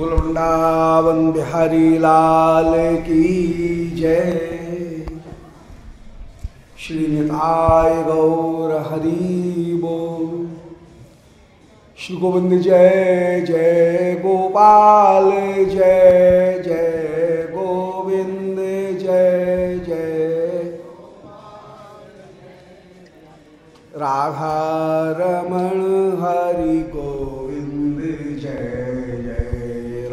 बुलवृंदावन बिहारी लाल की जय। श्री निताय गौर हरि बोल। श्री गोविंद जय जय गोपाल, जय जय गोविंद, जय जय। राधा रमण हरि गोविंद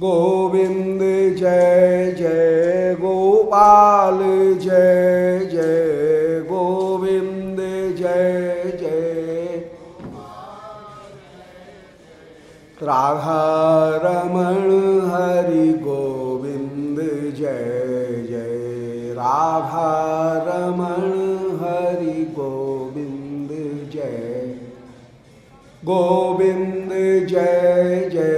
गोविंद जय जय गोपाल, जय जय गोविंद, जय जय। राधा रमण हरि गोविंद, जय जय। राधा रमण हरि गोविंद, जय। गोविंद जय जय।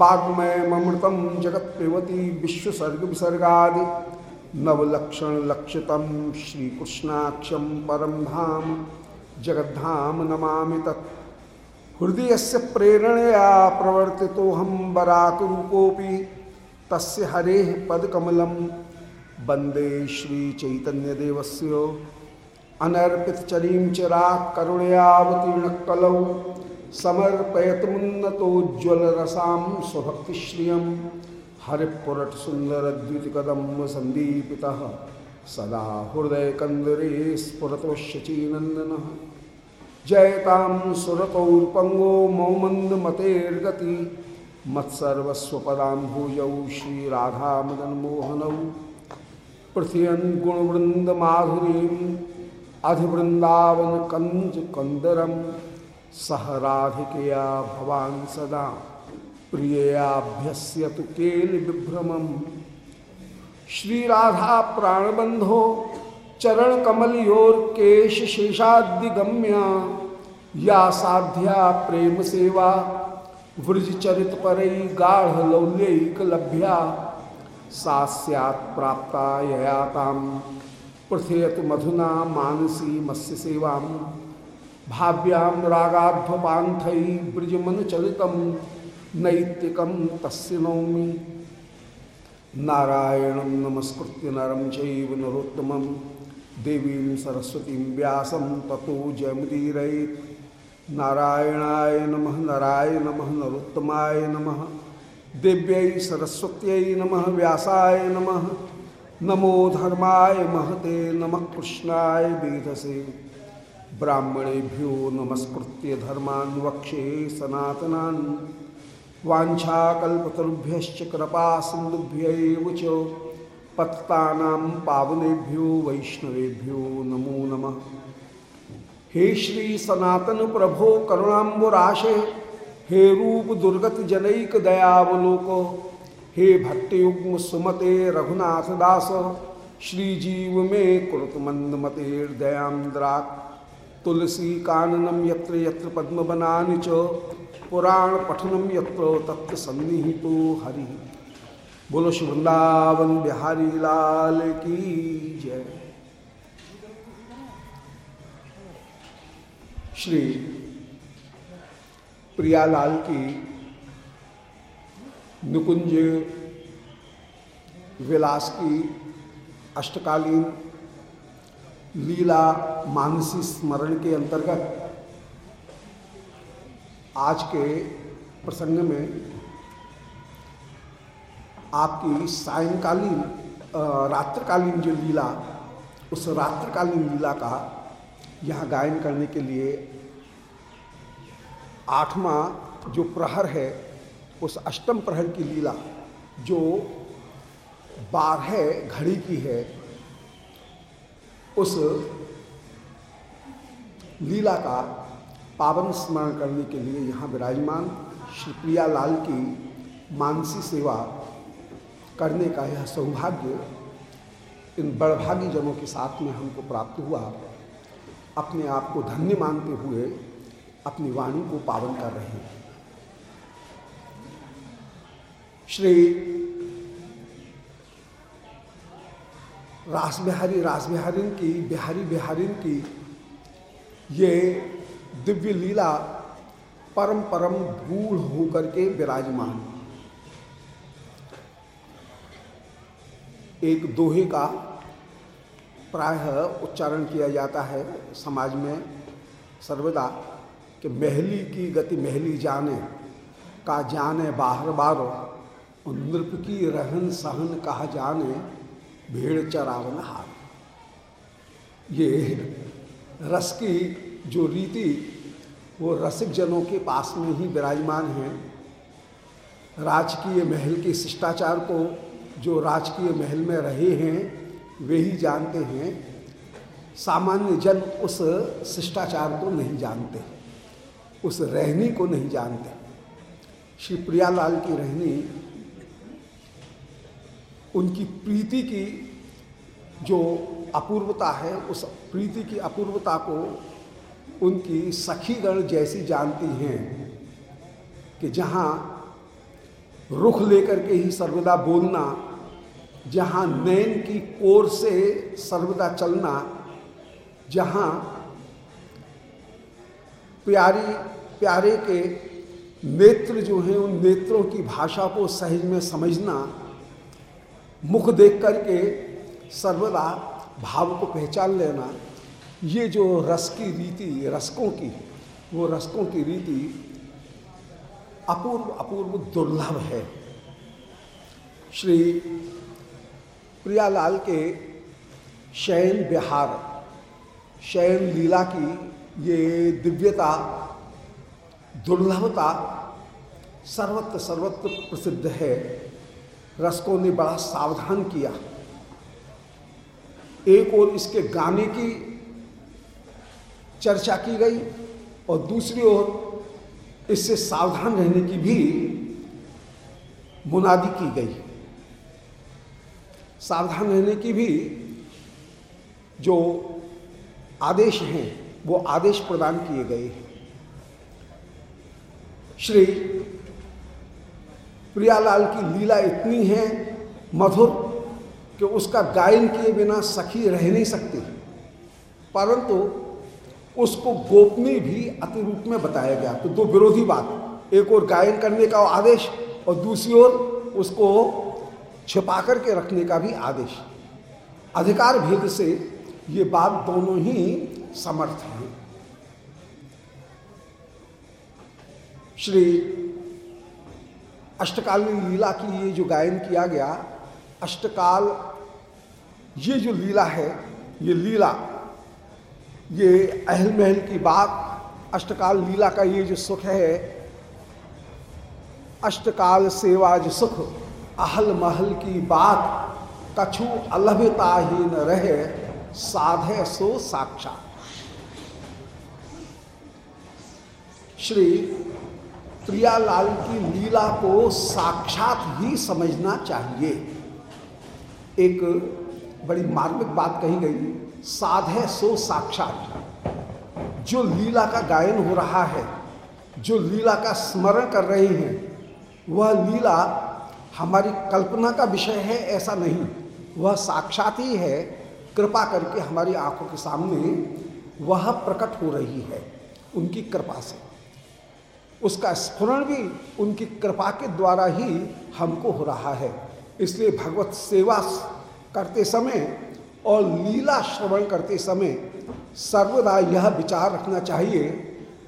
वाग्मय ममृतम जगत्पिबती विश्वसर्ग विसर्गा नवलक्षण लक्षितम श्रीकृष्णाक्षम परम धाम जगद्धाम नमा तत्। हृदय से प्रेरणया प्रवर्ति तो हम बराक रूपोपि तस्य हरे पदकमलम। वंदे श्री चैतन्य देवस्य अनर्पित चिरा करुणयावतीर्ण कलौ समर्पयत मुन्नतोज्वल रसाम स्वभक्तिश्रिय हरिपुरट सुंदर द्युतिकदम संदीपिता सदा हृदय कंदरे स्फुरतोशचीनंदन जयतां सुरतौर्पङ्गो मौमन्द मतेर्गति मत्सर्वस्वपदाम्भुजौ श्रीराधामदन्मोहनौ। अधिवृन्दावन कंज कंदरम सह राधिकया भवान् सदा प्रिययाभ्यस्यतु केल विभ्रमम् श्री राधा प्राणबंधो चरण कमल योर केश शेषादिगम्या या साध्या प्रेम सेवा वृज चरित परई गाढ़ लौल्यक लभ्या सास्यात् प्राप्ता पृथयत मधुना मानसी मत्स्य सेवा भाव्याम रागाध्वपांथ ब्रजमन चलितम नैतिकम तस्य नौमी। नारायण नमस्कृत्य नरम चैव देवीं सरस्वतीं व्यासं ततो जयमुदीरयेत् नारायणाय नमः, नराय नमः, नरोत्तमाय नमः। दिव्यै सरस्वत्यै नमः, व्यासाय नमः। नमो धर्माय महते नमः, कृष्णाय वेधसे ब्राह्मणेभ्यो नमस्कृत्य धर्मान् वक्षे सनातनान्। वाछाकल्पतरुभ्य कृपा सिंधुभ्य च पत्तानां पावनेभ्यो वैष्णवेभ्यो नमो नमः। हे श्री सनातन प्रभो करुणाबुराशे हे रूप दुर्गत जनैक दयावलोक, हे भट्टयुग्म सुमते रघुनाथ दास श्रीजीव में मतेर्दयांद्रा तुलसी काननम यत्र यत्र पद्म बनानि च, पुराण पठनम यत्र तत्व सन्निहितो हरि। बोलो वृंदावन बिहारी लाल की जय। श्री प्रियालाल की नुकुंज विलास की अष्टकालीन लीला, मानसी स्मरण के अंतर्गत आज के प्रसंग में आपकी सायंकालीन रात्रकालीन जो लीला, उस रात्रकालीन लीला का यहाँ गायन करने के लिए आठवां जो प्रहर है, उस अष्टम प्रहर की लीला जो बारह घड़ी की है उस लीला का पावन स्मरण करने के लिए यहाँ विराजमान श्री प्रिया लाल की मानसी सेवा करने का यह सौभाग्य इन बड़भागी जनों के साथ में हमको प्राप्त हुआ। अपने आप को धन्य मानते हुए अपनी वाणी को पावन कर रहे हैं। श्री रास बिहारी रास बिहारिन की, बिहारी बिहारिन की ये दिव्य लीला परम परम गूढ़ होकर के विराजमान। एक दोहे का प्रायः उच्चारण किया जाता है समाज में सर्वदा कि महली की गति महली जाने, का जाने बाहर बारो नृप की रहन सहन कहा जाने भेड़ चरावन हार। ये रस की जो रीति, वो रसिक जनों के पास में ही विराजमान है। राजकीय महल के शिष्टाचार को जो राजकीय महल में रहे हैं, वे ही जानते हैं। सामान्य जन उस शिष्टाचार को नहीं जानते, उस रहनी को नहीं जानते। श्री प्रियालाल की रहनी उनकी प्रीति की जो अपूर्वता है, उस प्रीति की अपूर्वता को उनकी सखीगण जैसी जानती हैं कि जहाँ रुख लेकर के ही सर्वदा बोलना, जहाँ नैन की कोर से सर्वदा चलना, जहाँ प्यारी, प्यारे के नेत्र जो हैं, उन नेत्रों की भाषा को सहज में समझना मुख देख करके सर्वदा भाव को पहचान लेना, ये जो रस की रीति, रसकों की, वो रसकों की रीति अपूर्व अपूर्व दुर्लभ है। श्री प्रियालाल के शयन बिहार शयन लीला की ये दिव्यता, दुर्लभता सर्वत्र सर्वत्र प्रसिद्ध है। रसकों ने बड़ा सावधान किया। एक और इसके गाने की चर्चा की गई और दूसरी ओर इससे सावधान रहने की भी मुनादी की गई। सावधान रहने की भी जो आदेश हैं, वो आदेश प्रदान किए गए हैं। श्री प्रियालाल की लीला इतनी है मधुर कि उसका गायन किए बिना सखी रह नहीं सकती। परंतु उसको गोपनीय भी अति रूप में बताया गया। तो दो विरोधी बात, एक और गायन करने का आदेश और दूसरी ओर उसको छिपा करके रखने का भी आदेश। अधिकार भेद से ये बात दोनों ही समर्थ हैं। श्री अष्टकालीन लीला की ये जो गायन किया गया, अष्टकाल, ये जो लीला है, ये लीला, ये अहल महल की बात, अष्टकाल लीला का ये जो सुख है, अष्टकाल सेवा जो सुख अहल महल की बात, कछु अलभता ही न रहे, साधे सो साक्षात। श्री प्रियालाल की लीला को साक्षात ही समझना चाहिए। एक बड़ी मार्मिक बात कही गई साध है सो साक्षात। जो लीला का गायन हो रहा है, जो लीला का स्मरण कर रहे हैं, वह लीला हमारी कल्पना का विषय है, ऐसा नहीं। वह साक्षात ही है, कृपा करके हमारी आँखों के सामने वह प्रकट हो रही है, उनकी कृपा से। उसका स्फुरण भी उनकी कृपा के द्वारा ही हमको हो रहा है। इसलिए भगवत सेवा करते समय और लीला श्रवण करते समय सर्वदा यह विचार रखना चाहिए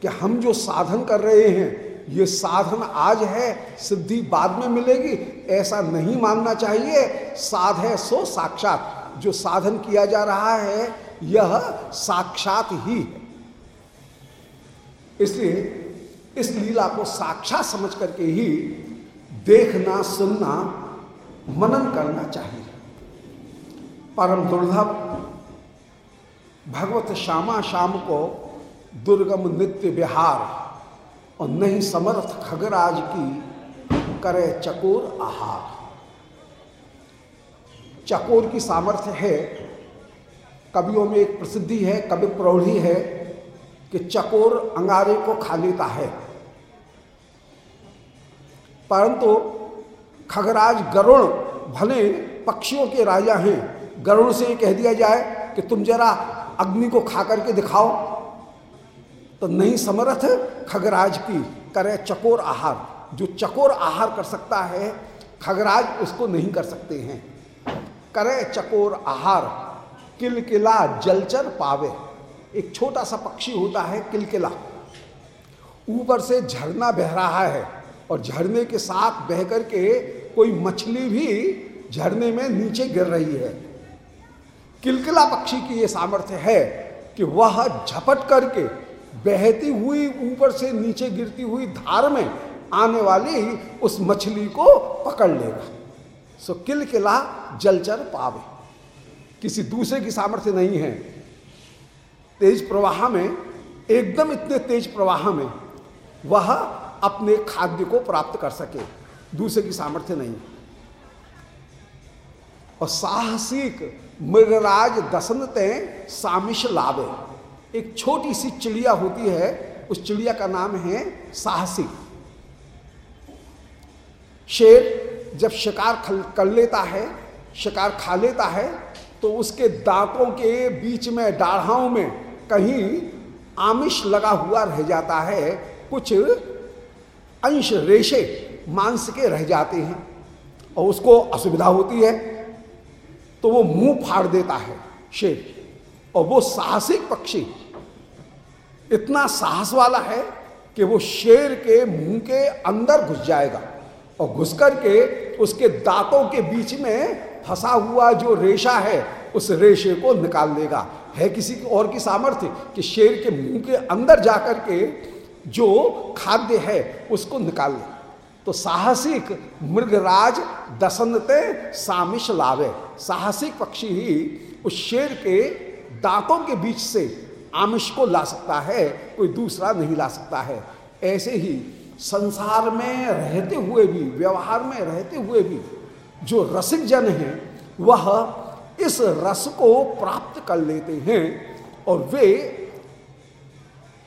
कि हम जो साधन कर रहे हैं, ये साधन आज है, सिद्धि बाद में मिलेगी, ऐसा नहीं मानना चाहिए। साध है सो साक्षात। जो साधन किया जा रहा है, यह साक्षात ही है। इसलिए इस लीला को साक्षात समझ करके ही देखना, सुनना, मनन करना चाहिए। परम दुर्लभ भगवत श्यामा श्याम को दुर्गम नित्य विहार और नहीं समर्थ खगराज की करे चकोर आहार। चकोर की सामर्थ्य है, कवियों में एक प्रसिद्धि है, कवि प्रौढ़ी है कि चकोर अंगारे को खा लेता है। परंतु खगराज गरुण, भले पक्षियों के राजा हैं, गरुण से कह दिया जाए कि तुम जरा अग्नि को खा करके दिखाओ। तो नहीं समर्थ खगराज की, करे चकोर आहार। जो चकोर आहार कर सकता है, खगराज उसको नहीं कर सकते हैं। करे चकोर आहार, किलकिला जलचर पावे। एक छोटा सा पक्षी होता है किलकिला। ऊपर से झरना बह रहा है और झरने के साथ बह करके कोई मछली भी झरने में नीचे गिर रही है। किलकिला पक्षी की यह सामर्थ्य है कि वह झपट करके बहती हुई ऊपर से नीचे गिरती हुई धार में आने वाली उस मछली को पकड़ लेगा। सो किलकिला जलचर पावे। किसी दूसरे की सामर्थ्य नहीं है। तेज प्रवाह में, एकदम इतने तेज प्रवाह में, वह अपने खाद्य को प्राप्त कर सके। दूसरे की सामर्थ्य नहीं। और साहसिक मृगराज दसनते सामिश लावे। एक छोटी सी चिड़िया होती है, उस चिड़िया का नाम है साहसिक शेर जब शिकार कर लेता है, शिकार खा लेता है तो उसके दांतों के बीच में, डाढ़ाओं में कहीं आमिष लगा हुआ रह जाता है, कुछ अंश रेशे मांस के रह जाते हैं और उसको असुविधा होती है तो वो मुँह फाड़ देता है शेर। और वो साहसिक पक्षी, इतना साहस वाला है कि वो शेर के मुँह के अंदर घुस जाएगा और घुस करके उसके दांतों के बीच में फंसा हुआ जो रेशा है, उस रेशे को निकाल देगा। है किसी और की सामर्थ्य कि शेर के मुँह के अंदर जाकर के जो खाद्य है उसको निकाल ले। तो साहसिक मृगराज दसनते सामिश लावे। साहसिक पक्षी ही उस शेर के दांतों के बीच से आमिष को ला सकता है, कोई दूसरा नहीं ला सकता है। ऐसे ही संसार में रहते हुए भी, व्यवहार में रहते हुए भी जो रसिक जन है, वह इस रस को प्राप्त कर लेते हैं और वे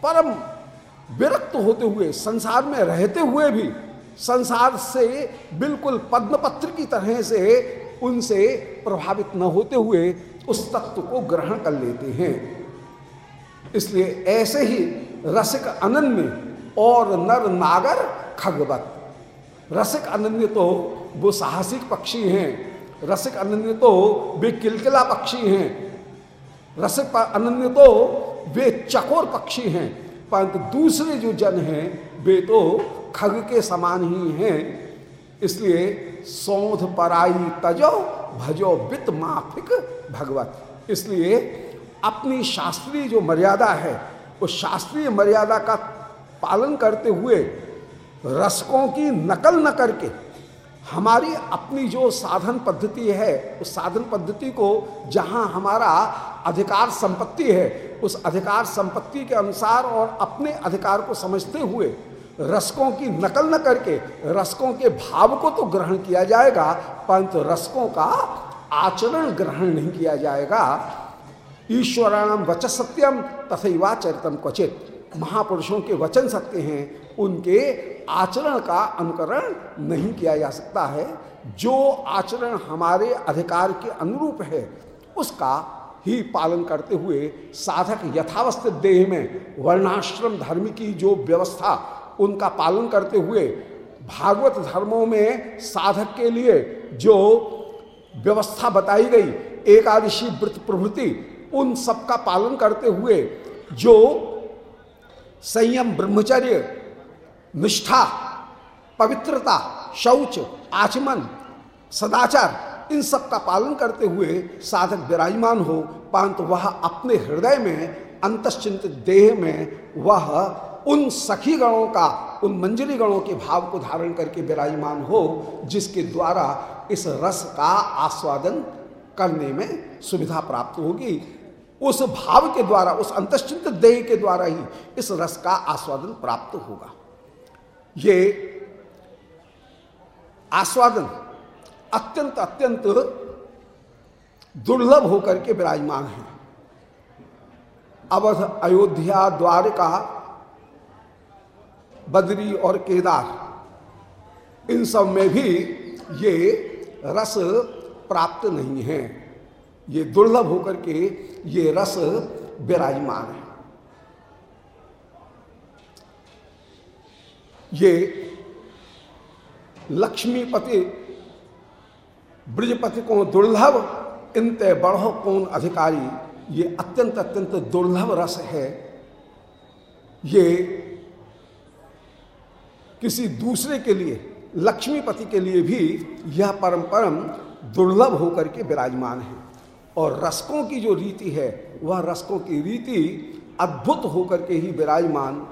परम विरक्त होते हुए संसार में रहते हुए भी संसार से बिल्कुल पद्मपत्र की तरह से उनसे प्रभावित न होते हुए उस तत्व को ग्रहण कर लेते हैं। इसलिए ऐसे ही रसिक अनन्य और नर नागर खगवत। रसिक अनन्य तो वो साहसिक पक्षी हैं। रसिक अनन्य तो वे किलकिला पक्षी हैं। रसिक अनन्य तो वे चकोर पक्षी हैं। परंतु दूसरे जो जन हैं, वे तो खग के समान ही हैं। इसलिए सौध पराई तजो भजो वित माफिक भगवत। इसलिए अपनी शास्त्रीय जो मर्यादा है, उस शास्त्रीय मर्यादा का पालन करते हुए रसकों की नकल न करके हमारी अपनी जो साधन पद्धति है, उस साधन पद्धति को जहाँ हमारा अधिकार संपत्ति है, उस अधिकार संपत्ति के अनुसार और अपने अधिकार को समझते हुए रसकों की नकल न करके, रसकों के भाव को तो ग्रहण किया जाएगा, परंतु रसकों का आचरण ग्रहण नहीं किया जाएगा। ईश्वराणाम वच सत्यम तथैवा चरितम क्वचित। महापुरुषों के वचन सत्य हैं उनके आचरण का अनुकरण नहीं किया जा सकता है। जो आचरण हमारे अधिकार के अनुरूप है, उसका ही पालन करते हुए साधक यथावस्थित देह में वर्णाश्रम धर्म की जो व्यवस्था, उनका पालन करते हुए भागवत धर्मों में साधक के लिए जो व्यवस्था बताई गई, एकादशी व्रत प्रभृति, उन सब का पालन करते हुए जो संयम ब्रह्मचर्य निष्ठा, पवित्रता, शौच, आचमन, सदाचार, इन सब का पालन करते हुए साधक विराजमान हो, परंतु वह अपने हृदय में, अंतश्चिंत देह में, वह उन सखी गणों का, उन मंजरी गणों के भाव को धारण करके विराजमान हो, जिसके द्वारा इस रस का आस्वादन करने में सुविधा प्राप्त होगी। उस भाव के द्वारा, उस अंतश्चिंत देह के द्वारा ही इस रस का आस्वादन प्राप्त होगा। ये आस्वादन अत्यंत अत्यंत दुर्लभ होकर के विराजमान है। अवध अयोध्या द्वारका, बद्री और केदार, इन सब में भी ये रस प्राप्त नहीं है। ये दुर्लभ होकर के ये रस विराजमान है। ये लक्ष्मीपति, ब्रजपति को दुर्लभ, इनते बढ़ो कौन अधिकारी, ये अत्यंत अत्यंत दुर्लभ रस है। ये किसी दूसरे के लिए, लक्ष्मीपति के लिए भी यह परम परम दुर्लभ होकर के विराजमान है। और रसकों की जो रीति है, वह रसकों की रीति अद्भुत होकर के ही विराजमान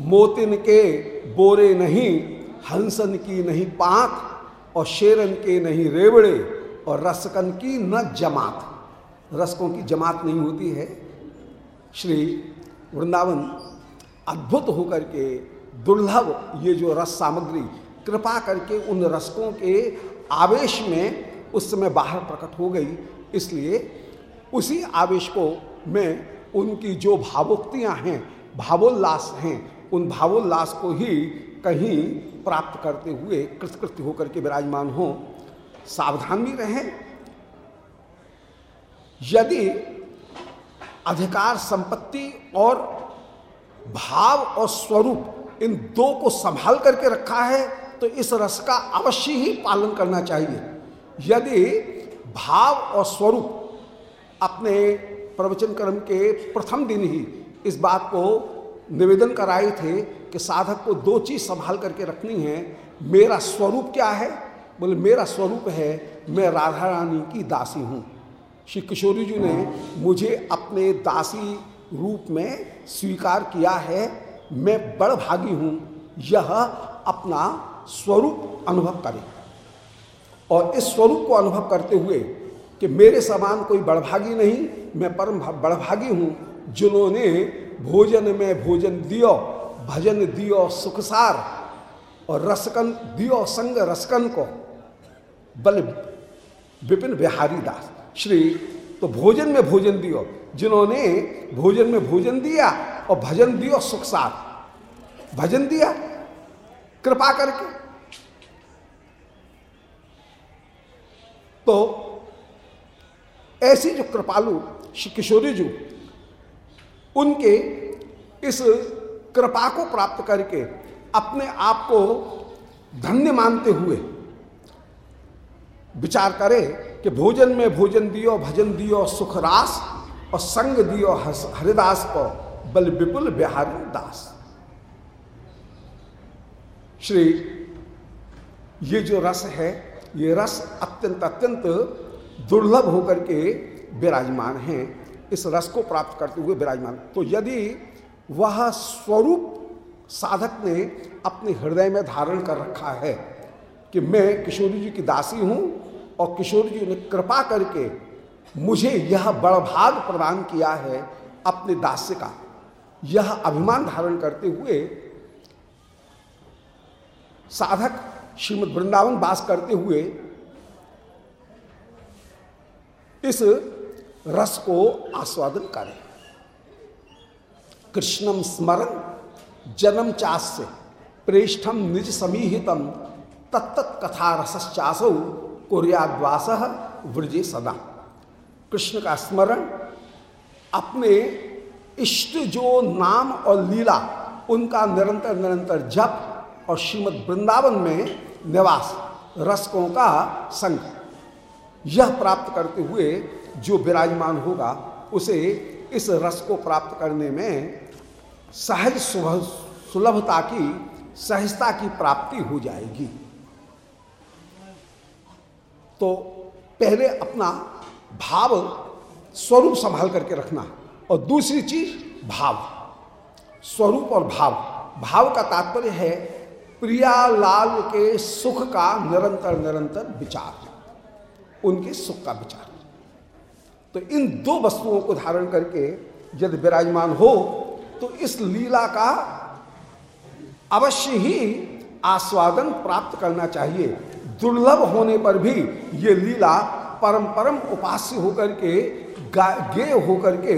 मोतिन के बोरे नहीं, हंसन की नहीं पात और शेरन के नहीं रेवड़े, और रसकन की न जमात। रसकों की जमात नहीं होती है। श्री वृंदावन अद्भुत होकर के दुर्लभ ये जो रस सामग्री, कृपा करके उन रसकों के आवेश में उस समय बाहर प्रकट हो गई। इसलिए उसी आवेश को में, उनकी जो भावोक्तियाँ हैं, भावोल्लास हैं उन भावोल्लास को ही कहीं प्राप्त करते हुए कृतकृत्य होकर के विराजमान हो। सावधान भी रहें। यदि अधिकार, संपत्ति और भाव और स्वरूप इन दो को संभाल करके रखा है तो इस रस का अवश्य ही पालन करना चाहिए। यदि भाव और स्वरूप अपने प्रवचन क्रम के प्रथम दिन ही इस बात को निवेदन कराए थे कि साधक को दो चीज़ संभाल करके रखनी है। मेरा स्वरूप क्या है? बोले, मेरा स्वरूप है, मैं राधा रानी की दासी हूँ। श्री किशोरी जी ने मुझे अपने दासी रूप में स्वीकार किया है। मैं बड़ भागी हूँ। यह अपना स्वरूप अनुभव करे। और इस स्वरूप को अनुभव करते हुए कि मेरे समान कोई बड़भागी नहीं, मैं परम बड़भागी हूँ, जिन्होंने भोजन में भोजन दियो, भजन दियो सुखसार, और रसकन दियो संग रसकन को। बल विपिन बिहारी दास, श्री तो भोजन में भोजन दियो, जिन्होंने भोजन में भोजन दिया और भजन दियो सुखसार। भजन दिया? कृपा करके। तो ऐसी जो कृपालु श्री किशोरी जी उनके इस कृपा को प्राप्त करके अपने आप को धन्य मानते हुए विचार करे कि भोजन में भोजन दियो, भजन दियो, सुख रास, और संग दियो हरिदास को बल विपुल बिहारी दास। श्री, ये जो रस है, ये रस अत्यंत अत्यंत दुर्लभ होकर के विराजमान हैं। इस रस को प्राप्त करते हुए विराजमान। तो यदि वह स्वरूप साधक ने अपने हृदय में धारण कर रखा है कि मैं किशोरी जी की दासी हूँ और किशोर जी ने कृपा करके मुझे यह बड़भाग प्रदान किया है अपने दास्य का, यह अभिमान धारण करते हुए साधक श्रीमद वृंदावन वास करते हुए इस रस को आस्वादन करें। कृष्णम स्मरण जन्म चास्य प्रेष्ठम निज समीहितम तत्त कथा रसश्चासौ कुरियाद्वास वृजे सदा। कृष्ण का स्मरण, अपने इष्ट जो नाम और लीला, उनका निरंतर निरंतर जप और श्रीमद वृंदावन में निवास, रसकों का संग। यह प्राप्त करते हुए जो विराजमान होगा, उसे इस रस को प्राप्त करने में सहज सुलभता की, सहजता की प्राप्ति हो जाएगी। तो पहले अपना भाव स्वरूप संभाल करके रखना और दूसरी चीज़ भाव। स्वरूप और भाव। भाव का तात्पर्य है प्रिया लाल के सुख का निरंतर निरंतर विचार। उनके सुख का विचार। तो इन दो वस्तुओं को धारण करके यदि विराजमान हो तो इस लीला का अवश्य ही आस्वादन प्राप्त करना चाहिए। दुर्लभ होने पर भी ये लीला परम परम उपास्य होकर के, गे होकर के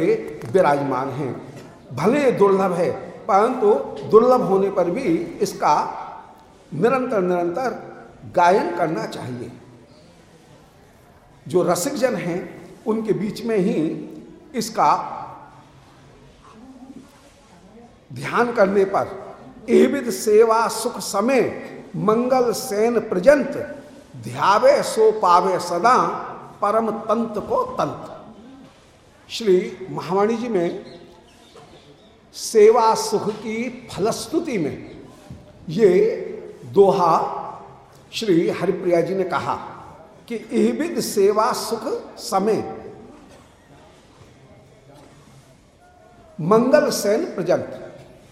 विराजमान हैं। भले दुर्लभ है, परंतु दुर्लभ होने पर भी इसका निरंतर निरंतर गायन करना चाहिए। जो रसिक जन हैं उनके बीच में ही इसका ध्यान करने पर एविद सेवा सुख समय मंगल सेन प्रजंत, ध्यावे सो पावे सदा, परम तंत को तंत। श्री महावाणी जी में सेवा सुख की फलस्तुति में ये दोहा श्री हरिप्रिया जी ने कहा कि एविद सेवा सुख समय मंगल सैन पर्यंत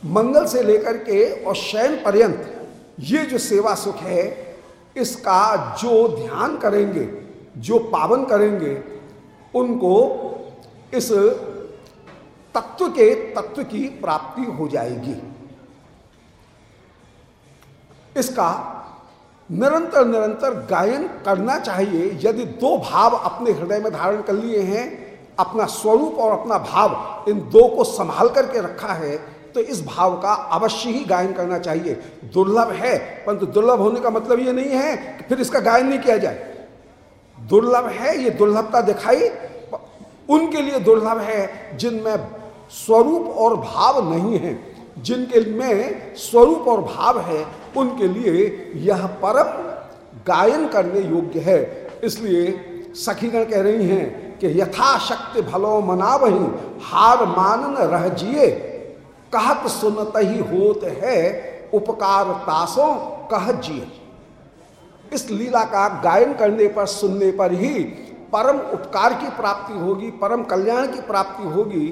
मंगल से लेकर के और शयन पर्यंत ये जो सेवा सुख है, इसका जो ध्यान करेंगे, जो पावन करेंगे, उनको इस तत्व के तत्व की प्राप्ति हो जाएगी। इसका निरंतर निरंतर गायन करना चाहिए। यदि दो भाव अपने हृदय में धारण कर लिए हैं अपना स्वरूप और अपना भाव इन दो को संभाल करके रखा है तो इस भाव का अवश्य ही गायन करना चाहिए। दुर्लभ है, परंतु दुर्लभ होने का मतलब ये नहीं है कि फिर इसका गायन नहीं किया जाए। दुर्लभ है, ये दुर्लभता दिखाई, उनके लिए दुर्लभ है जिनमें स्वरूप और भाव नहीं है। जिनके में स्वरूप और भाव है, उनके लिए यह परम गायन करने योग्य है। इसलिए सखीगण कह रही हैं कि यथाशक्ति भलो मना वही हार मानन रह जिए कहत सुनत ही होत है, उपकार तासों कह जिए इस लीला का गायन करने पर, सुनने पर ही परम उपकार की प्राप्ति होगी, परम कल्याण की प्राप्ति होगी।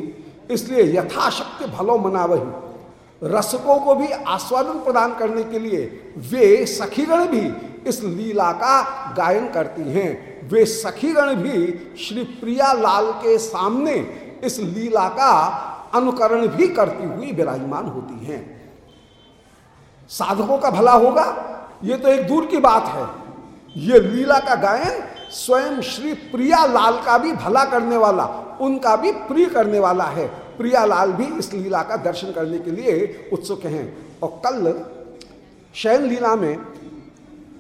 इसलिए यथाशक्ति भलो मना वही रसकों को भी आस्वादन प्रदान करने के लिए वे सखीगण भी इस लीला का गायन करती हैं। वे सखीगण भी श्री प्रिया लाल के सामने इस लीला का अनुकरण भी करती हुई विराजमान होती हैं। साधकों का भला होगा, ये तो एक दूर की बात है। ये लीला का गायन स्वयं श्री प्रिया लाल का भी भला करने वाला, उनका भी प्रिय करने वाला है। प्रिया लाल भी इस लीला का दर्शन करने के लिए उत्सुक हैं। और कल शयन लीला में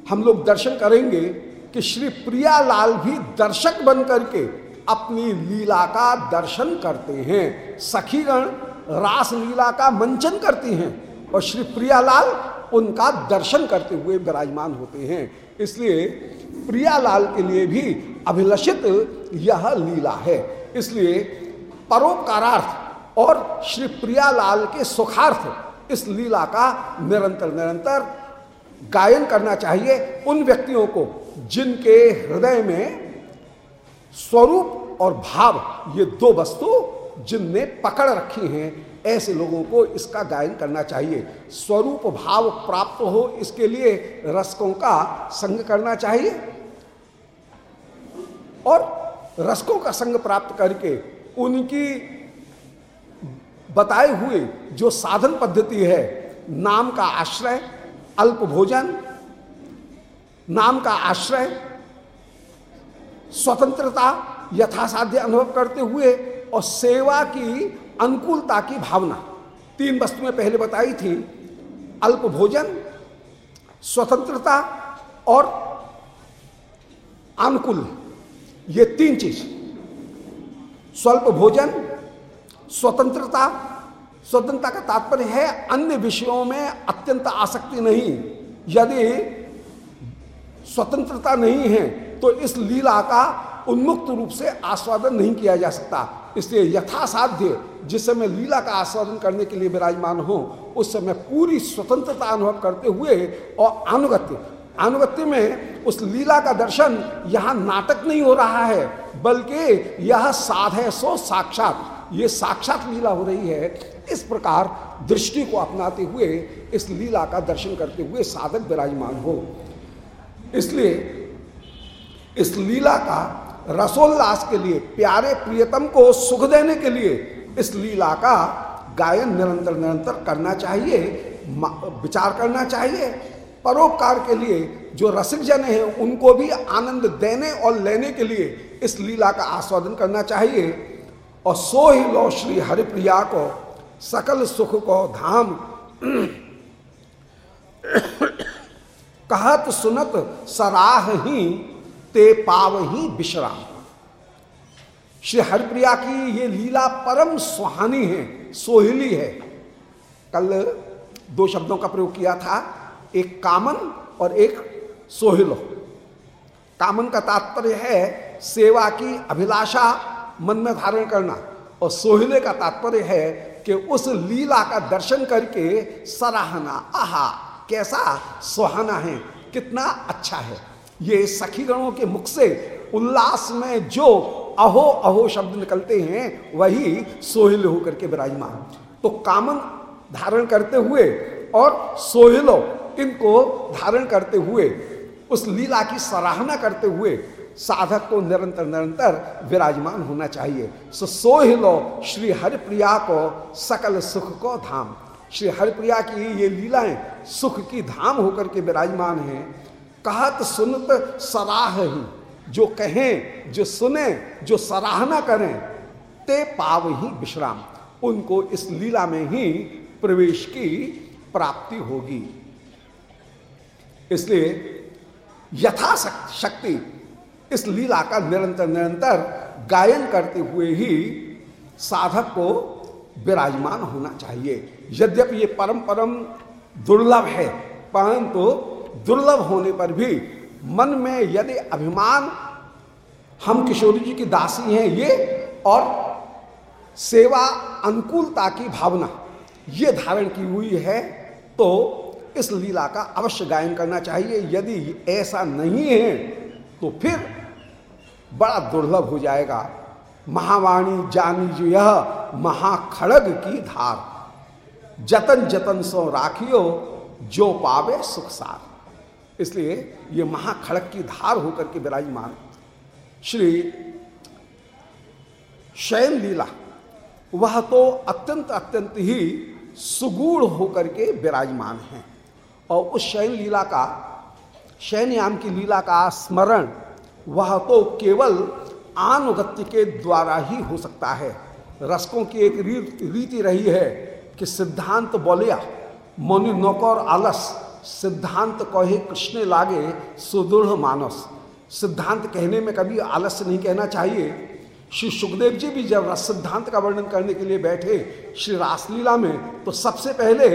हम लोग दर्शन करेंगे कि श्री प्रिया लाल भी दर्शक बन करके अपनी लीला का दर्शन करते हैं। सखीगण रास लीला का मंचन करती हैं और श्री प्रियालाल उनका दर्शन करते हुए विराजमान होते हैं। इसलिए प्रियालाल के लिए भी अभिलषित यह लीला है। इसलिए परोपकारार्थ और श्री प्रियालाल के सुखार्थ इस लीला का निरंतर निरंतर गायन करना चाहिए। उन व्यक्तियों को जिनके हृदय में स्वरूप और भाव, ये दो वस्तु जिनने पकड़ रखी हैं, ऐसे लोगों को इसका गायन करना चाहिए। स्वरूप भाव प्राप्त हो, इसके लिए रसकों का संग करना चाहिए। और रसकों का संग प्राप्त करके उनकी बताए हुए जो साधन पद्धति है, नाम का आश्रय, अल्प भोजन नाम का आश्रय, स्वतंत्रता, यथासाध्य अनुभव करते हुए और सेवा की अनुकूलता की भावना। तीन वस्तुएँ पहले बताई थी, अल्प भोजन, स्वतंत्रता और अनुकूल। ये तीन चीज़। स्वल्प भोजन, स्वतंत्रता स्वतंत्रता का तात्पर्य है, अन्य विषयों में अत्यंत आसक्ति नहीं। यदि स्वतंत्रता नहीं है तो इस लीला का उन्मुक्त रूप से आस्वादन नहीं किया जा सकता। इसलिए यथासाध्य जिस समय लीला का आस्वादन करने के लिए विराजमान हो, उस समय पूरी स्वतंत्रता अनुभव करते हुए और अनुगत्य अनुगत्य में उस लीला का दर्शन यहाँ नाटक नहीं हो रहा है, बल्कि यह साध है सो साक्षात, ये साक्षात लीला हो रही है। इस प्रकार दृष्टि को अपनाते हुए इस लीला का दर्शन करते हुए साधक विराजमान हो। इसलिए इस लीला का रसोल्लास के लिए, प्यारे प्रियतम को सुख देने के लिए इस लीला का गायन निरंतर निरंतर करना चाहिए विचार करना चाहिए। परोपकार के लिए जो रसिक जन है, उनको भी आनंद देने और लेने के लिए इस लीला का आस्वादन करना चाहिए। और सो ही लो श्री हरिप्रिया को, सकल सुख को धाम। कहत सुनत सराह ही, ते पाव ही विश्राम श्री हरिप्रिया की ये लीला परम सुहानी है, सोहिली है। कल दो शब्दों का प्रयोग किया था, एक कामन और एक सोहिलो। कामन का तात्पर्य है सेवा की अभिलाषा मन में धारण करना, और सोहिले का तात्पर्य है कि उस लीला का दर्शन करके सराहना, आहा। कैसा सुहाना है, कितना अच्छा है। ये सखी गणों के मुख से उल्लास में जो अहो अहो शब्द निकलते हैं, वही सोहिल होकर के विराजमान। तो कामन धारण करते हुए और सोहिलो, इनको धारण करते हुए, उस लीला की सराहना करते हुए साधक को निरंतर निरंतर विराजमान होना चाहिए। सो सोहिलो श्री हरिप्रिया को सकल सुख को धाम। श्री हरिप्रिया की ये लीलाएँ सुख की धाम होकर के विराजमान हैं। कहत सुनत सराह ही, जो कहें, जो सुने, जो सराहना करें, ते पाव ही विश्राम। उनको इस लीला में ही प्रवेश की प्राप्ति होगी। इसलिए यथा शक्ति इस लीला का निरंतर निरंतर गायन करते हुए ही साधक को विराजमान होना चाहिए। यद्यपि ये परम परम दुर्लभ है, परंतु दुर्लभ होने पर भी मन में यदि अभिमान, हम किशोरी जी की दासी हैं ये, और सेवा अनुकूलता की भावना ये धारण की हुई है तो इस लीला का अवश्य गायन करना चाहिए। यदि ऐसा नहीं है तो फिर बड़ा दुर्लभ हो जाएगा। महावाणी जानी जो यह महाखड़ग की धार। जतन जतन सो राखियो, जो पावे सुख सार। इसलिए ये महाखड़ग की धार होकर के विराजमान। श्री शयन लीला वह तो अत्यंत अत्यंत ही सुगूढ़ होकर के विराजमान है। और उस शयन लीला का, शयनयाम की लीला का स्मरण, वह तो केवल आनुगत्य के द्वारा ही हो सकता है। रसकों की एक रीति रही है कि सिद्धांत बोलिया मौनि नौकर आलस, सिद्धांत कहे कृष्ण लागे, सुदृढ़ मानस। सिद्धांत कहने में कभी आलस्य नहीं कहना चाहिए। श्री सुखदेव जी भी जब रस सिद्धांत का वर्णन करने के लिए बैठे श्री रासलीला में तो सबसे पहले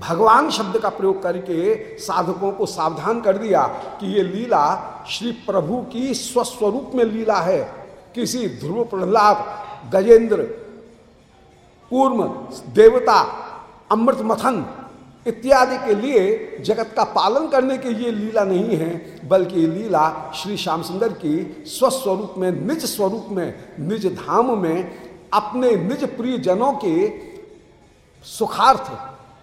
भगवान शब्द का प्रयोग करके साधकों को सावधान कर दिया कि ये लीला श्री प्रभु की स्वस्वरूप में लीला है। किसी ध्रुव प्रहलाद, गजेंद्र, कूर्म, देवता, अमृत मथन इत्यादि के लिए जगत का पालन करने के ये लीला नहीं है, बल्कि ये लीला श्री श्याम सुंदर की स्वस्वरूप में, निज स्वरूप में, निज धाम में, अपने निज प्रिय जनों के सुखार्थ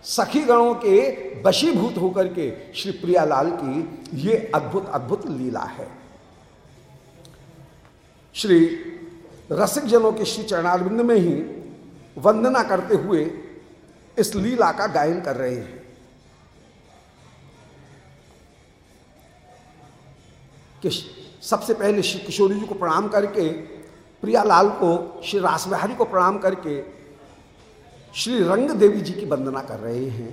सखी गणों के वशीभूत होकर के श्री प्रियालाल की ये अद्भुत अद्भुत लीला है। श्री रसिक जनों के श्री चरणारविंद में ही वंदना करते हुए इस लीला का गायन कर रहे हैं। कि सबसे पहले श्री किशोरी जी को प्रणाम करके, प्रियालाल को, श्री रासबिहारी को प्रणाम करके श्री रंग देवी जी की वंदना कर रहे हैं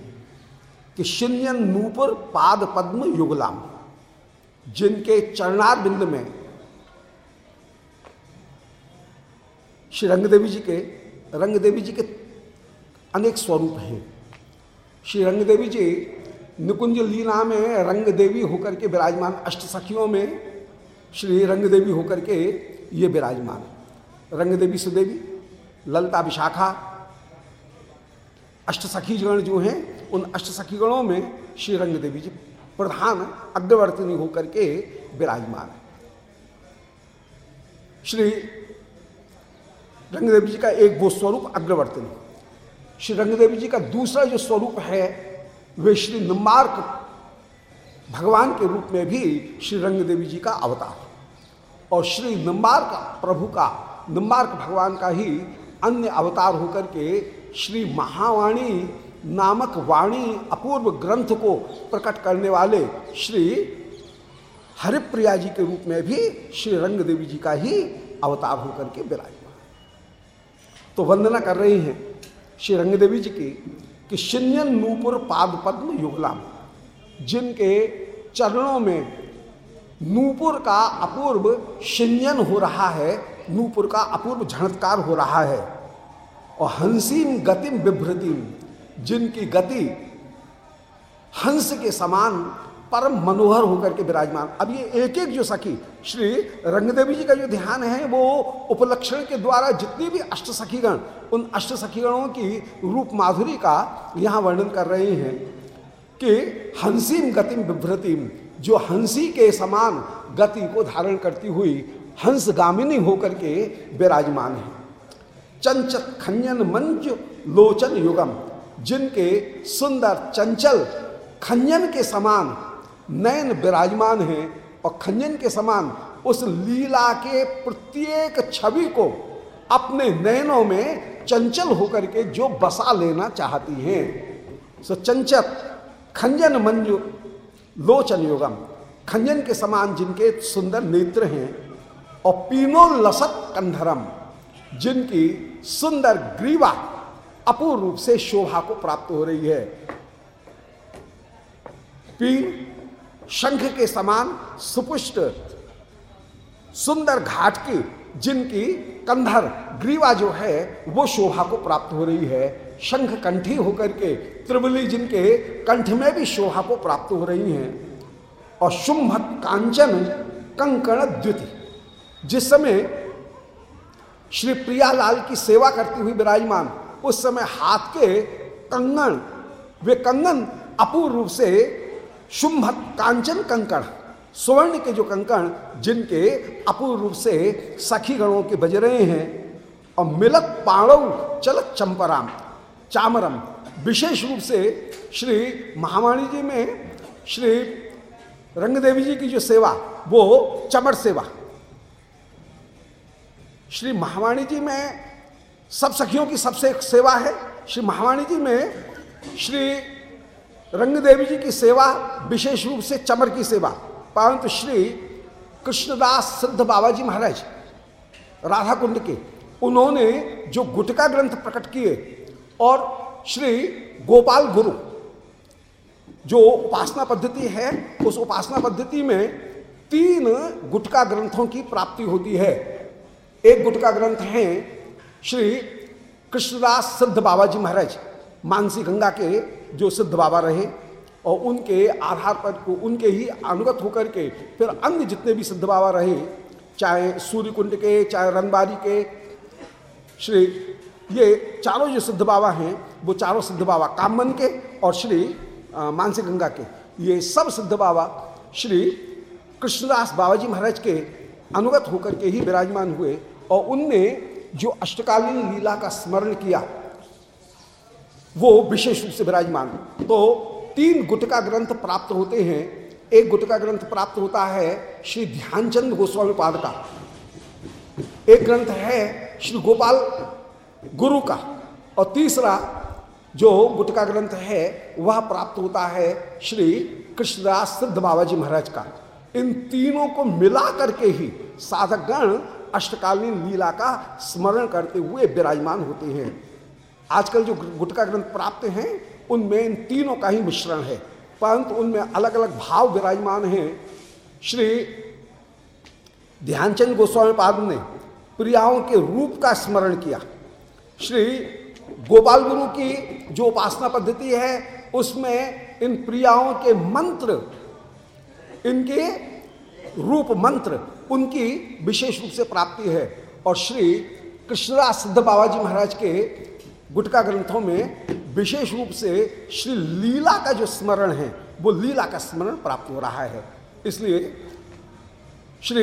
कि शिन्यन नूपुर पाद पद्म युगलाम, जिनके चरणार बिंद में श्री रंग देवी जी के रंग देवी जी के अनेक स्वरूप हैं। श्री रंग देवी जी निकुंज लीला में रंग देवी होकर के विराजमान, अष्ट सखियों में श्री रंग देवी होकर के ये विराजमान। रंग देवी सुदेवी, ललता विशाखा अष्ट सखी गण जो हैं, उन अष्ट सखी गणों में श्री रंग देवी जी प्रधान अग्रवर्तनी होकर के विराजमान है। श्री रंगदेवी जी का एक वो स्वरूप अग्रवर्तनी। श्री रंगदेवी जी का दूसरा जो स्वरूप है, वे श्री निम्बार्क भगवान के रूप में भी श्री रंगदेवी जी का अवतार और श्री निम्बार्क प्रभु का निम्बार्क भगवान का ही अन्य अवतार होकर के श्री महावाणी नामक वाणी अपूर्व ग्रंथ को प्रकट करने वाले श्री हरिप्रिया जी के रूप में भी श्री रंग देवी जी का ही अवतार होकर के विराजमान तो वंदना कर रही हैं श्री रंग देवी जी की कि शिन्यन नूपुर पाद पद्म युगलाम, जिनके चरणों में नूपुर का अपूर्व शिन्यन हो रहा है, नूपुर का अपूर्व झणत्कार हो रहा है और हंसीम गतिम विभ्रतिम जिनकी गति हंस के समान परम मनोहर होकर के विराजमान। अब ये एक एक जो सखी, श्री रंगदेवी जी का जो ध्यान है, वो उपलक्षण के द्वारा जितनी भी अष्ट सखीगण, उन अष्ट सखीगणों की रूप माधुरी का यहाँ वर्णन कर रहे हैं कि हंसीम गतिम विभ्रतिम जो हँसी के समान गति को धारण करती हुई हंस गामिनी होकर के विराजमान है। चंचत खंजन मंच लोचन युगम, जिनके सुंदर चंचल खंजन के समान नयन विराजमान हैं और खंजन के समान उस लीला के प्रत्येक छवि को अपने नयनों में चंचल होकर के जो बसा लेना चाहती हैं। सो चंचल खंजन मंजु लोचन युगम खंजन के समान जिनके सुंदर नेत्र हैं और पीनो लसत कंधरम, जिनकी सुंदर ग्रीवा अपूर्व रूप से शोभा को प्राप्त हो रही है। पीन शंख के समान सुपुष्ट, सुंदर घाट की, जिनकी कंधर ग्रीवा जो है, वो शोभा को प्राप्त हो रही है। शंख कंठी होकर के, त्रिवली जिनके कंठ में भी शोभा को प्राप्त हो रही हैं। और शुंभ कांचन कंकण द्युति जिस समय श्री प्रियालाल की सेवा करती हुई विराजमान, उस समय हाथ के कंगन वे कंगन अपूर्व रूप से शुंभ कांचन कंकण, स्वर्ण के जो कंकण, जिनके अपूर्व रूप से सखी गणों के बज रहे हैं, और मिलत पाणव चलत चंपराम, चामरम, विशेष रूप से श्री महावाणी जी में श्री रंगदेवी जी की जो सेवा, वो चमर सेवा। श्री महावाणी जी में सब सखियों की सबसे एक सेवा है। श्री महावाणी जी में श्री रंगदेवी जी की सेवा, विशेष रूप से चमर की सेवा, परंतु श्री कृष्णदास सिद्ध बाबा जी महाराज राधा कुंड के, उन्होंने जो गुटका ग्रंथ प्रकट किए और श्री गोपाल गुरु जो उपासना पद्धति है, उस उपासना पद्धति में तीन गुटका ग्रंथों की प्राप्ति होती है। एक गुट का ग्रंथ है, श्री कृष्णदास सिद्ध बाबा जी महाराज, मानसी गंगा के जो सिद्ध बाबा रहे, और उनके आधार पर को, उनके ही अनुगत होकर के फिर अन्य जितने भी सिद्ध बाबा रहे, चाहे सूर्य कुंड के, चाहे रनबारी के, श्री, ये चारों जो सिद्ध बाबा हैं, वो चारों सिद्ध बाबा कामन के और श्री मानसी गंगा के। ये सब सिद्ध बाबा श्री कृष्णदास बाबा जी महाराज के अनुगत होकर के ही विराजमान हुए और उनने जो अष्टकालीन लीला का स्मरण किया, वो विशेष रूप से विराजमान। तो तीन गुटका ग्रंथ प्राप्त होते हैं। एक गुटका ग्रंथ प्राप्त होता है श्री ध्यानचंद गोस्वामी पाद का। एक ग्रंथ है श्री गोपाल गुरु का। और तीसरा जो गुटका ग्रंथ है, वह प्राप्त होता है श्री कृष्णदास सिद्ध बाबा जी महाराज का। इन तीनों को मिला करके ही साधकगण अष्टकालीन लीला का स्मरण करते हुए विराजमान होते हैं। आजकल जो गुटका ग्रंथ प्राप्त हैं, उनमें इन तीनों का ही मिश्रण है। परंतु उनमें अलग अलग भाव विराजमान हैं। श्री ध्यानचंद गोस्वामी पाद ने प्रियाओं के रूप का स्मरण किया। श्री गोपाल गुरु की जो उपासना पद्धति है, उसमें इन प्रियाओं के मंत्र इनके रूप मंत्र, उनकी विशेष रूप से प्राप्ति है। और श्री कृष्णराज सिद्ध बाबा जी महाराज के गुटका ग्रंथों में विशेष रूप से श्री लीला का जो स्मरण है, वो लीला का स्मरण प्राप्त हो रहा है। इसलिए श्री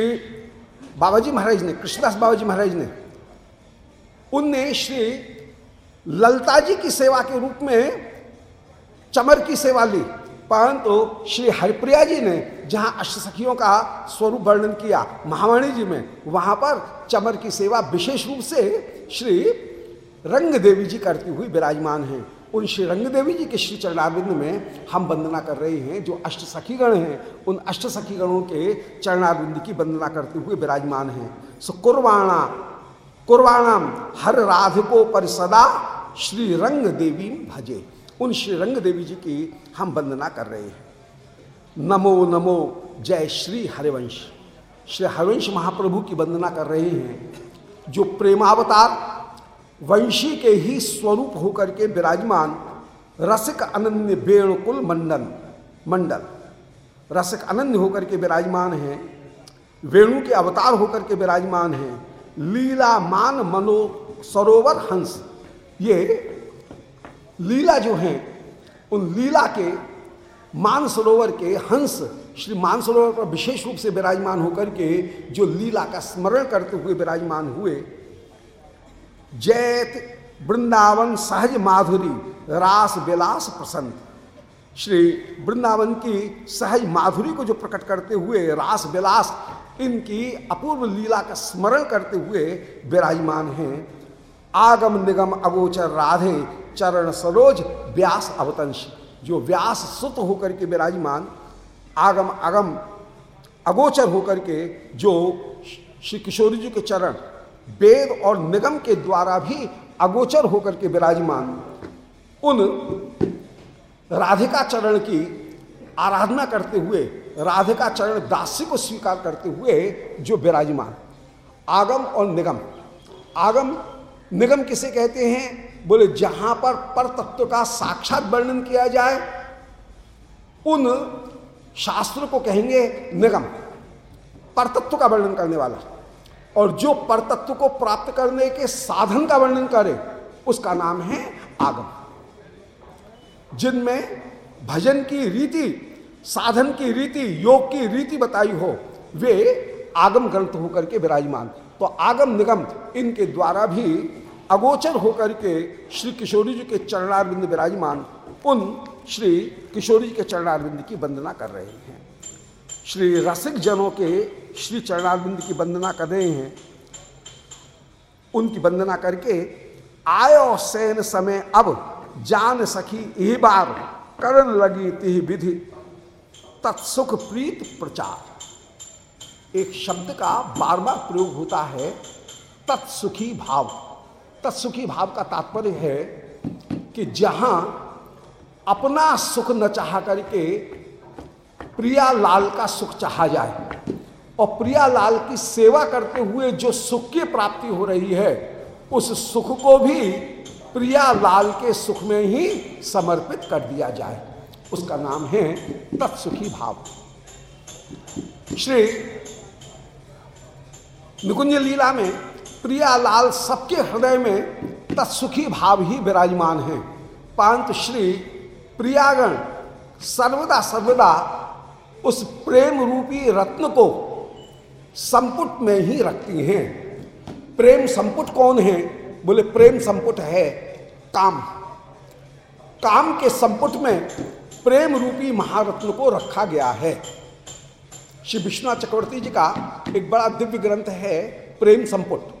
बाबा जी महाराज ने, कृष्णदास बाबा जी महाराज ने, उनने श्री ललता जी की सेवा के रूप में चमर की सेवा ली। परंतु श्री हरिप्रिया जी ने जहाँ अष्ट सखियों का स्वरूप वर्णन किया, महावाणी जी में, वहाँ पर चमर की सेवा विशेष रूप से श्री रंग देवी जी करती हुई विराजमान हैं। उन श्री रंग देवी जी के श्री चरणारविंद में हम वंदना कर रहे हैं, जो अष्ट सखीगण हैं, उन अष्ट सखीगणों के चरणारविंद की वंदना करते हुए विराजमान हैं। सो कुर्वाणा, कुर्वाणाम, हर राधिको पर सदा श्री रंग देवी भजे। उन श्री रंग देवी जी की हम वंदना कर रहे हैं। नमो नमो, जय श्री हरिवंश। श्री हरिवंश महाप्रभु की वंदना कर रहे हैं। जो प्रेमावतार, वंशी के ही स्वरूप होकर के विराजमान रसिक अनन्य वेणुकुल मंडल मंडल। रसिक अनन्य होकर के विराजमान हैं, वेणु के अवतार होकर के विराजमान हैं लीला मान मनो सरोवर हंस। ये लीला जो है, उन लीला के मानसरोवर के हंस, श्री मानसरोवर पर विशेष रूप से विराजमान होकर के जो लीला का स्मरण करते हुए विराजमान हुए, जैत, वृंदावन, सहज माधुरी, रास विलास प्रसन्न। श्री वृंदावन की सहज माधुरी को जो प्रकट करते हुए, रास विलास, इनकी अपूर्व लीला का स्मरण करते हुए विराजमान हैं। आगम निगम अगोचर राधे चरण सरोज व्यास अवतंश। जो व्यास सुत होकर के विराजमान, आगम आगम अगोचर होकर के जो श्री किशोर जी के चरण, वेद और निगम के द्वारा भी अगोचर होकर के विराजमान, उन राधिका चरण की आराधना करते हुए, राधिका चरण दास्य को स्वीकार करते हुए जो विराजमान, आगम और निगम। आगम, निगम किसे कहते हैं? बोले, जहाँ पर पर तत्व का साक्षात वर्णन किया जाए, उन शास्त्र को कहेंगे निगम, परतत्व का वर्णन करने वाला। और जो परतत्व को प्राप्त करने के साधन का वर्णन करे, उसका नाम है आगम। जिनमें भजन की रीति, साधन की रीति, योग की रीति बताई हो, वे आगम ग्रंथ होकर के विराजमान। तो आगम निगम इनके द्वारा भी अगोचर होकर के श्री किशोरी जी के चरणारविंद विराजमान उन श्री किशोरी जी के चरणारविंद की वंदना कर रहे हैं। श्री रसिक जनों के श्री चरणारविंद की वंदना कर रहे हैं। उनकी वंदना करके आयो सैन समय अब जान सखी यही बार, करण लगी ति विधि, तत्सुख प्रीत प्रचार। एक शब्द का बार बार प्रयोग होता है, तत्सुखी भाव। तत्सुखी भाव का तात्पर्य है कि जहाँ अपना सुख न चाह करके प्रिया लाल का सुख चाहा जाए और प्रिया लाल की सेवा करते हुए जो सुख की प्राप्ति हो रही है, उस सुख को भी प्रिया लाल के सुख में ही समर्पित कर दिया जाए। उसका नाम है तत्सुखी भाव। श्री निकुंज लीला में प्रियालाल सबके हृदय में तत्सुखी भाव ही विराजमान है। पांत श्री प्रियागण सर्वदा सर्वदा उस प्रेम रूपी रत्न को संपुट में ही रखती हैं। प्रेम संपुट कौन है? बोले, प्रेम संपुट है काम। काम के संपुट में प्रेम रूपी महारत्न को रखा गया है। श्री विश्वनाथ चक्रवर्ती जी का एक बड़ा दिव्य ग्रंथ है, प्रेम संपुट।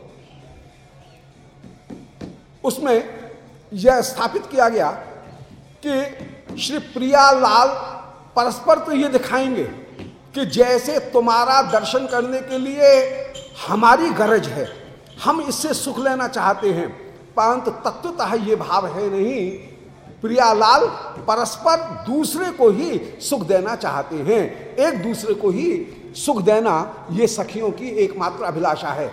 उसमें यह स्थापित किया गया कि श्री प्रिया लाल परस्पर तो ये दिखाएँगे कि जैसे तुम्हारा दर्शन करने के लिए हमारी गरज है, हम इससे सुख लेना चाहते हैं, परंतु तत्वतः ये भाव है नहीं। प्रियालाल परस्पर दूसरे को ही सुख देना चाहते हैं, एक दूसरे को ही सुख देना ये सखियों की एकमात्र अभिलाषा है।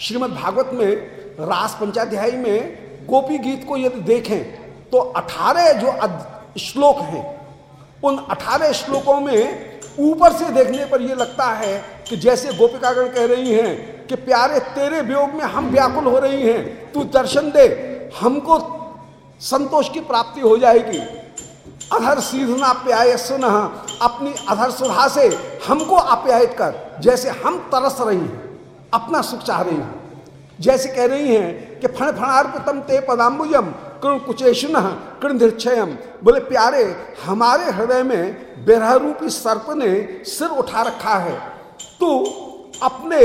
श्रीमद् भागवत में रास पंचाध्यायी में गोपी गीत को यदि देखें तो अठारह जो श्लोक हैं, उन अठारह श्लोकों में ऊपर से देखने पर यह लगता है कि जैसे गोपिकागण कह रही हैं कि प्यारे तेरे वियोग में हम व्याकुल हो रही हैं, तू दर्शन दे, हमको संतोष की प्राप्ति हो जाएगी। अधर सीधना प्याय सुन अपनी अधर सुधा से हमको आप्यायित कर, जैसे हम तरस रही हैं, अपना सुख चाह रही हैं। जैसे कह रही हैं कि फण फणार्पितम ते पदाम्बुजम, कृण कुचेशन कृणधिक्षयम बोले, प्यारे, हमारे हृदय में बेरह रूपी सर्प ने सिर उठा रखा है। तो अपने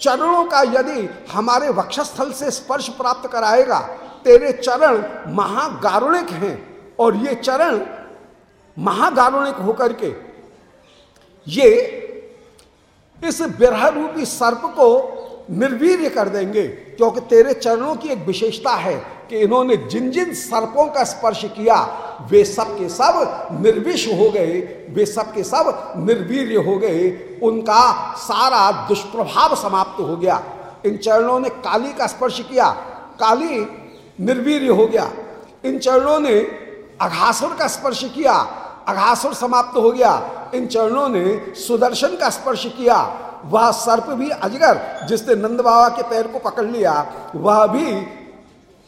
चरणों का यदि हमारे वक्षस्थल से स्पर्श प्राप्त कराएगा, तेरे चरण महागारुणिक हैं। और ये चरण महागारुणिक होकर के, ये इस बिरह रूपी सर्प को निर्वीर्य कर देंगे, क्योंकि तेरे चरणों की एक विशेषता है कि इन्होंने जिन जिन सर्पों का स्पर्श किया, वे सब के सब निर्विष हो गए, वे सब के सब निर्वीर्य हो गए, उनका सारा दुष्प्रभाव समाप्त हो गया। इन चरणों ने काली का स्पर्श किया, काली निर्वीर्य हो गया। इन चरणों ने अघासुर का स्पर्श किया अघासुर समाप्त हो गया। इन चरणों ने सुदर्शन का स्पर्श किया। वह सर्प भी अजगर जिसने नंद बाबा के पैर को पकड़ लिया, वह भी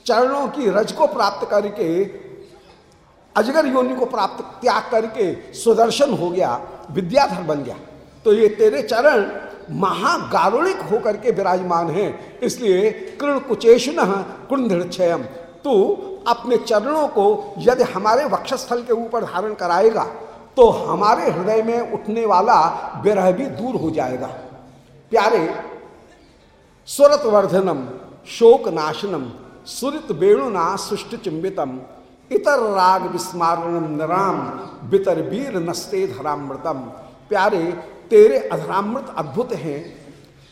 चरणों की रज को प्राप्त करके, अजगर योनि को प्राप्त, त्याग करके सुदर्शन हो गया, विद्याधर बन गया। तो ये तेरे चरण महागारुणिक होकर के विराजमान हैं। इसलिए कृण कुचेशन कुंधक्षयम तू अपने चरणों को यदि हमारे वक्षस्थल के ऊपर धारण कराएगा तो हमारे हृदय में उठने वाला विरह भी दूर हो जाएगा। प्यारे सुरत वर्धनम शोक नाशनम सुरित वेणुना सुष्ट चिंबितम इतर राग विस्मारणम नराम बितर वीर नस्ते धरामृतम। प्यारे, तेरे अधरामृत अद्भुत हैं।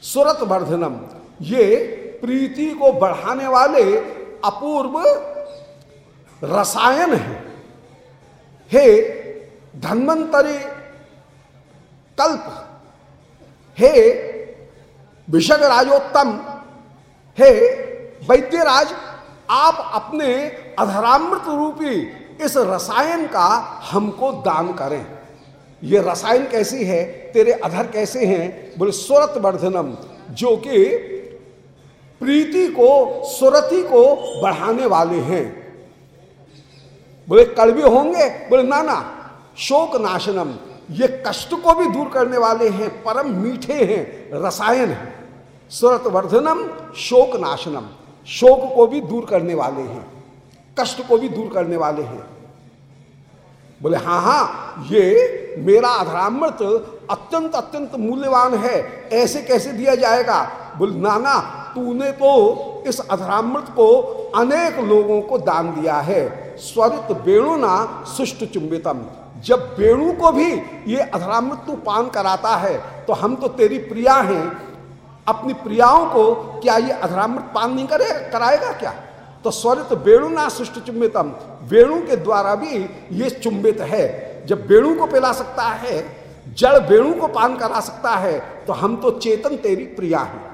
सुरत वर्धनम ये प्रीति को बढ़ाने वाले अपूर्व रसायन है। हे धन्वंतरी कल्प। हे विषग राजोत्तम हे वैद्यराज, आप अपने अधरामृत रूपी इस रसायन का हमको दान करें। ये रसायन कैसी है? तेरे अधर कैसे हैं? बोले सुरत वर्धनम जो कि प्रीति को सुरति को बढ़ाने वाले हैं। बोले कड़वे होंगे। बोले ना ना शोक नाशनम ये कष्ट को भी दूर करने वाले हैं, परम मीठे हैं, रसायन है। सुरत वर्धनम शोक नाशनम शोक को भी दूर करने वाले हैं, कष्ट को भी दूर करने वाले हैं। बोले हाँ हाँ ये मेरा अधरामृत अत्यंत अत्यंत मूल्यवान है, ऐसे कैसे दिया जाएगा? बोले, नाना, तूने तो इस अधरामृत को अनेक लोगों को दान दिया है स्वरित वेणुना सुष्ट चुंबितम। जब वेणु को भी ये अधरामृत तू पान कराता है तो हम तो तेरी प्रिया हैं। अपनी प्रियाओं को क्या ये अधरामृत पान नहीं करे, कराएगा क्या? तो स्वरित वेणुना सुष्ट चुंबितम। वेणु के द्वारा भी ये चुंबित है। जब वेणु को पिला सकता है, जड़ वेणु को पान करा सकता है तो हम तो चेतन तेरी प्रिया हैं।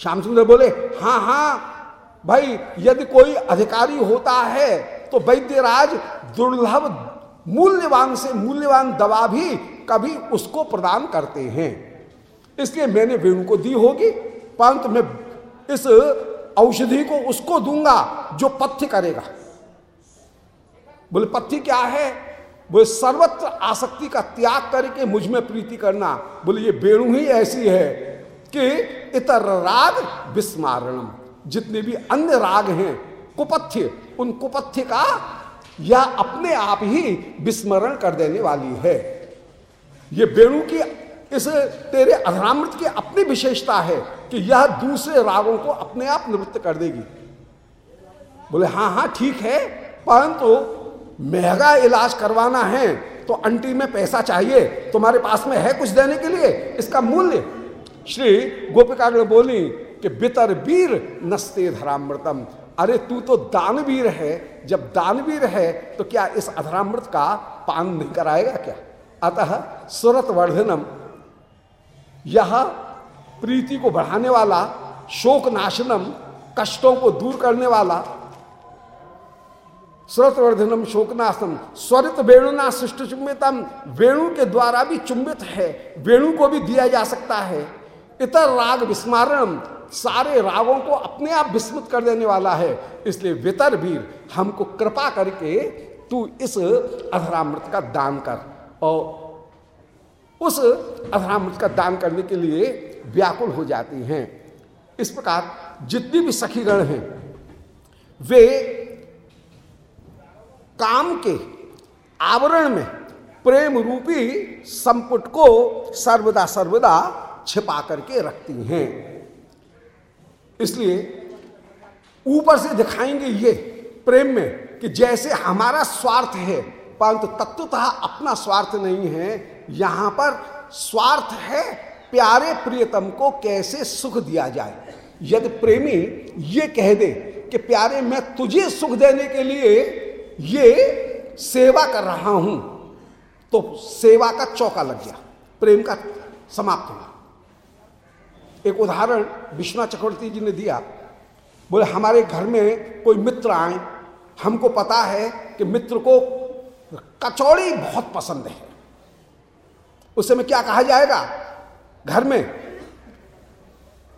श्याम सुंदर बोले हाँ हाँ भाई, यदि कोई अधिकारी होता है तो वैद्यराज दुर्लभ मूल्यवान से मूल्यवान दवा भी कभी उसको प्रदान करते हैं। इसलिए मैंने वेणु को दी होगी। परंतु मैं इस औषधि को उसको दूँगा जो पथ्य करेगा। बोले, पथ्य क्या है? बोले, सर्वत्र आसक्ति का त्याग करके मुझमें प्रीति करना। बोले, ये वेणु ही ऐसी है कि इतर राग विस्मारणम। जितने भी अन्य राग हैं, कुपथ्य, उन कुपथ्य का यह अपने आप ही विस्मरण कर देने वाली है। ये वेणु की इस तेरे अधरामृत की अपनी विशेषता है कि यह दूसरे रागों को अपने आप निवृत्त कर देगी। बोले हाँ हाँ ठीक है, परंतु तो महँगा इलाज करवाना है तो अंटी में पैसा चाहिए, तुम्हारे पास में है कुछ देने के लिए? इसका मूल्य? श्री गोपिकागण बोली कि बितर वीर नस्ते धरामृतम। अरे तू तो दानवीर है। जब दानवीर है तो क्या इस अधरामृत का पान नहीं कराएगा क्या? अतः सुरत वर्धनम यह प्रीति को बढ़ाने वाला शोक नाशनम कष्टों को दूर करने वाला श्रोतवर्धनम शोकनाशनम, स्वरित वेणुना सृष्ट चुम्बितम, वेणु के द्वारा भी चुंबित है। वेणु को भी दिया जा सकता है। इतर राग विस्मारण सारे रागों को अपने आप विस्मृत कर देने वाला है। इसलिए वितर वीर, हमको कृपा करके तू इस अधरामृत का दान कर। और उस अधरामृत का दान करने के लिए व्याकुल हो जाती हैं। इस प्रकार जितनी भी सखीगण हैं, वे काम के आवरण में प्रेम रूपी संपुट को सर्वदा सर्वदा छिपा करके रखती हैं। इसलिए ऊपर से दिखाएँगे ये प्रेम में कि जैसे हमारा स्वार्थ है, परंतु तत्वतः अपना स्वार्थ नहीं है। यहाँ पर स्वार्थ है प्यारे प्रियतम को कैसे सुख दिया जाए। यदि प्रेमी ये कह दे कि प्यारे, मैं तुझे सुख देने के लिए ये सेवा कर रहा हूँ तो सेवा का चौका लग गया, प्रेम का समाप्त हुआ। एक उदाहरण विश्वनाथ चक्रवर्ती जी ने दिया। बोले, हमारे घर में कोई मित्र आए, हमको पता है कि मित्र को कचौड़ी बहुत पसंद है। उस समय क्या कहा जाएगा? घर में?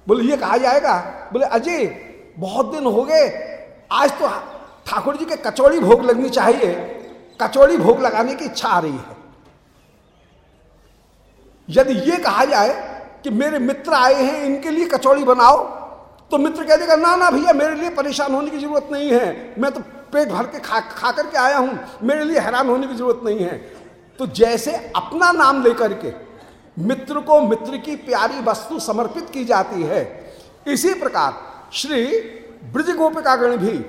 बोले, ये कहा जाएगा? बोले, अजय, बहुत दिन हो गए, आज तो ठाकुर जी के कचौड़ी भोग लगनी चाहिए। कचौड़ी भोग लगाने की इच्छा आ रही है। यदि ये कहा जाए कि मेरे मित्र आए हैं, इनके लिए कचौड़ी बनाओ। तो मित्र कह देगा, ना ना भैया, मेरे लिए परेशान होने की ज़रूरत नहीं है। मैं तो पेट भर के खा खा करके आया हूँ। मेरे लिए हैरान होने की ज़रूरत नहीं है। तो जैसे अपना नाम लेकर के मित्र को मित्र की प्यारी वस्तु समर्पित की जाती है, इसी प्रकार श्री ब्रज गोपिकागण भी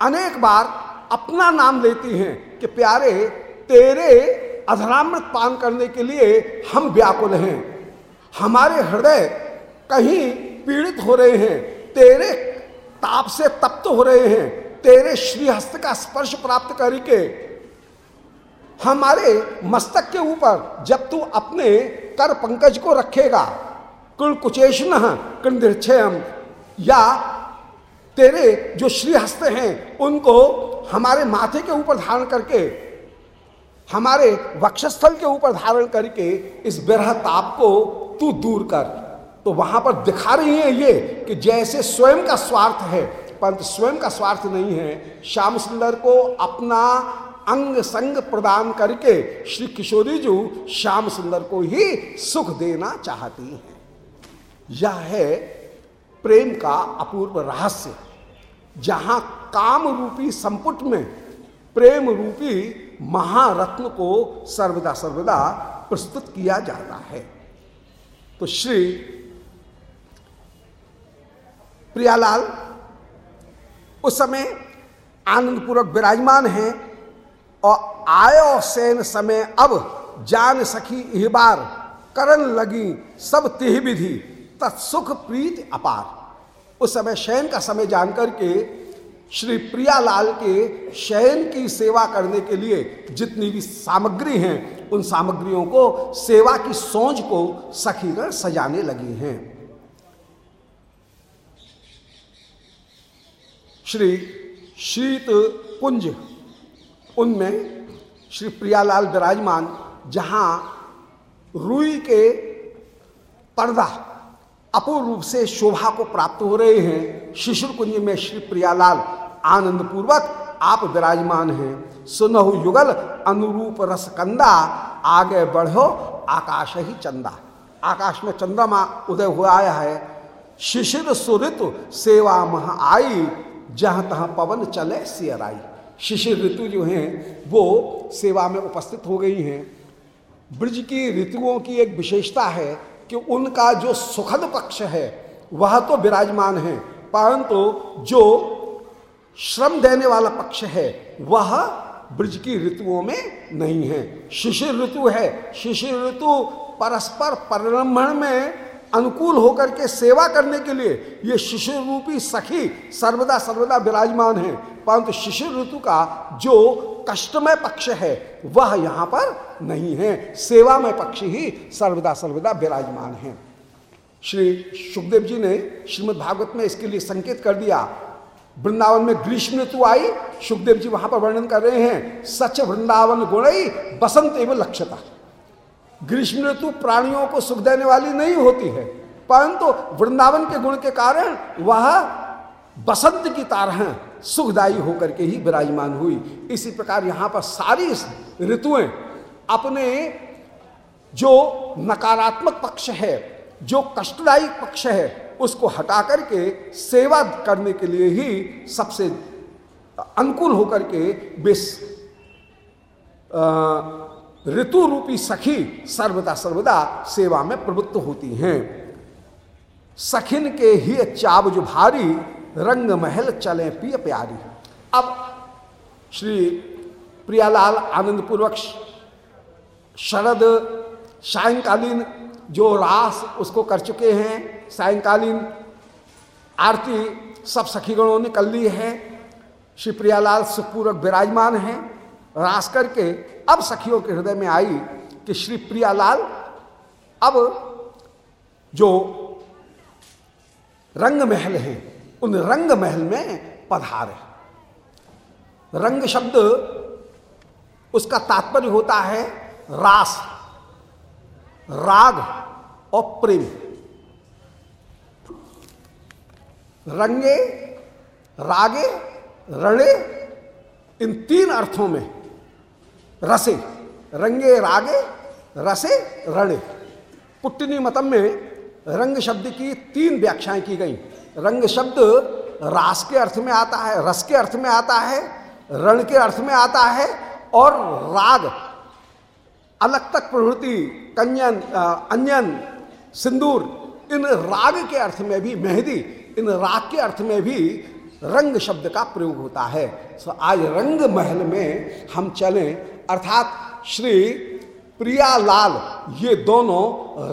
अनेक बार अपना नाम लेती हैं कि, प्यारे, तेरे अधरामृत पान करने के लिए हम व्याकुल हैं। हमारे हृदय कहीं पीड़ित हो रहे हैं, तेरे ताप से तप्त हो रहे हैं, तेरे श्रीहस्त का स्पर्श प्राप्त करके, हमारे मस्तक के ऊपर जब तू अपने कर पंकज को रखेगा, कुल कुचेशन कृंदृक्षयम या तेरे जो श्रीहस्त हैं, उनको हमारे माथे के ऊपर धारण करके, हमारे वक्षस्थल के ऊपर धारण करके इस बिरह ताप को तू दूर कर। तो वहाँ पर दिखा रही है ये कि जैसे स्वयं का स्वार्थ है, परंतु स्वयं का स्वार्थ नहीं है। श्याम सुंदर को अपना अंग संग प्रदान करके श्री किशोरी जी श्याम सुंदर को ही सुख देना चाहती हैं। यह है प्रेम का अपूर्व रहस्य, जहाँ काम रूपी संपुट में प्रेम रूपी महारत्न को सर्वदा सर्वदा प्रस्तुत किया जाता है। तो श्री प्रियालाल उस समय आनंद पूर्वक विराजमान है और आयो सेन समय अब जान सखी यह बार करन लगी सब तिह विधि, तत्सुख प्रीत अपार। उस समय शयन का समय जानकर के श्री प्रियालाल के शयन की सेवा करने के लिए जितनी भी सामग्री हैं, उन सामग्रियों को, सेवा की सोच को सखीगण सजाने लगी हैं। श्री शीत कुंज, उनमें श्री प्रियालाल विराजमान, जहाँ रुई के पर्दा अपूर्व रूप से शोभा को प्राप्त हो रहे हैं, शिशुर कुंज में श्री प्रियालाल आनंद पूर्वक आप विराजमान हैं। सुनहु युगल अनुरूप रस कंदा आगे बढ़ो, आकाश ही चंदा। आकाश में चंद्रमा उदय हुआ आया है। शिशिर सुऋतु सेवा मह आई, जहाँ तहां पवन चले सियर आई शिशिर ऋतु जो हैं, वो सेवा में उपस्थित हो गई हैं। ब्रज की ऋतुओं की एक विशेषता है कि उनका जो सुखद पक्ष है, वह तो विराजमान है, परंतु जो श्रम देने वाला पक्ष है, वह ब्रज की ऋतुओं में नहीं है। शिशिर ऋतु है। शिशिर ऋतु परस्पर परिरंभण में अनुकूल होकर के सेवा करने के लिए ये शिशिर रूपी सखी सर्वदा सर्वदा विराजमान है। परंतु शिशिर ऋतु का जो कष्टमय पक्ष है, वह यहाँ पर नहीं है। सेवामय पक्ष ही सर्वदा सर्वदा विराजमान है। श्री सुखदेव जी ने श्रीमद् भागवत में इसके लिए संकेत कर दिया वृंदावन में ग्रीष्म ऋतु आई, सुखदेव जी वहाँ पर वर्णन कर रहे हैं, सच वृंदावन गुणई, बसंत एवं लक्ष्यता ग्रीष्म ऋतु प्राणियों को सुख देने वाली नहीं होती है, परंतु वृंदावन के गुण के कारण वह बसंत की तरह सुखदायी होकर के ही विराजमान हुई। इसी प्रकार यहाँ पर सारी ऋतुएँ अपने जो नकारात्मक पक्ष है, जो कष्टदायी पक्ष है उसको हटा करके सेवा करने के लिए ही सबसे अनुकूल होकर के बेस ऋतु रूपी सखी सर्वदा सर्वदा सेवा में प्रवृत्त होती हैं। सखिन के ही चाब जो भारी, रंग महल चले पिय प्यारी। अब श्री प्रियालाल आनंद पूर्वक शरद, सायंकालीन जो रास उसको कर चुके हैं सायंकालीन आरती सब सखीगणों ने कर ली है। श्री प्रियालाल सुखपूर्वक विराजमान हैं। रास करके अब सखियों के हृदय में आई कि श्री प्रियालाल अब जो रंग महल है, उन रंग महल में पधार है। रंग शब्द उसका तात्पर्य होता है रास, राग और प्रेम। रंगे, रागे, रणे, इन तीन अर्थों में रसे, रंगे, रागे, रसे, रणे। पुट्टिनी मतम में रंग शब्द की तीन व्याख्याएँ की गई। रंग शब्द रास के अर्थ में आता है, रस के अर्थ में आता है, रण के अर्थ में आता है और राग। अलग तक प्रवृत्ति, कन्यन अन्यन, सिंदूर, इन राग के अर्थ में भी मेहंदी इन राग के अर्थ में भी रंग शब्द का प्रयोग होता है। तो आज रंग महल में हम चलें, अर्थात श्री प्रियालाल, ये दोनों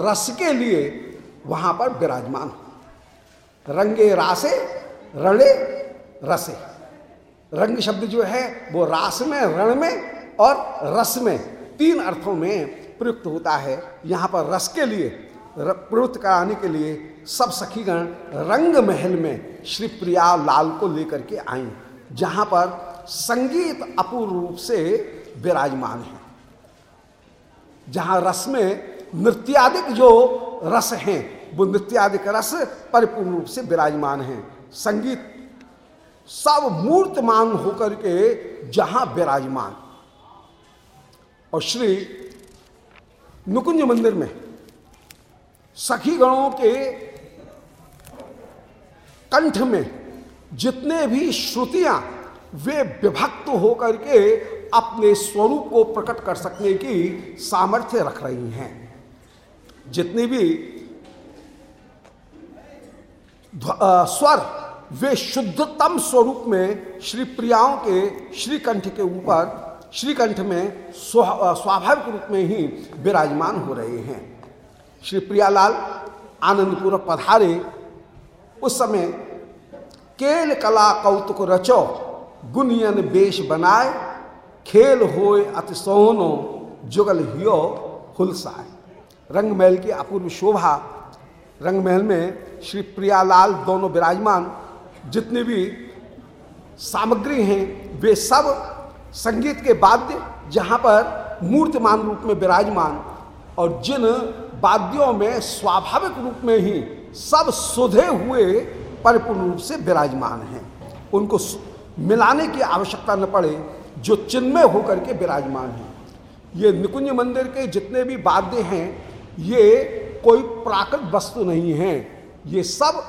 रस के लिए वहाँ पर विराजमान रंगे रासे, रणे रसे। रंग शब्द जो है, वो रास में, रण में और रस में, तीन अर्थों में प्रयुक्त होता है। यहाँ पर रस के लिए प्रवृत्त कराने के लिए सब सखीगण रंग महल में श्री प्रिया लाल को लेकर के आई, जहाँ पर संगीत अपूर्व रूप से विराजमान है। जहाँ रस में नृत्यादिक जो रस हैं, वो नृत्यादिक रस परिपूर्ण रूप से विराजमान हैं। संगीत सब मूर्तमान होकर के जहाँ विराजमान। और श्री नुकुंज मंदिर में सखी गणों के कंठ में जितने भी श्रुतियाँ वे विभक्त होकर के अपने स्वरूप को प्रकट कर सकने की सामर्थ्य रख रही हैं। जितनी भी स्वर वे शुद्धतम स्वरूप में श्री प्रियाओं के श्रीकंठ के ऊपर श्रीकंठ में स्वाभाविक रूप में ही विराजमान हो रहे हैं। श्री प्रियालाल आनंदपूर्वक पधारे उस समय केल कला कौतुक रचो, गुनियन बेश बनाए, खेल होए अति सोहनो जुगल हियो हुलसाए। रंगमहल की अपूर्व शोभा, रंगमहल में श्री प्रियालाल दोनों विराजमान, जितनी भी सामग्री हैं, वे सब संगीत के वाद्य जहाँ पर मूर्तमान रूप में विराजमान और जिन वाद्यों में स्वाभाविक रूप में ही सब सुधे हुए परिपूर्ण रूप से विराजमान हैं, उनको मिलाने की आवश्यकता न पड़े, जो चिन्मय होकर के विराजमान हैं। ये निकुंज मंदिर के जितने भी वाद्य हैं, ये कोई प्राकृत वस्तु नहीं है, ये सब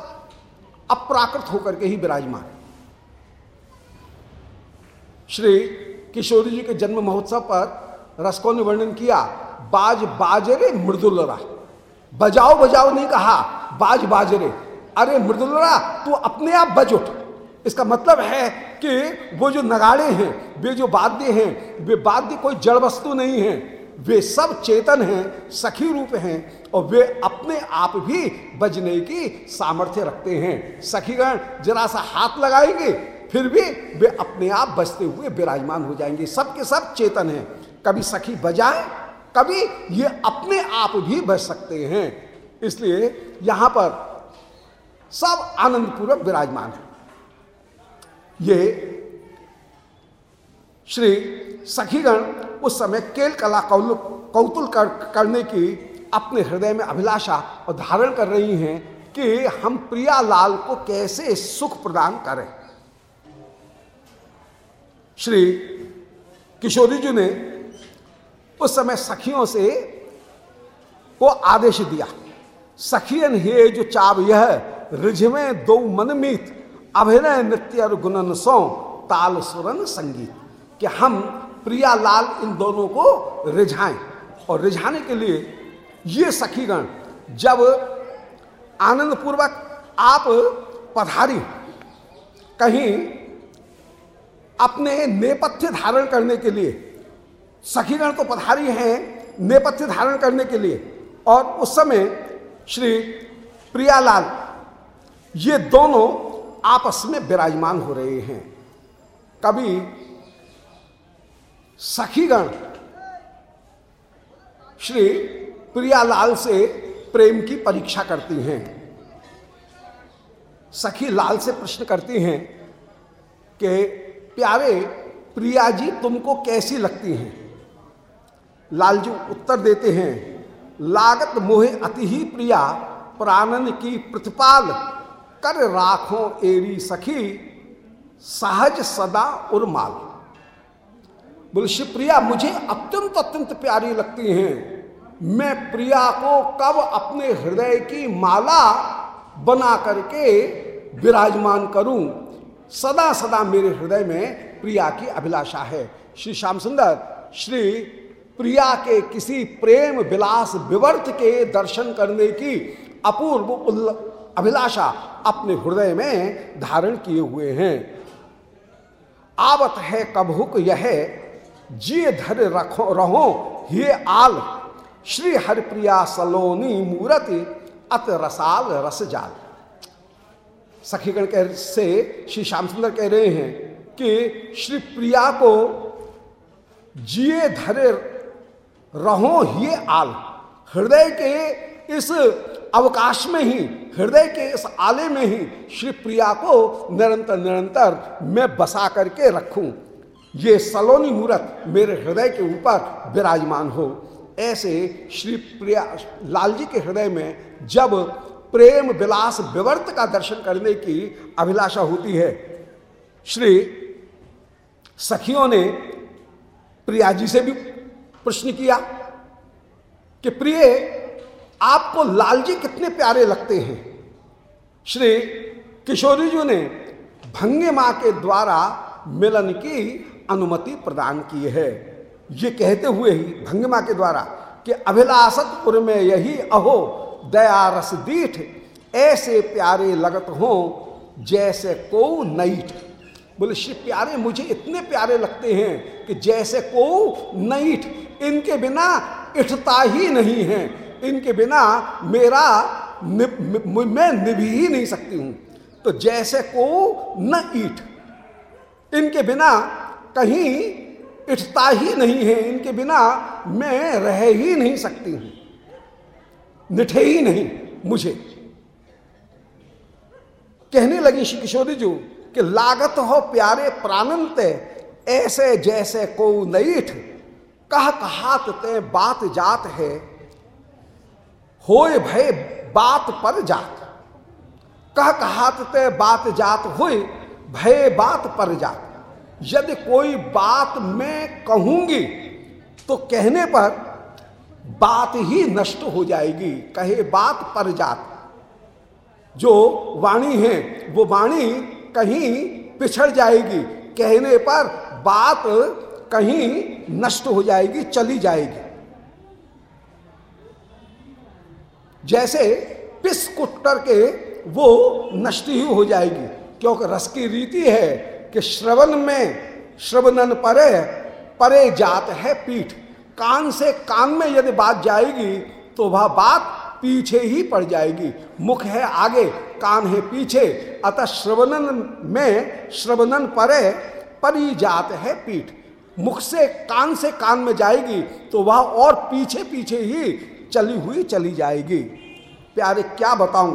अप्राकृत होकर के ही विराजमान श्री किशोरी जी के जन्म महोत्सव पर रसकों ने वर्णन किया बाज बाजरे मृदुलरा। बजाओ बजाओ नहीं कहा, बाज बाजरे अरे मृदुलरा, तू अपने आप बज उठ। इसका मतलब है कि वो जो नगाड़े हैं, वे जो वाद्य हैं, वे वाद्य कोई जड़ वस्तु नहीं है। वे सब चेतन हैं, सखी रूप हैं, और वे अपने आप भी बजने की सामर्थ्य रखते हैं। सखीगण, जरा सा हाथ लगाएँगे, फिर भी वे अपने आप बजते हुए विराजमान हो जाएँगे। सब के सब चेतन हैं। कभी सखी बजाए कभी ये अपने आप भी बज सकते हैं। इसलिए यहाँ पर सब आनंद पूर्वक विराजमान है। ये श्री सखीगण उस समय केल कला कौतुल कर, करने की अपने हृदय में अभिलाषा और धारण कर रही हैं कि हम प्रिया लाल को कैसे सुख प्रदान करें। श्री किशोरी जी ने उस समय सखियों से को आदेश दिया, सखियन, हे जो चाव यह रिझवे दो मनमीत, अभिनय नृत्य और गुणन सो, ताल सुरन संगीत, कि हम प्रिया लाल इन दोनों को रिझाएँ। और रिझाने के लिए ये सखीगण, जब आनंद पूर्वक आप पधारी, कहीं अपने नेपथ्य धारण करने के लिए सखीगण तो पधारी हैं नेपथ्य धारण करने के लिए। और उस समय श्री प्रियालाल, ये दोनों आपस में विराजमान हो रहे हैं। कभी सखीगण श्री प्रियालाल से प्रेम की परीक्षा करती हैं। सखी लाल से प्रश्न करती हैं कि, प्यारे, प्रिया जी तुमको कैसी लगती हैं? लालजू उत्तर देते हैं, लागत मोहे अति ही प्रिया, प्राणन की प्रतिपाल कर राखो एरी सखी, सहज सदा उर्माल। बोले शिवप्रिया मुझे अत्यंत अत्यंत प्यारी लगती हैं। मैं प्रिया को कब अपने हृदय की माला बना करके विराजमान करूँ? सदा सदा मेरे हृदय में प्रिया की अभिलाषा है। श्री श्याम सुंदर, श्री प्रिया के किसी प्रेम विलास विवर्त के दर्शन करने की अपूर्व अभिलाषा अपने हृदय में धारण किए हुए हैं। आवत है कबहुक यह जी धर रखो रहो ये आल। श्री हरिप्रिया सलोनी मूर्ति अत रसाल रस जाल। सखीगण कह से श्री श्याम सुंदर कह रहे हैं कि श्री प्रिया को जिए धरे रहो ये आल। हृदय के इस अवकाश में ही, हृदय के इस आले में ही श्री प्रिया को निरंतर निरंतर मैं बसा करके रखूँ। ये सलोनी मूर्त मेरे हृदय के ऊपर विराजमान हो। ऐसे श्री प्रिया, लाल जी के हृदय में जब प्रेम विलास विवर्त का दर्शन करने की अभिलाषा होती है, श्री सखियों ने प्रिया जी से भी प्रश्न किया कि प्रिय, आपको लालजी कितने प्यारे लगते हैं? श्री किशोरी जी ने भंगे माँ के द्वारा मिलन की अनुमति प्रदान की है। ये कहते हुए ही भंगे भंगिमा के द्वारा कि अभिलाषतपुर में यही अहो दया रस दीठ, ऐसे प्यारे लगत हो जैसे को नईठ। बोले श्री प्यारे मुझे इतने प्यारे लगते हैं कि जैसे को नईठ इनके बिना इठता ही नहीं है। इनके बिना मेरा निब, मैं निभ ही नहीं सकती हूँ। तो जैसे को न ईठ इनके बिना कहीं इठता ही नहीं है इनके बिना मैं रह ही नहीं सकती हूँ। निठे ही नहीं मुझे। कहने लगी श्री किशोरी जी कि लागत हो प्यारे प्राणंत ऐसे जैसे को नईठ, कह कहात ते बात जात है होए भय बात पर जात। कह कहात ते बात जात हुए भय बात पर जात। यदि कोई बात मैं कहूँगी तो कहने पर बात ही नष्ट हो जाएगी, कहे बात पर जात। जो वाणी है, वो वाणी कहीं पिछड़ जाएगी। कहने पर बात कहीं नष्ट हो जाएगी, चली जाएगी। जैसे पिस कुट करके वो नष्ट ही हो जाएगी। क्योंकि रस की रीति है कि श्रवण में श्रवणन परे परे जात है पीठ। कान से कान में यदि बात जाएगी तो वह बात पीछे ही पड़ जाएगी। मुख है आगे, कान है पीछे। अतः श्रवणन में श्रवणन परे परी जात है पीठ। मुख से कान से कान में जाएगी तो वह और पीछे पीछे ही चली हुई चली जाएगी। प्यारे, क्या बताऊँ?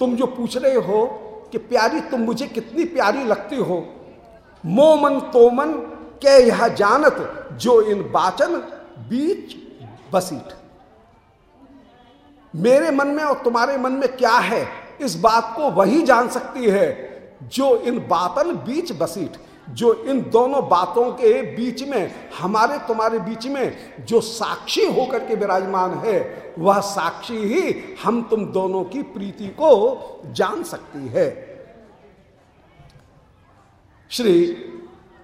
तुम जो पूछ रहे हो कि प्यारी, तुम मुझे कितनी प्यारी लगती हो? मोमन तोमन, के यह जानत जो इन बाचन बीच बसीठ मेरे मन में और तुम्हारे मन में क्या है? इस बात को वही जान सकती है जो इन बातन बीच बसीठ जो इन दोनों बातों के बीच में, हमारे तुम्हारे बीच में जो साक्षी होकर के विराजमान है, वह साक्षी ही हम तुम दोनों की प्रीति को जान सकती है। श्री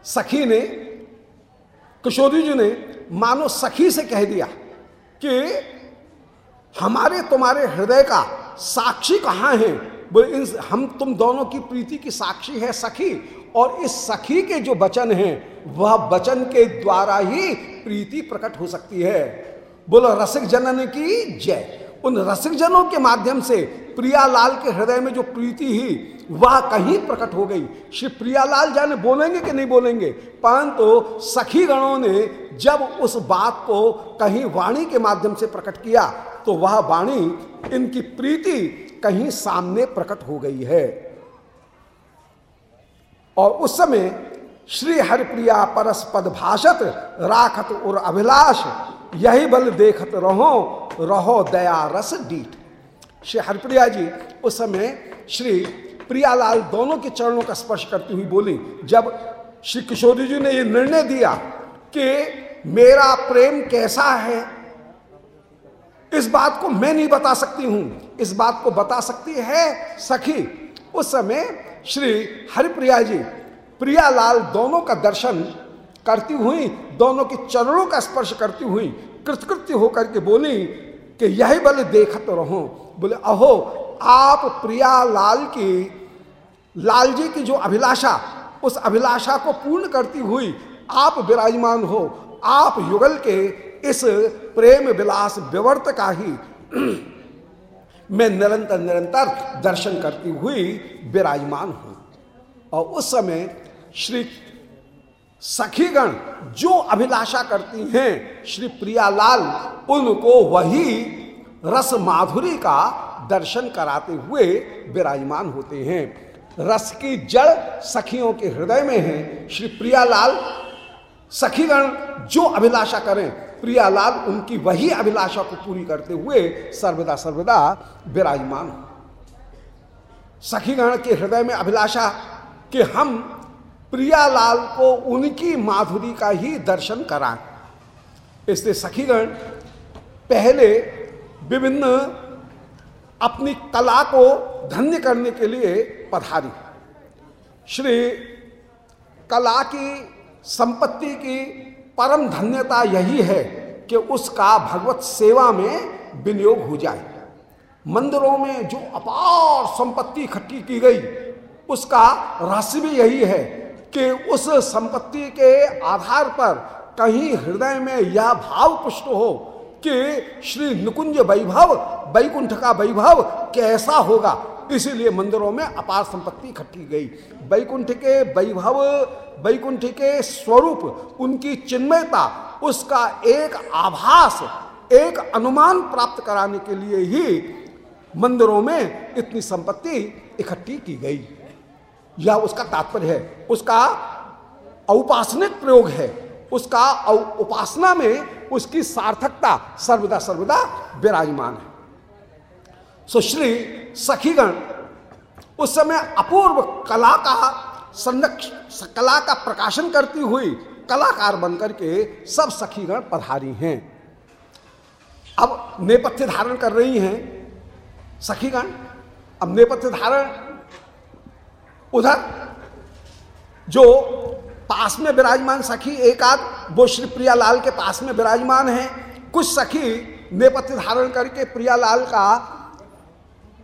सखी ने, किशोरी जी ने मानो सखी से कह दिया कि हमारे तुम्हारे हृदय का साक्षी कहाँ है? बोले, इन हम तुम दोनों की प्रीति की साक्षी है सखी, और इस सखी के जो वचन हैं, वह वचन के द्वारा ही प्रीति प्रकट हो सकती है। बोलो, रसिक जनन की जय। उन रसिक जनों के माध्यम से प्रियालाल के हृदय में जो प्रीति ही, वह कहीं प्रकट हो गई। श्री प्रियालाल जाने बोलेंगे कि नहीं बोलेंगे? परंतु तो सखी गणों ने जब उस बात को कहीं वाणी के माध्यम से प्रकट किया तो वह वाणी, इनकी प्रीति कहीं सामने प्रकट हो गई है। और उस समय श्री हरिप्रिया परस पद भाषत राखत और अभिलाष, यही बल देखत रहो रहो दया रस डीठ श्री हरिप्रिया जी उस समय श्री प्रियालाल दोनों के चरणों का स्पर्श करती हुई बोली, जब श्री किशोरी जी ने यह निर्णय दिया कि मेरा प्रेम कैसा है, इस बात को मैं नहीं बता सकती हूँ, इस बात को बता सकती है सखी। उस समय श्री हरिप्रिया जी प्रियालाल दोनों का दर्शन करती हुई, दोनों के चरणों का स्पर्श करती हुई कृतकृत्य होकर के बोली कि यही बल देखत रहो। बोले, अहो, आप प्रिया लाल की, लाल जी की जो अभिलाषा, उस अभिलाषा को पूर्ण करती हुई आप विराजमान हो। आप युगल के इस प्रेम विलास विवर्त का ही मैं निरंतर निरंतर दर्शन करती हुई विराजमान हूँ। और उस समय श्री सखीगण जो अभिलाषा करती हैं श्री प्रियालाल, उनको वही रस माधुरी का दर्शन कराते हुए विराजमान होते हैं। रस की जड़ सखियों के हृदय में है। श्री प्रियालाल, सखीगण जो अभिलाषा करें, प्रियालाल उनकी वही अभिलाषा को पूरी करते हुए सर्वदा सर्वदा विराजमान सखीगण के हृदय में अभिलाषा कि हम प्रियालाल को उनकी माधुरी का ही दर्शन कराएँ इसलिए सखीगण, पहले विभिन्न अपनी कला को धन्य करने के लिए पधारी। श्री कला की, संपत्ति की परम धन्यता यही है कि उसका भगवत सेवा में विनियोग हो जाए। मंदिरों में जो अपार संपत्ति इकट्ठी की गई, उसका रहस्य भी यही है कि उस संपत्ति के आधार पर कहीं हृदय में यह भाव पुष्ट हो कि श्री निकुंज वैभव, वैकुंठ का वैभव कैसा होगा? इसीलिए मंदिरों में अपार संपत्ति इकट्ठी गई। वैकुंठ के वैभव, वैकुंठ के स्वरूप, उनकी चिन्मयता, उसका एक आभास, एक अनुमान प्राप्त कराने के लिए ही मंदिरों में इतनी संपत्ति इकट्ठी की गई। यह उसका तात्पर्य है, उसका औपासनिक प्रयोग है, उसका उपासना में उसकी सार्थकता सर्वदा सर्वदा विराजमान है। सुश्री सखीगण उस समय अपूर्व कला का संरक्षण कला का प्रकाशन करती हुई कलाकार बनकर के सब सखीगण पधारी हैं। अब नेपथ्य धारण कर रही हैं सखीगण। अब नेपथ्य धारण उधर, जो पास में विराजमान सखी एक आध वो श्री प्रियालाल के पास में विराजमान है। कुछ सखी नेपथ्य धारण करके प्रियालाल का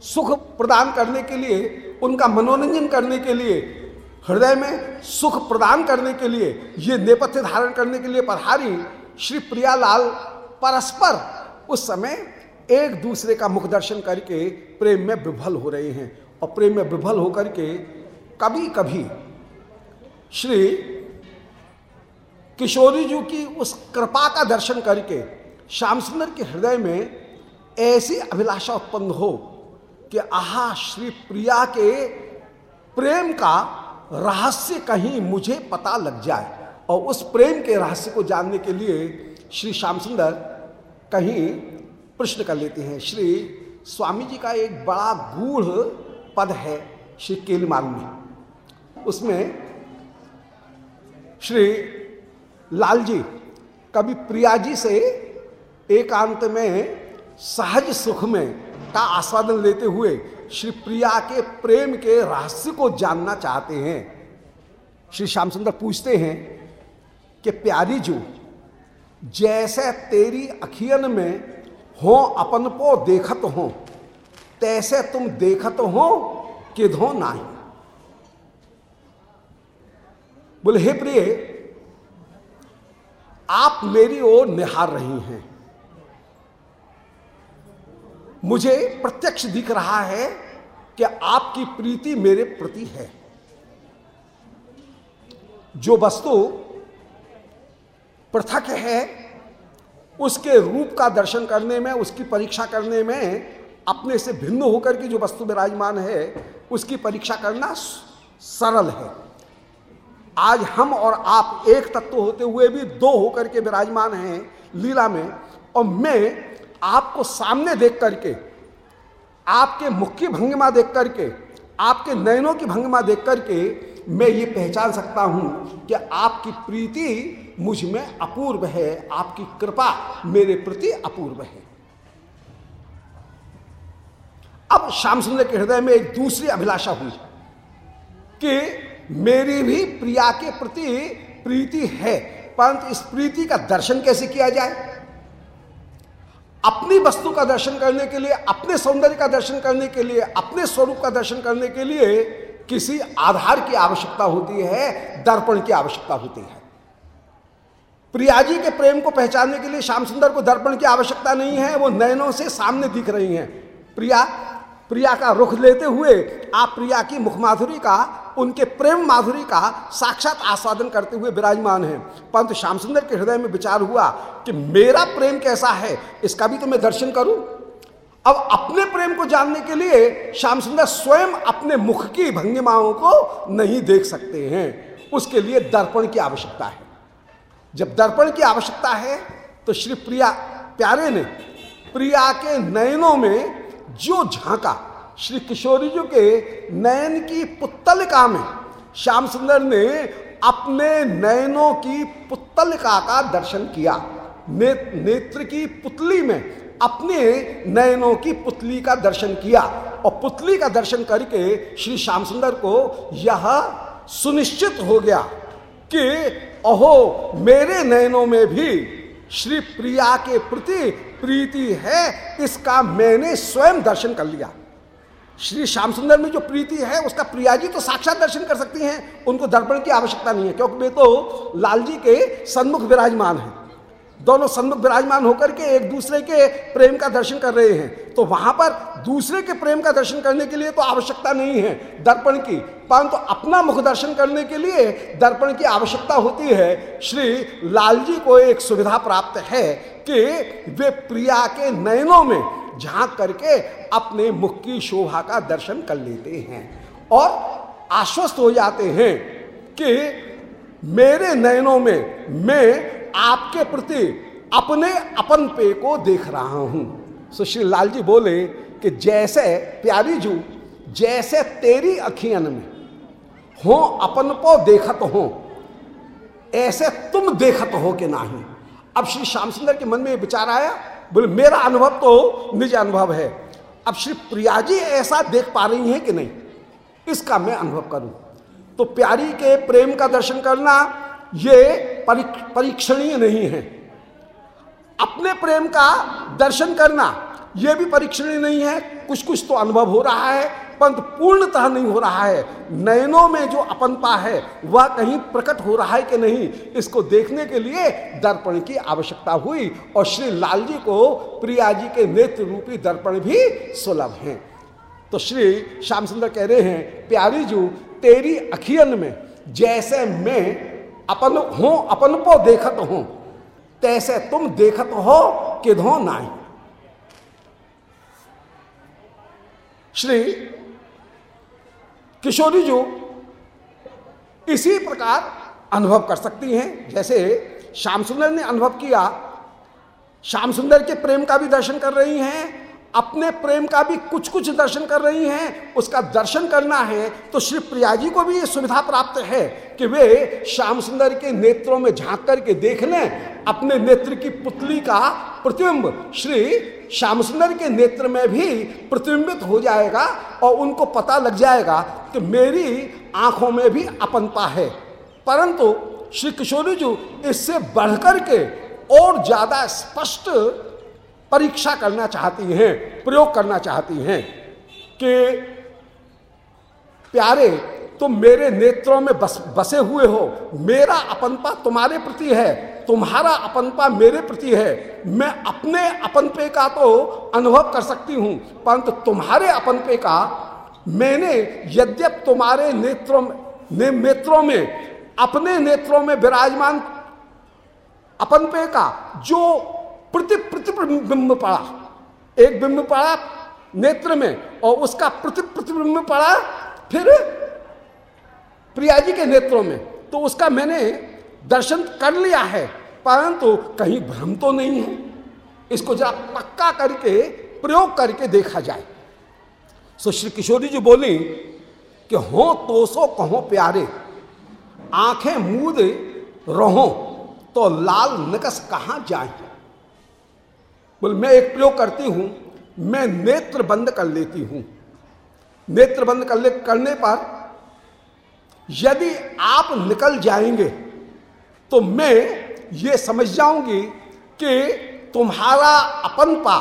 सुख प्रदान करने के लिए, उनका मनोरंजन करने के लिए, हृदय में सुख प्रदान करने के लिए, ये नेपथ्य धारण करने के लिए पधारी श्री प्रियालाल परस्पर उस समय एक दूसरे का मुख दर्शन करके प्रेम में विफल हो रहे हैं। और प्रेम में विफल होकर के कभी कभी श्री किशोरी जी की उस कृपा का दर्शन करके श्याम सुंदर के हृदय में ऐसी अभिलाषा उत्पन्न हो कि आहा, श्री प्रिया के प्रेम का रहस्य कहीं मुझे पता लग जाए और उस प्रेम के रहस्य को जानने के लिए श्री श्याम सुंदर कहीं प्रश्न कर लेते हैं। श्री स्वामी जी का एक बड़ा गूढ़ पद है श्री केलीमाल में। उसमें श्री लाल जी कभी प्रिया जी से एकांत में सहज सुख में का आस्वादन लेते हुए श्री प्रिया के प्रेम के रहस्य को जानना चाहते हैं। श्री श्याम सुंदर पूछते हैं कि प्यारी जो, जैसे तेरी अखियन में हो अपन को देखत हो, तैसे तुम देखत हो किधो नाही। बोले, हे प्रिय, आप मेरी ओर निहार रही हैं। मुझे प्रत्यक्ष दिख रहा है कि आपकी प्रीति मेरे प्रति है। जो वस्तु पृथक है, उसके रूप का दर्शन करने में, उसकी परीक्षा करने में, अपने से भिन्न होकर के जो वस्तु विराजमान है, उसकी परीक्षा करना सरल है। आज हम और आप एक तत्व होते हुए भी दो होकर के विराजमान हैं लीला में। और मैं आपको सामने देख करके, आपके मुख की भंगिमा देख करके, आपके नयनों की भंगिमा देख करके मैं ये पहचान सकता हूँ कि आपकी प्रीति मुझमें अपूर्व है, आपकी कृपा मेरे प्रति अपूर्व है। अब श्याम सुंदर के हृदय में एक दूसरी अभिलाषा हुई कि मेरी भी प्रिया के प्रति प्रीति है, परंतु इस प्रीति का दर्शन कैसे किया जाए? अपनी वस्तु का दर्शन करने के लिए, अपने सौंदर्य का दर्शन करने के लिए, अपने स्वरूप का दर्शन करने के लिए किसी आधार की आवश्यकता होती है, दर्पण की आवश्यकता होती है। प्रिया जी के प्रेम को पहचानने के लिए श्याम सुंदर को दर्पण की आवश्यकता नहीं है, वो नयनों से सामने दिख रही हैं। प्रिया प्रिया का रुख लेते हुए आप प्रिया की मुखमाधुरी का, उनके प्रेम माधुरी का साक्षात आस्वादन करते हुए विराजमान हैं। परंतु श्याम सुंदर के हृदय में विचार हुआ कि मेरा प्रेम कैसा है, इसका भी तो मैं दर्शन करूँ। अब अपने प्रेम को जानने के लिए श्याम सुंदर स्वयं अपने मुख की भंगिमाओं को नहीं देख सकते हैं। उसके लिए दर्पण की आवश्यकता है। जब दर्पण की आवश्यकता है तो श्री प्रिया, प्यारे ने, प्रिया के नयनों में जो झांका। श्री किशोरी जी के नयन की पुत्तलिका में श्याम सुंदर ने अपने नयनों की पुत्तलिका का दर्शन किया। ने, नेत्र की पुतली में अपने नयनों की पुतली का दर्शन किया और पुतली का दर्शन करके श्री श्याम सुंदर को यह सुनिश्चित हो गया कि अहो मेरे नयनों में भी श्री प्रिया के प्रति प्रीति है, इसका मैंने स्वयं दर्शन कर लिया। श्री श्याम सुंदर में जो प्रीति है, उसका प्रिया जी तो साक्षात दर्शन कर सकती हैं, उनको दर्पण की आवश्यकता नहीं है, क्योंकि वे तो लाल जी के सन्मुख विराजमान हैं। दोनों सन्मुख विराजमान होकर के एक दूसरे के प्रेम का दर्शन कर रहे हैं। तो वहाँ पर दूसरे के प्रेम का दर्शन करने के लिए तो आवश्यकता नहीं है दर्पण की। परंतु तो अपना मुख दर्शन करने के लिए दर्पण की आवश्यकता होती है। श्री लाल जी को एक सुविधा प्राप्त है कि वे प्रिया के नयनों में झाँक करके अपने मुख की शोभा का दर्शन कर लेते हैं और आश्वस्त हो जाते हैं कि मेरे नयनों में मैं आपके प्रति अपने अपन पे को देख रहा हूँ। सो श्री लाल जी बोले कि जैसे प्यारी जू, जैसे तेरी अखियन में हो अपन को देखत हो, ऐसे तुम देखत हो कि नहीं। अब श्री श्याम सुंदर के मन में विचार आया, बोले, मेरा अनुभव तो निज अनुभव है। अब श्री प्रिया जी ऐसा देख पा रही हैं कि नहीं? इसका मैं अनुभव करूँ। तो प्यारी के प्रेम का दर्शन करना ये परीक्षणीय नहीं है। अपने प्रेम का दर्शन करना यह भी परीक्षणीय नहीं है। कुछ कुछ तो अनुभव हो रहा है, परंतु पूर्णतः नहीं हो रहा है। नयनों में जो अपनपा है, वह कहीं प्रकट हो रहा है कि नहीं, इसको देखने के लिए दर्पण की आवश्यकता हुई और श्री लाल जी को प्रिया जी के नेत्र रूपी दर्पण भी सुलभ हैं। तो श्री श्याम सुंदर कह रहे हैं, प्यारी जू, तेरी अखियन में, जैसे मैं अपन हूँ, अपन को देखत हूँ। तैसे तुम देखत हो किधो नाई श्री किशोरी जो इसी प्रकार अनुभव कर सकती हैं। जैसे श्याम सुंदर ने अनुभव किया, श्याम सुंदर के प्रेम का भी दर्शन कर रही हैं अपने प्रेम का भी कुछ कुछ दर्शन कर रही हैं, उसका दर्शन करना है तो श्री प्रिया जी को भी ये सुविधा प्राप्त है कि वे श्याम सुंदर के नेत्रों में झाँक करके देख लें, अपने नेत्र की पुतली का प्रतिबिंब। श्री श्याम सुंदर के नेत्र में भी प्रतिबिंबित हो जाएगा और उनको पता लग जाएगा कि मेरी आँखों में भी अपनता है। परंतु श्री किशोरी जी इससे बढ़कर के और ज़्यादा स्पष्ट परीक्षा करना चाहती हैं प्रयोग करना चाहती हैं कि प्यारे तुम मेरे नेत्रों में बस बसे हुए हो। मेरा अपनपा तुम्हारे प्रति है तुम्हारा अपनपा मेरे प्रति है। मैं अपने अपनपे का तो अनुभव कर सकती हूँ परंतु तुम्हारे अपनपे का मैंने यद्यप तुम्हारे नेत्रों ने, नेत्रों में अपने नेत्रों में विराजमान अपनपे का जो प्रति प्रतिबिंब पड़ा। एक बिंब पड़ा नेत्र में और उसका प्रति प्रतिबिंब पड़ा फिर प्रिया जी के नेत्रों में। तो उसका मैंने दर्शन कर लिया है, परंतु कहीं भ्रम तो नहीं है। इसको जरा पक्का करके, प्रयोग करके देखा जाए। सो श्री किशोरी जी बोली कि हो तो सो कहो प्यारे, आँखें मूद रहो तो लाल नकस कहाँ जाए? बोल, मैं एक प्रयोग करती हूँ, मैं नेत्र बंद कर लेती हूँ। नेत्र बंद कर ले, करने पर यदि आप निकल जाएँगे तो मैं ये समझ जाऊँगी कि तुम्हारा अपनपा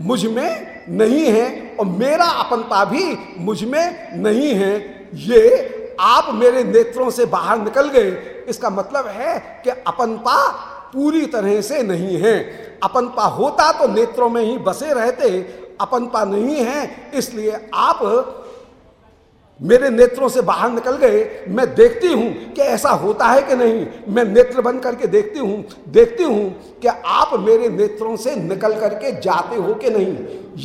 मुझमें नहीं है और मेरा अपनपा भी मुझमें नहीं है। ये आप मेरे नेत्रों से बाहर निकल गए। इसका मतलब है कि अपनपा पूरी तरह से नहीं है। अपनपा होता तो नेत्रों में ही बसे रहते, अपनपा नहीं है, इसलिए आप मेरे नेत्रों से बाहर निकल गए, मैं देखती हूँ कि ऐसा होता है कि नहीं। मैं नेत्र बंद करके देखती हूँ देखती हूँ कि आप मेरे नेत्रों से निकल करके जाते हो कि नहीं।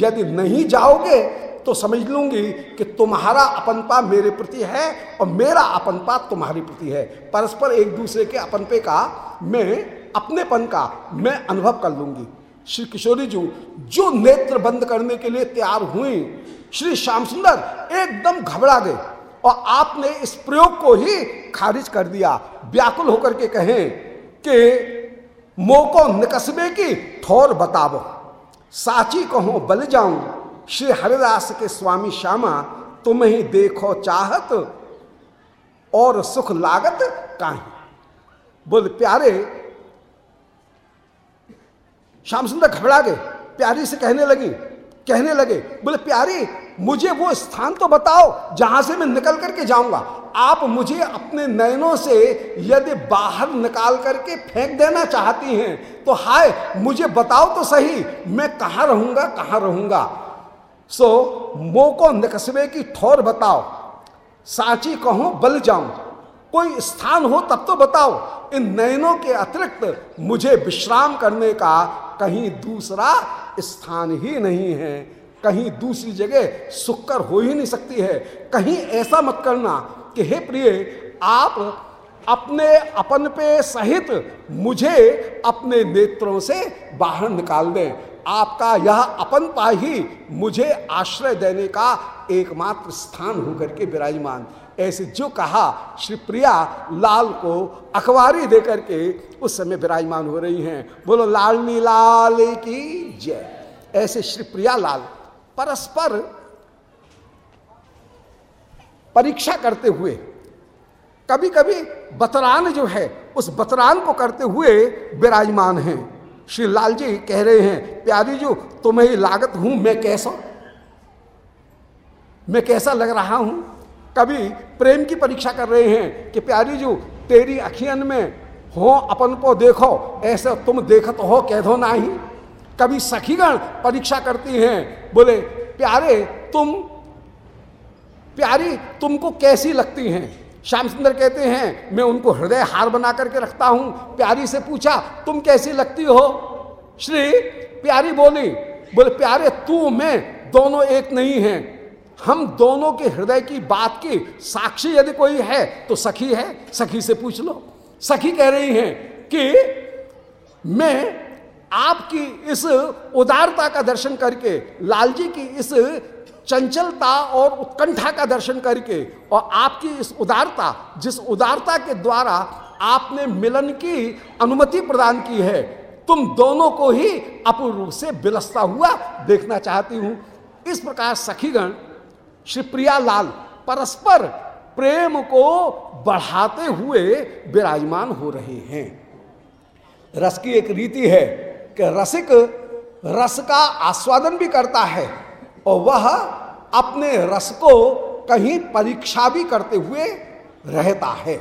यदि नहीं जाओगे तो समझ लूँगी कि तुम्हारा अपनपा मेरे प्रति है और मेरा अपनपा तुम्हारी प्रति है। परस्पर एक दूसरे के अपनपे का मैं अपनेपन का मैं अनुभव कर लूँगी। श्री किशोरी जी, जो नेत्र बंद करने के लिए तैयार हुई, श्री श्याम सुंदर एकदम घबरा गए और आपने इस प्रयोग को ही खारिज कर दिया। व्याकुल होकर के कहें कि मोको निकसबे की ठोर बतावो साची कहो, बल जाऊँ, श्री हरिदास के स्वामी श्यामा तुम ही देखो चाहत और सुख लागत काहे? बोल, प्यारे श्याम सुंदर घबरा गए, प्यारी से कहने लगी, कहने लगे, बोले, प्यारी, मुझे वो स्थान तो बताओ जहाँ से मैं निकल करके जाऊँगा। आप मुझे अपने नयनों से यदि बाहर निकाल करके फेंक देना चाहती हैं तो हाय, मुझे बताओ तो सही, मैं कहाँ रहूँगा कहाँ रहूँगा? सो, मोको निकसबे की ठोर बताओ, साची कहो, बल जाऊँ। कोई स्थान हो तब तो बताओ। इन नयनों के अतिरिक्त मुझे विश्राम करने का कहीं दूसरा स्थान ही नहीं है। कहीं दूसरी जगह सुक्कर हो ही नहीं सकती है। कहीं ऐसा मत करना कि, हे प्रिय, आप अपने अपन पे सहित मुझे अपने नेत्रों से बाहर निकाल दें। आपका यह अपन पा ही मुझे आश्रय देने का एकमात्र स्थान होकर के विराजमान। ऐसे जो कहा, श्री प्रिया लाल को अखबारी देकर के उस समय विराजमान हो रही हैं। बोलो, लालनी लाल की जय। ऐसे श्री प्रिया लाल परस्पर परीक्षा करते हुए कभी कभी बतरान जो है, उस बतरान को करते हुए विराजमान हैं। श्री लाल जी कह रहे हैं, प्यारी जो तुम्हें लागत हूँ, मैं कैसा? मैं कैसा लग रहा हूँ? कभी प्रेम की परीक्षा कर रहे हैं कि प्यारी जू, तेरी अखियन में हो, अपन को देखो, ऐसे तुम देखत हो, कह दो ना ही कभी सखीगण परीक्षा करती हैं, बोले, प्यारे, तुम, प्यारी तुमको कैसी लगती हैं? श्याम सुंदर कहते हैं, मैं उनको हृदय हार बना करके रखता हूँ। प्यारी से पूछा, तुम कैसी लगती हो? श्री प्यारी बोली, बोले, प्यारे, तू, मैं दोनों एक नहीं हैं। हम दोनों के हृदय की बात की साक्षी यदि कोई है तो सखी है, सखी से पूछ लो। सखी कह रही हैं कि मैं आपकी इस उदारता का दर्शन करके, लालजी की इस चंचलता और उत्कंठा का दर्शन करके और आपकी इस उदारता, जिस उदारता के द्वारा आपने मिलन की अनुमति प्रदान की है, तुम दोनों को ही अपूर्व से बिलसता हुआ देखना चाहती हूँ। इस प्रकार सखीगण श्री प्रिया लाल, परस्पर प्रेम को बढ़ाते हुए विराजमान हो रहे हैं। रस की एक रीति है कि रसिक रस का आस्वादन भी करता है और वह अपने रस को कहीं परीक्षा भी करते हुए रहता है।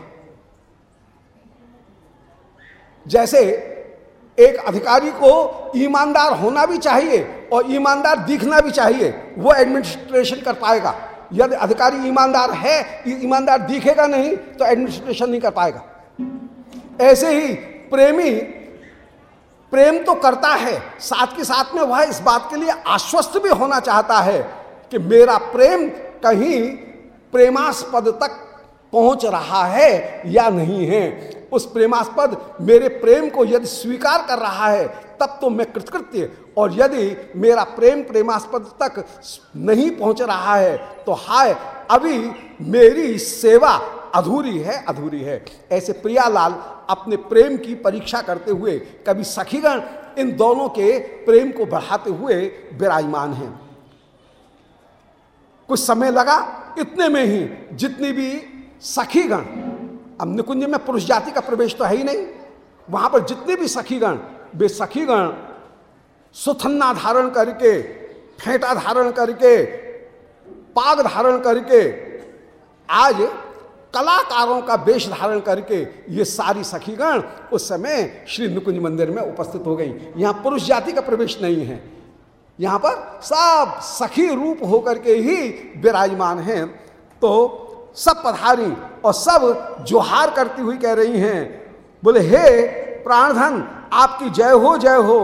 जैसे एक अधिकारी को ईमानदार होना भी चाहिए और ईमानदार दिखना भी चाहिए, वो एडमिनिस्ट्रेशन कर पाएगा। यदि अधिकारी ईमानदार है ईमानदार दिखेगा नहीं तो एडमिनिस्ट्रेशन नहीं कर पाएगा। ऐसे ही प्रेमी, प्रेम तो करता है, साथ के साथ में वह इस बात के लिए आश्वस्त भी होना चाहता है कि मेरा प्रेम कहीं प्रेमास्पद तक पहुँच रहा है या नहीं है। उस प्रेमास्पद मेरे प्रेम को यदि स्वीकार कर रहा है तब तो मैं कृतकृत्य और यदि मेरा प्रेम प्रेमास्पद तक नहीं पहुँच रहा है तो हाय, अभी मेरी सेवा अधूरी है अधूरी है। ऐसे प्रियालाल अपने प्रेम की परीक्षा करते हुए, कभी सखीगण, इन दोनों के प्रेम को बढ़ाते हुए विराजमान हैं। कुछ समय लगा, इतने में ही जितनी भी सखीगण, अब निकुंज में पुरुष जाति का प्रवेश तो है ही नहीं। वहाँ पर जितने भी सखीगण वे सखीगण सुथन्ना धारण करके, फेंटा धारण करके, पाग धारण करके, आज कलाकारों का वेश धारण करके ये सारी सखीगण उस समय श्री नुकुंज मंदिर में उपस्थित हो गई। यहाँ पुरुष जाति का प्रवेश नहीं है। यहाँ पर सब सखी रूप होकर के ही विराजमान हैं। तो सब पधारी और सब जोहार करती हुई कह रही हैं, बोले, हे प्राणधन आपकी जय हो जय हो।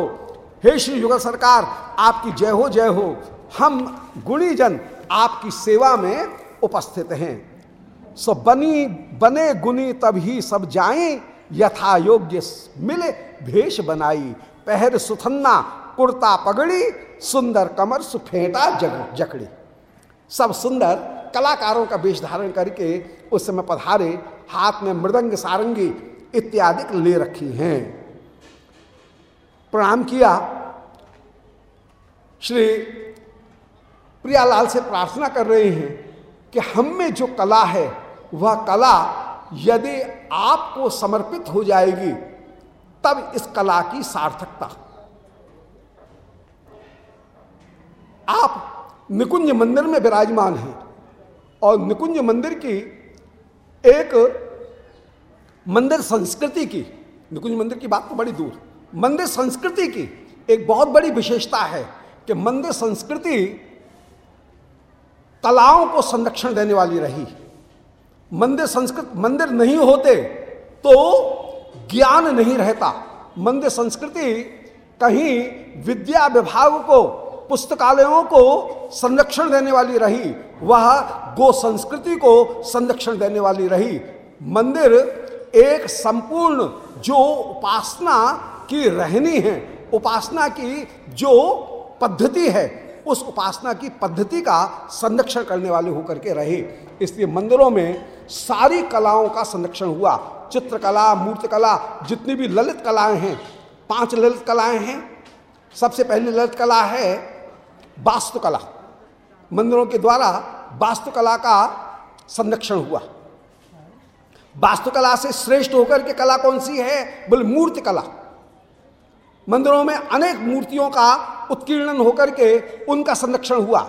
हे श्री युगल सरकार, आपकी जय हो जय हो। हम गुणीजन आपकी सेवा में उपस्थित हैं। सो बनी, बने गुनी तभी सब जाएँ, यथा योग्य मिले भेष बनाई। पहर सुथन्ना, कुर्ता पगड़ी, सुंदर कमर सुफेटा जग, जकड़ी। सब सुंदर कलाकारों का वेश धारण करके उस समय पधारे, हाथ में मृदंग सारंगी इत्यादि ले रखी हैं। प्रणाम किया। श्री प्रियालाल से प्रार्थना कर रहे हैं कि हम में जो कला है, वह कला यदि आपको समर्पित हो जाएगी, तब इस कला की सार्थकता। आप निकुंज मंदिर में विराजमान हैं और निकुंज मंदिर की एक मंदिर संस्कृति की, निकुंज मंदिर की बात तो बड़ी दूर मंदिर संस्कृति की एक बहुत बड़ी विशेषता है कि मंदिर संस्कृति कलाओं को संरक्षण देने वाली रही। मंदिर संस्कृत, मंदिर नहीं होते तो ज्ञान नहीं रहता। मंदिर संस्कृति कहीं विद्या विभाग को, पुस्तकालयों को संरक्षण देने वाली रही, वह गो संस्कृति को संरक्षण देने वाली रही। मंदिर एक संपूर्ण जो उपासना की रहनी है, उपासना की जो पद्धति है, उस उपासना की पद्धति का संरक्षण करने वाले होकर के रहे। इसलिए मंदिरों में सारी कलाओं का संरक्षण हुआ। चित्रकला, मूर्तिकला, जितनी भी ललित कलाएँ हैं, पाँच ललित कलाएँ हैं। सबसे पहली ललित कला है वास्तुकला। मंदिरों के द्वारा वास्तुकला का संरक्षण हुआ। वास्तुकला से श्रेष्ठ होकर के कला कौन सी है? बोले मूर्ति कला मंदिरों में अनेक मूर्तियों का उत्कीर्णन होकर के उनका संरक्षण हुआ।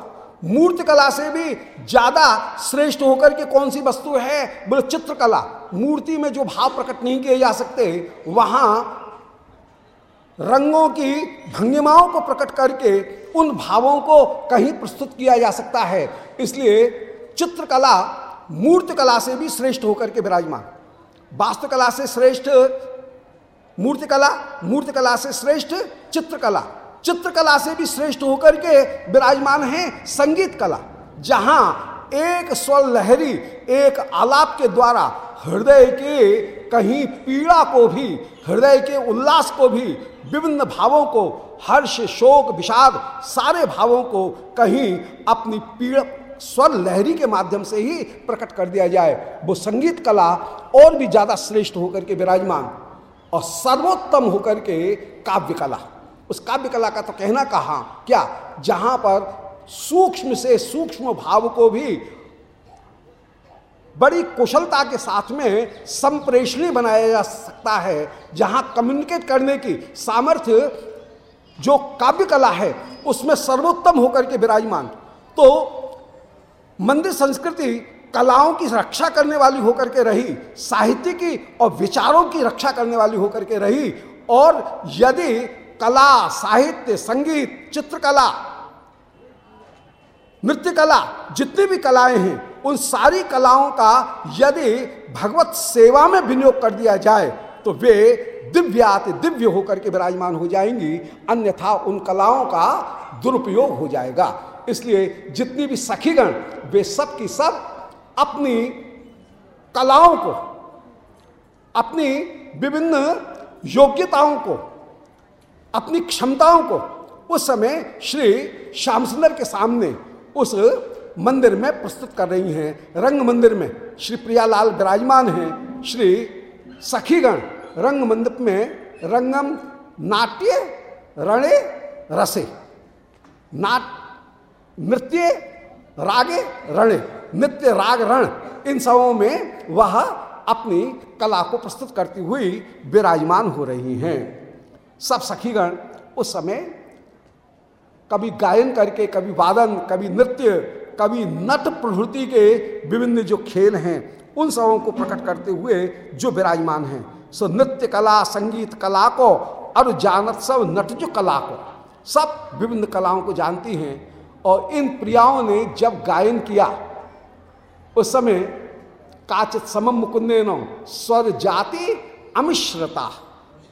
मूर्ति कला से भी ज़्यादा श्रेष्ठ होकर के कौन सी वस्तु है? बोले, चित्रकला। मूर्ति में जो भाव प्रकट नहीं किए जा सकते, वहाँ रंगों की भंगिमाओं को प्रकट करके उन भावों को कहीं प्रस्तुत किया जा सकता है। इसलिए चित्रकला, मूर्तिकला से भी श्रेष्ठ होकर के विराजमान। वास्तुकला से श्रेष्ठ मूर्तिकला मूर्तिकला से श्रेष्ठ चित्रकला। चित्रकला से भी श्रेष्ठ होकर के विराजमान है संगीत कला, जहाँ एक स्वर लहरी, एक आलाप के द्वारा हृदय के कहीं पीड़ा को भी, हृदय के उल्लास को भी, विभिन्न भावों को, हर्ष, शोक, विषाद, सारे भावों को कहीं अपनी पीड़ा, स्वर लहरी के माध्यम से ही प्रकट कर दिया जाए। वो संगीत कला और भी ज़्यादा श्रेष्ठ होकर के विराजमान। और सर्वोत्तम होकर के काव्य कला उस काव्य कला का तो कहना कहा, क्या जहाँ पर सूक्ष्म से सूक्ष्म भाव को भी बड़ी कुशलता के साथ में संप्रेषणी बनाया जा सकता है, जहाँ कम्युनिकेट करने की सामर्थ्य जो काव्य कला है, उसमें सर्वोत्तम होकर के विराजमान। तो मंदिर संस्कृति कलाओं की रक्षा करने वाली होकर के रही, साहित्य की और विचारों की रक्षा करने वाली होकर के रही, और यदि कला, साहित्य, संगीत, चित्रकला नृत्य कला जितनी भी कलाएँ हैं, उन सारी कलाओं का यदि भगवत सेवा में विनियोग कर दिया जाए तो वे दिव्यात दिव्य होकर के विराजमान हो जाएँगी, अन्यथा उन कलाओं का दुरुपयोग हो जाएगा। इसलिए जितनी भी सखीगण, वे सब की सब अपनी कलाओं को, अपनी विभिन्न योग्यताओं को, अपनी क्षमताओं को उस समय श्री श्याम सुंदर के सामने उस मंदिर में प्रस्तुत कर रही हैं। रंग मंदिर में श्री प्रियालाल विराजमान हैं। श्री सखीगण रंग मंदिर में रंगम नाट्य रणे रसे, नाट नृत्य रागे रणे। नृत्य राग रण इन सबों में वह अपनी कला को प्रस्तुत करती हुई विराजमान हो रही हैं। सब सखीगण उस समय कभी गायन करके, कभी वादन, कभी नृत्य, कभी नट प्रभृति के विभिन्न जो खेल हैं, उन सबों को प्रकट करते हुए जो विराजमान हैं। सो नृत्य कला, संगीत कला को और जानत सब नट जो कला को, सब विभिन्न कलाओं को जानती हैं। और इन प्रियाओं ने जब गायन किया उस समय काचित समम मुकुंदे नो स्वर जाति अमिश्रता।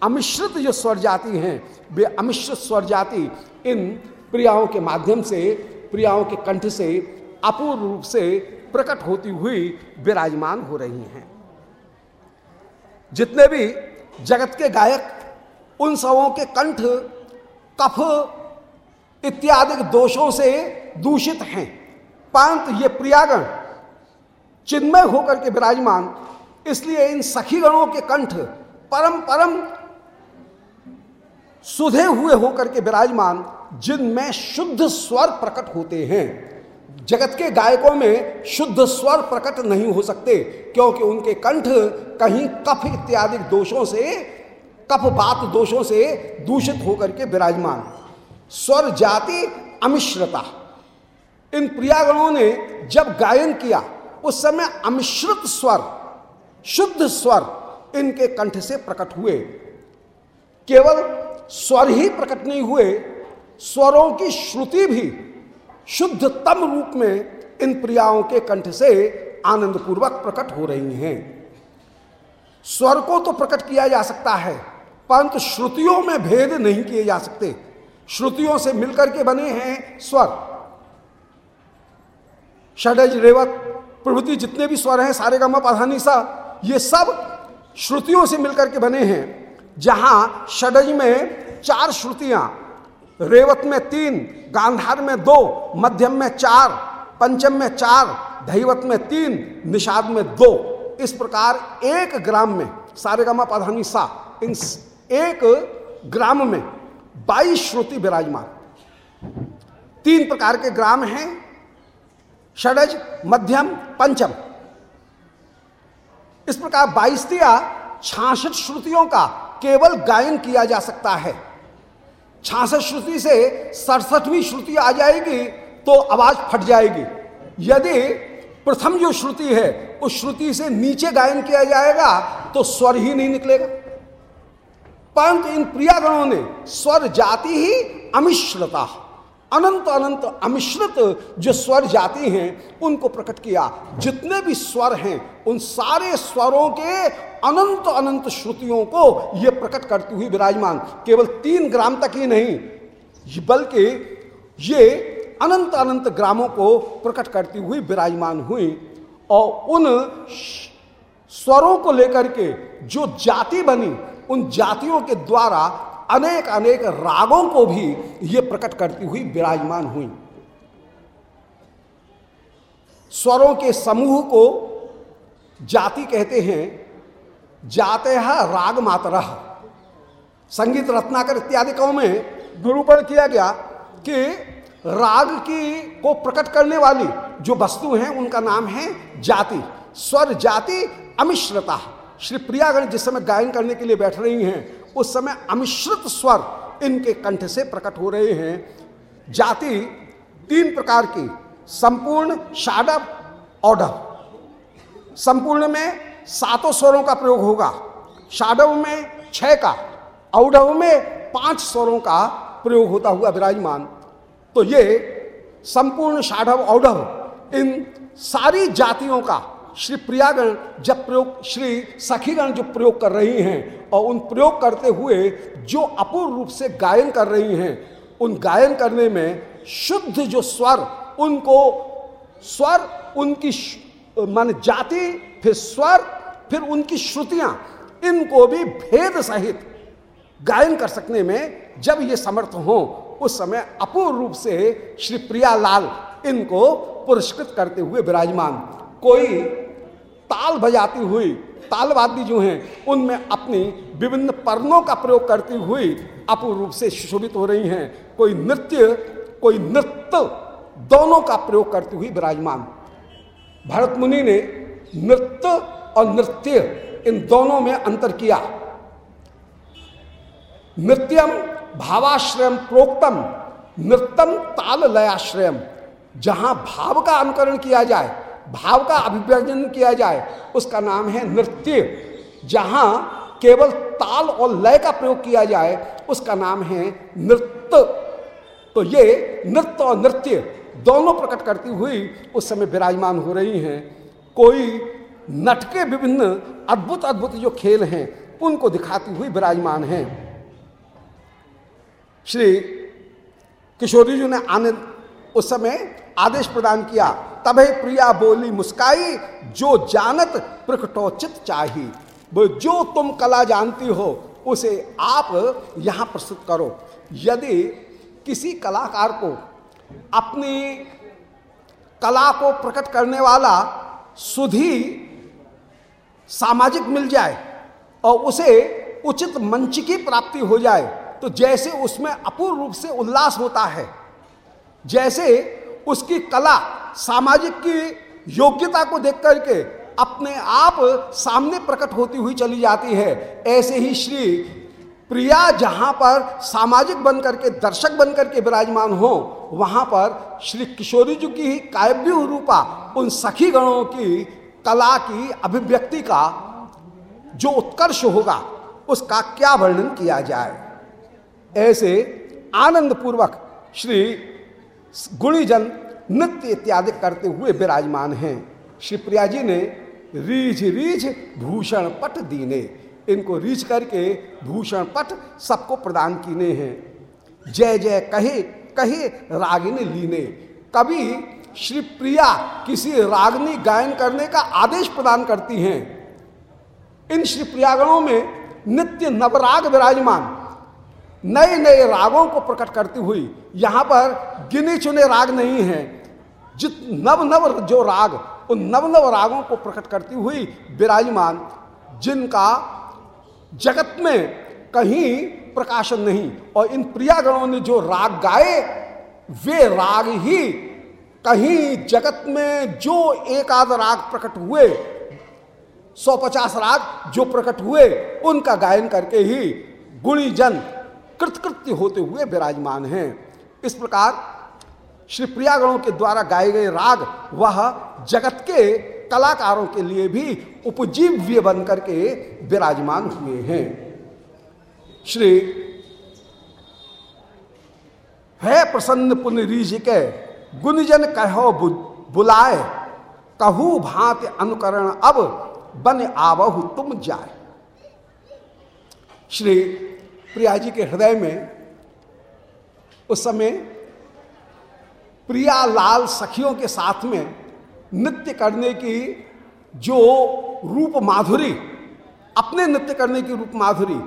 अमिश्रित जो स्वर जाति हैं, वे अमिश्रित स्वर जाति इन प्रियाओं के माध्यम से, प्रियाओं के कंठ से, अपूर्व रूप से प्रकट होती हुई विराजमान हो रही हैं। जितने भी जगत के गायक, उन सबों के कंठ, कफ इत्यादि दोषों से दूषित हैं। परंतु ये प्रियागण चिन्मय होकर के विराजमान। इसलिए इन सखीगणों के कंठ परम परम सुधे हुए होकर के विराजमान, जिनमें शुद्ध स्वर प्रकट होते हैं। जगत के गायकों में शुद्ध स्वर प्रकट नहीं हो सकते, क्योंकि उनके कंठ कहीं कफ इत्यादि दोषों से कफ बात दोषों से दूषित होकर के विराजमान। स्वर जाति अमिश्रता। इन प्रियागणों ने जब गायन किया उस समय अमिश्रित स्वर, शुद्ध स्वर इनके कंठ से प्रकट हुए। केवल स्वर ही प्रकट नहीं हुए, स्वरों की श्रुति भी शुद्धतम रूप में इन प्रियाओं के कंठ से आनंद पूर्वक प्रकट हो रही हैं। स्वर को तो प्रकट किया जा सकता है, परंतु श्रुतियों में भेद नहीं किए जा सकते। श्रुतियों से मिलकर के बने हैं स्वर। षडज रेवत प्रभृति जितने भी स्वर हैं, सारे का मधानी सा, ये सब श्रुतियों से मिलकर के बने हैं। जहाँ षडज में चार श्रुतियाँ, रेवत में तीन, गांधार में दो, मध्यम में चार, पंचम में चार, धैवत में तीन, निषाद में दो, इस प्रकार एक ग्राम में, सारे गामा पाधानी सा, इन एक ग्राम में बाईस श्रुति विराजमान। तीन प्रकार के ग्राम हैं षडज, मध्यम, पंचम। इस प्रकार बाईस दिया छाछठ श्रुतियों का केवल गायन किया जा सकता है। छाछठ श्रुति से सड़सठवीं श्रुति आ जाएगी तो आवाज़ फट जाएगी। यदि प्रथम जो श्रुति है, उस श्रुति से नीचे गायन किया जाएगा तो स्वर ही नहीं निकलेगा। परंतु इन प्रियागणों ने स्वर जाति ही अमिश्रता। अनंत अनंत अमिश्रित जो स्वर जाति हैं, उनको प्रकट किया। जितने भी स्वर हैं, उन सारे स्वरों के अनंत अनंत श्रुतियों को ये प्रकट करती हुई विराजमान। केवल तीन ग्राम तक ही नहीं बल्कि ये अनंत अनंत ग्रामों को प्रकट करती हुई विराजमान हुई। और उन स्वरों को लेकर के जो जाति बनी, उन जातियों के द्वारा अनेक अनेक रागों को भी ये प्रकट करती हुई विराजमान हुई। स्वरों के समूह को जाति कहते हैं, जाते हैं राग मातर। संगीत, रत्नाकर इत्यादि कौ में निरूपण किया गया कि राग की, को प्रकट करने वाली जो वस्तु हैं, उनका नाम है जाति। स्वर जाति अमिश्रता। श्री प्रियागण जिस समय गायन करने के लिए बैठ रही हैं, उस समय अमिश्रित स्वर इनके कंठ से प्रकट हो रहे हैं। जाति तीन प्रकार की, संपूर्ण, शाडव, औडव। संपूर्ण में सातों स्वरों का प्रयोग होगा, शाडव में छह का, औडव में पाँच स्वरों का प्रयोग होता हुआ विराजमान। तो ये संपूर्ण शाढ़व औढ़व इन सारी जातियों का श्री प्रियागण जब प्रयोग, श्री सखीगण जो प्रयोग कर रही हैं और उन प्रयोग करते हुए जो अपूर्ण रूप से गायन कर रही हैं, उन गायन करने में शुद्ध जो स्वर, उनको स्वर, उनकी मान जाति, फिर स्वर, फिर उनकी श्रुतियाँ, इनको भी भेद सहित गायन कर सकने में जब ये समर्थ हो, उस समय अपूर्ण रूप से श्री प्रियालाल इनको पुरस्कृत करते हुए विराजमान। कोई ताल बजाती हुई तालवादी जो हैं, उनमें अपनी विभिन्न पर्णों का प्रयोग करती हुई अपूर्व रूप से सुशोभित हो रही हैं। कोई नृत्य कोई नृत्य दोनों का प्रयोग करती हुई विराजमान। भरत मुनि ने नृत्य और नृत्य इन दोनों में अंतर किया। नृत्यम भावाश्रयम प्रोक्तम, नृत्यम ताल लयाश्रयम जहाँ भाव का अनुकरण किया जाए भाव का अभिव्यंजन किया जाए, उसका नाम है नृत्य। जहाँ केवल ताल और लय का प्रयोग किया जाए, उसका नाम है नृत्य। तो ये नृत्य और नृत्य दोनों प्रकट करती हुई उस समय विराजमान हो रही हैं। कोई नट के विभिन्न अद्भुत अद्भुत जो खेल हैं, उनको दिखाती हुई विराजमान हैं। श्री किशोरी जी ने आनंद, उस समय आदेश प्रदान किया। तभी प्रिया बोली, मुस्काई, जो जानत प्रकटोचित चाहिए वो जो तुम कला जानती हो, उसे आप यहाँ प्रस्तुत करो। यदि किसी कलाकार को अपनी कला को प्रकट करने वाला सुधी सामाजिक मिल जाए और उसे उचित मंच की प्राप्ति हो जाए तो जैसे उसमें अपूर्ण रूप से उल्लास होता है, जैसे उसकी कला, सामाजिक की योग्यता को देख करके अपने आप सामने प्रकट होती हुई चली जाती है। ऐसे ही श्री प्रिया जहाँ पर सामाजिक बन करके, दर्शक बन करके विराजमान हो, वहाँ पर श्री किशोरी जी की काव्य रूपा, उन सखी गणों की कला की अभिव्यक्ति का जो उत्कर्ष होगा, उसका क्या वर्णन किया जाए? ऐसे आनंद पूर्वक श्री गुणीजन नृत्य इत्यादि करते हुए विराजमान हैं। श्री प्रिया जी ने रीझ रीझ भूषण पट दीने। इनको रीझ करके भूषण पट सबको प्रदान कीने हैं। जय जय कहे कहे रागिनी लीने। कभी श्री प्रिया किसी रागनी गायन करने का आदेश प्रदान करती हैं। इन श्री प्रियागणों में नित्य नवराग विराजमान। नए नए रागों को प्रकट करती हुई, यहाँ पर गिने चुने राग नहीं हैं। जित नव नव जो राग, उन नव नव रागों को प्रकट करती हुई विराजमान, जिनका जगत में कहीं प्रकाशन नहीं, और इन प्रियागणों ने जो राग गाए, वे राग ही कहीं जगत में जो एक आध राग प्रकट हुए, सौ पचास राग जो प्रकट हुए, उनका गायन करके ही गुणी जन कृतकृत्य होते हुए विराजमान हैं। इस प्रकार श्री प्रियागणों के द्वारा गाए गए राग वह जगत के कलाकारों के लिए भी उपजीव्य बन करके विराजमान हुए हैं। श्री है प्रसन्न पुनरीज के गुणजन कहो बुलाए, कहू भांत अनुकरण अब बन आवहु तुम जाए। श्री प्रिया जी के हृदय में उस समय प्रिया लाल सखियों के साथ में नृत्य करने की जो रूप माधुरी, अपने नृत्य करने की रूप माधुरी,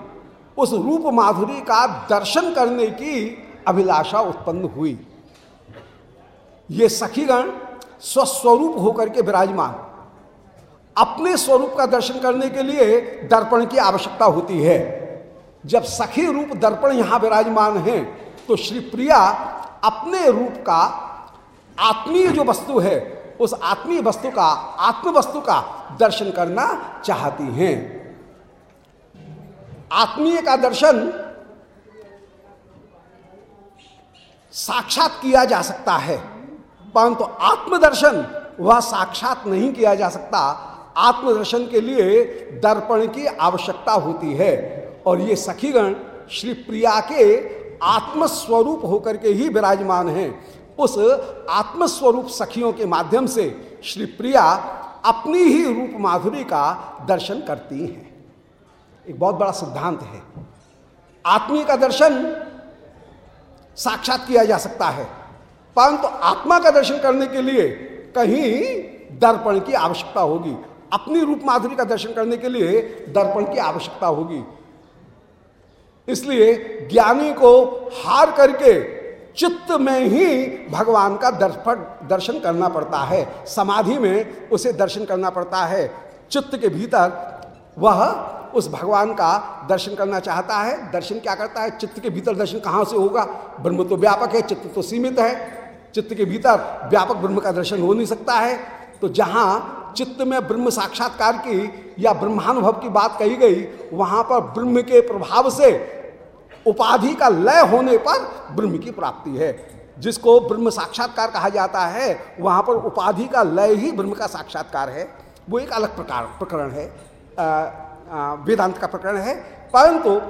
उस रूप माधुरी का दर्शन करने की अभिलाषा उत्पन्न हुई। ये सखीगण स्वस्वरूप होकर के विराजमान। अपने स्वरूप का दर्शन करने के लिए दर्पण की आवश्यकता होती है। जब सखी रूप दर्पण यहाँ विराजमान है तो श्री प्रिया अपने रूप का आत्मीय जो वस्तु है, उस आत्मीय वस्तु का, आत्म वस्तु का दर्शन करना चाहती हैं। आत्मीय का दर्शन साक्षात किया जा सकता है, परंतु तो आत्मदर्शन वह साक्षात नहीं किया जा सकता। आत्मदर्शन के लिए दर्पण की आवश्यकता होती है। और ये सखीगण श्री प्रिया के आत्मस्वरूप होकर के ही विराजमान हैं। उस आत्मस्वरूप सखियों के माध्यम से श्री प्रिया अपनी ही रूप माधुरी का दर्शन करती हैं। एक बहुत बड़ा सिद्धांत है। आत्मीय का दर्शन साक्षात किया जा सकता है, परंतु तो आत्मा का दर्शन करने के लिए कहीं दर्पण की आवश्यकता होगी। अपनी रूप माधुरी का दर्शन करने के लिए दर्पण की आवश्यकता होगी। इसलिए ज्ञानी को हार करके चित्त में ही भगवान का दर्शन करना पड़ता है। समाधि में उसे दर्शन करना पड़ता है। चित्त के भीतर वह उस भगवान का दर्शन करना चाहता है। दर्शन क्या करता है? चित्त के भीतर दर्शन कहाँ से होगा? ब्रह्म तो व्यापक है, चित्त तो सीमित है। चित्त के भीतर व्यापक ब्रह्म का दर्शन हो नहीं सकता है। तो जहाँ चित्त में ब्रह्म साक्षात्कार की या ब्रह्मानुभव की बात कही गई, वहाँ पर ब्रह्म के प्रभाव से उपाधि का लय होने पर ब्रह्म की प्राप्ति है। जिसको ब्रह्म साक्षात्कार कहा जाता है, वहाँ पर उपाधि का लय ही ब्रह्म का साक्षात्कार है। वो एक अलग प्रकार, प्रकरण है। वेदांत का प्रकरण है। परंतु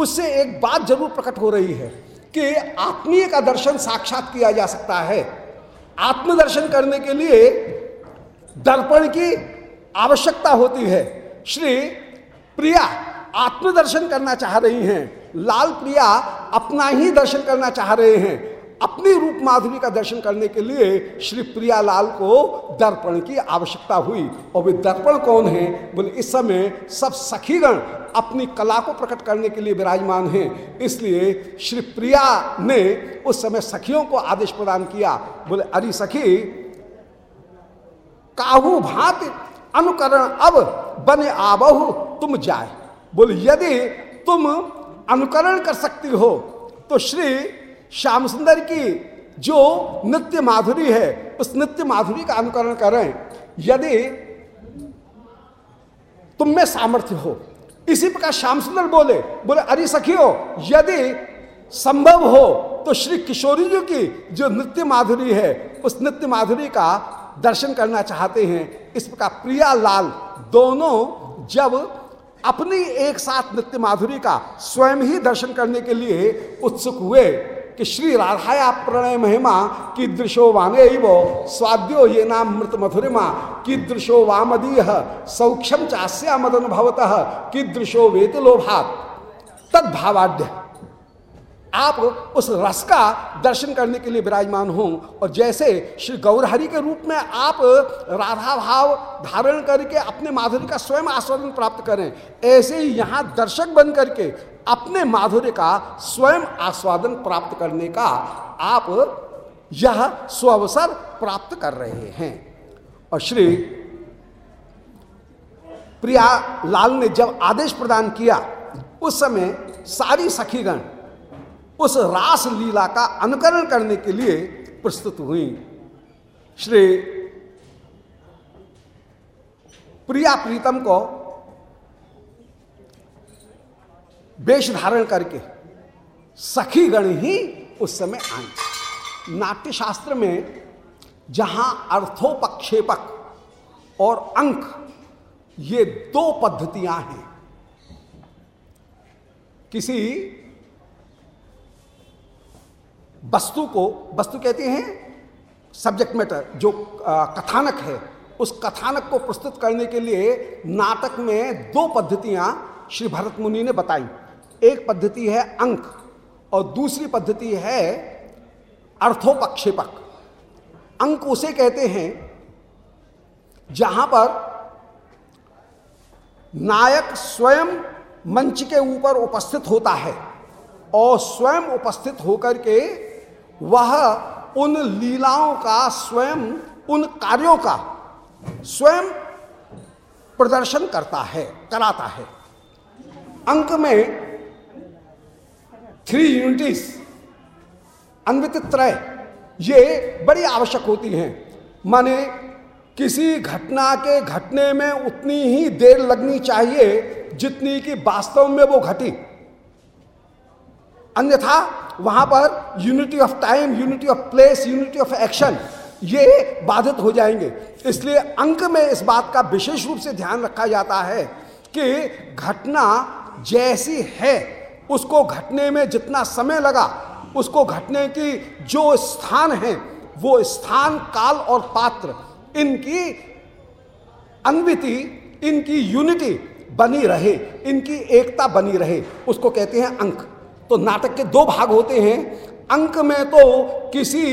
उससे एक बात ज़रूर प्रकट हो रही है कि आत्मीय का दर्शन साक्षात किया जा सकता है। आत्मदर्शन करने के लिए दर्पण की आवश्यकता होती है। श्री प्रिया आत्मदर्शन करना चाह रही हैं। लाल प्रिया अपना ही दर्शन करना चाह रहे हैं। अपनी रूप माधुरी का दर्शन करने के लिए श्री प्रियालाल को दर्पण की आवश्यकता हुई। और वे दर्पण कौन है? बोले, इस समय सब सखीगण अपनी कला को प्रकट करने के लिए विराजमान हैं। इसलिए श्री प्रिया ने उस समय सखियों को आदेश प्रदान किया। बोले, अरे सखी, काहू भात अनुकरण अब बने आबहु, तुम जाए। बोले, यदि तुम अनुकरण कर सकती हो। तो श्री श्याम सुंदर की जो नित्य माधुरी है, उस नित्य माधुरी का अनुकरण करें। यदि तुम में सामर्थ्य हो। इसी प्रकार श्याम सुंदर बोले बोले, अरे सखियो, यदि संभव हो तो श्री किशोरी जी की जो नृत्य माधुरी है, उस नृत्य माधुरी का दर्शन करना चाहते हैं। इस प्रकार प्रिया, लाल दोनों जब अपनी एक साथ नित्य माधुरी का स्वयं ही दर्शन करने के लिए उत्सुक हुए कि श्री राधाया प्रणय महिमा की दृशो वामे वो स्वाद्यो ये नाम मृत मधुरिमा की दृशो वामदीह सौक्षम चास्या मदन भवत की दृशो वेत लोभात। तद्भावाद्य। आप उस रस का दर्शन करने के लिए विराजमान हों और जैसे श्री गौरहरि के रूप में आप राधा भाव धारण करके अपने माधुर्य का स्वयं आस्वादन प्राप्त करें, ऐसे ही यहाँ दर्शक बन करके अपने माधुर्य का स्वयं आस्वादन प्राप्त करने का आप यह स्वावसर प्राप्त कर रहे हैं। और श्री प्रिया लाल ने जब आदेश प्रदान किया, उस समय सारी सखीगण उस रास लीला का अनुकरण करने के लिए प्रस्तुत हुई। श्री प्रिया प्रीतम को वेश धारण करके सखी गण ही उस समय आई नाट्य शास्त्र में जहाँ अर्थोपक्षेपक और अंक, ये दो पद्धतियाँ हैं। किसी वस्तु को, वस्तु कहते हैं सब्जेक्ट मैटर जो कथानक है, उस कथानक को प्रस्तुत करने के लिए नाटक में दो पद्धतियाँ श्री भरत मुनि ने बताई। एक पद्धति है अंक और दूसरी पद्धति है अर्थोपक्षेपक। अंक उसे कहते हैं जहाँ पर नायक स्वयं मंच के ऊपर उपस्थित होता है और स्वयं उपस्थित होकर के वह उन लीलाओं का, स्वयं उन कार्यों का स्वयं प्रदर्शन करता है, कराता है। अंक में थ्री यूनिटीज अन्वित त्रय, ये बड़ी आवश्यक होती हैं। माने किसी घटना के घटने में उतनी ही देर लगनी चाहिए जितनी कि वास्तव में वो घटी। अन्यथा वहाँ पर unity of time unity of place unity of action ये बाधित हो जाएँगे। इसलिए अंक में इस बात का विशेष रूप से ध्यान रखा जाता है कि घटना जैसी है, उसको घटने में जितना समय लगा, उसको घटने की जो स्थान है, वो स्थान, काल और पात्र, इनकी अन्विति, इनकी यूनिटी बनी रहे, इनकी एकता बनी रहे, उसको कहते हैं अंक। तो नाटक के दो भाग होते हैं। अंक में तो किसी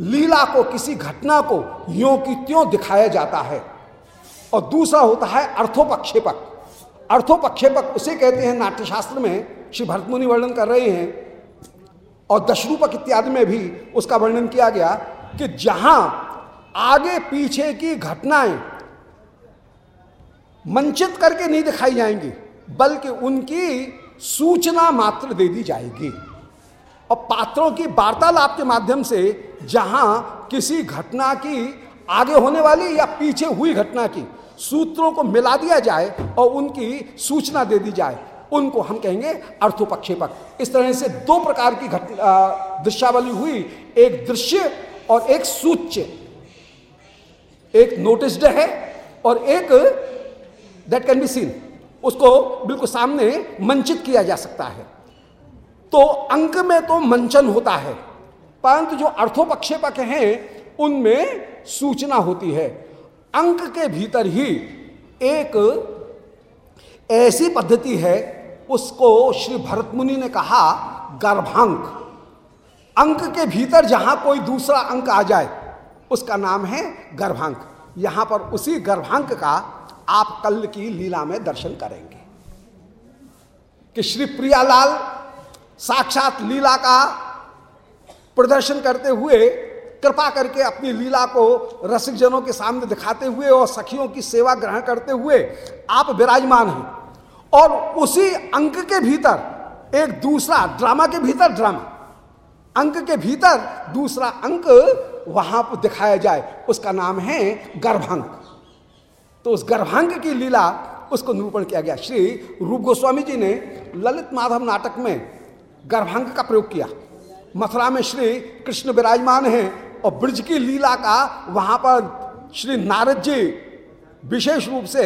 लीला को, किसी घटना को यो की त्यों दिखाया जाता है। और दूसरा होता है अर्थोपक्षेपक। अर्थोपक्षेपक उसे कहते हैं, नाट्यशास्त्र में श्री भरतमुनि वर्णन कर रहे हैं। और दशरूपक इत्यादि में भी उसका वर्णन किया गया कि जहाँ आगे पीछे की घटनाएँ मंचित करके नहीं दिखाई जाएँगी, बल्कि उनकी सूचना मात्र दे दी जाएगी। और पात्रों की वार्तालाप के माध्यम से जहाँ किसी घटना की आगे होने वाली या पीछे हुई घटना की सूत्रों को मिला दिया जाए और उनकी सूचना दे दी जाए, उनको हम कहेंगे अर्थोपक्षेपक। इस तरह से दो प्रकार की घटना दृश्यावली हुई, एक दृश्य और एक सूच्य। एक नोटिस्ड है और एक दैट कैन बी सीन उसको बिल्कुल सामने मंचित किया जा सकता है। तो अंक में तो मंचन होता है, परंतु जो अर्थोपक्षेपक हैं, उनमें सूचना होती है। अंक के भीतर ही एक ऐसी पद्धति है, उसको श्री भरत मुनि ने कहा, गर्भांक। अंक के भीतर जहाँ कोई दूसरा अंक आ जाए, उसका नाम है गर्भांक। यहाँ पर उसी गर्भांक का आप कल की लीला में दर्शन करेंगे। कि श्री प्रियालाल साक्षात लीला का प्रदर्शन करते हुए, कृपा करके अपनी लीला को रसिक जनों के सामने दिखाते हुए और सखियों की सेवा ग्रहण करते हुए आप विराजमान हैं। और उसी अंक के भीतर, एक दूसरा ड्रामा के भीतर ड्रामा, अंक के भीतर दूसरा अंक वहाँ पर दिखाया जाए। उसका नाम है गर्भांक। तो उस गर्भांग की लीला उसको निरूपण किया गया। श्री रूप गोस्वामी जी ने ललित माधव नाटक में गर्भांक का प्रयोग किया। मथुरा में श्री कृष्ण विराजमान हैं और ब्रज की लीला का वहाँ पर श्री नारद जी विशेष रूप से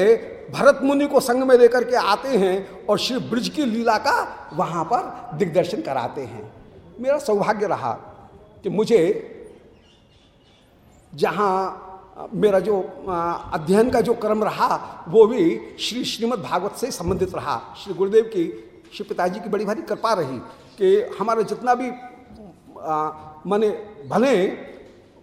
भरत मुनि को संग में लेकर के आते हैं और श्री ब्रज की लीला का वहाँ पर दिग्दर्शन कराते हैं। मेरा सौभाग्य रहा कि मुझे जहाँ मेरा जो अध्ययन का जो क्रम रहा, वो भी श्री श्रीमद् भागवत से संबंधित रहा। श्री गुरुदेव की, श्री पिताजी की बड़ी भारी कृपा रही कि हमारा जितना भी माने भले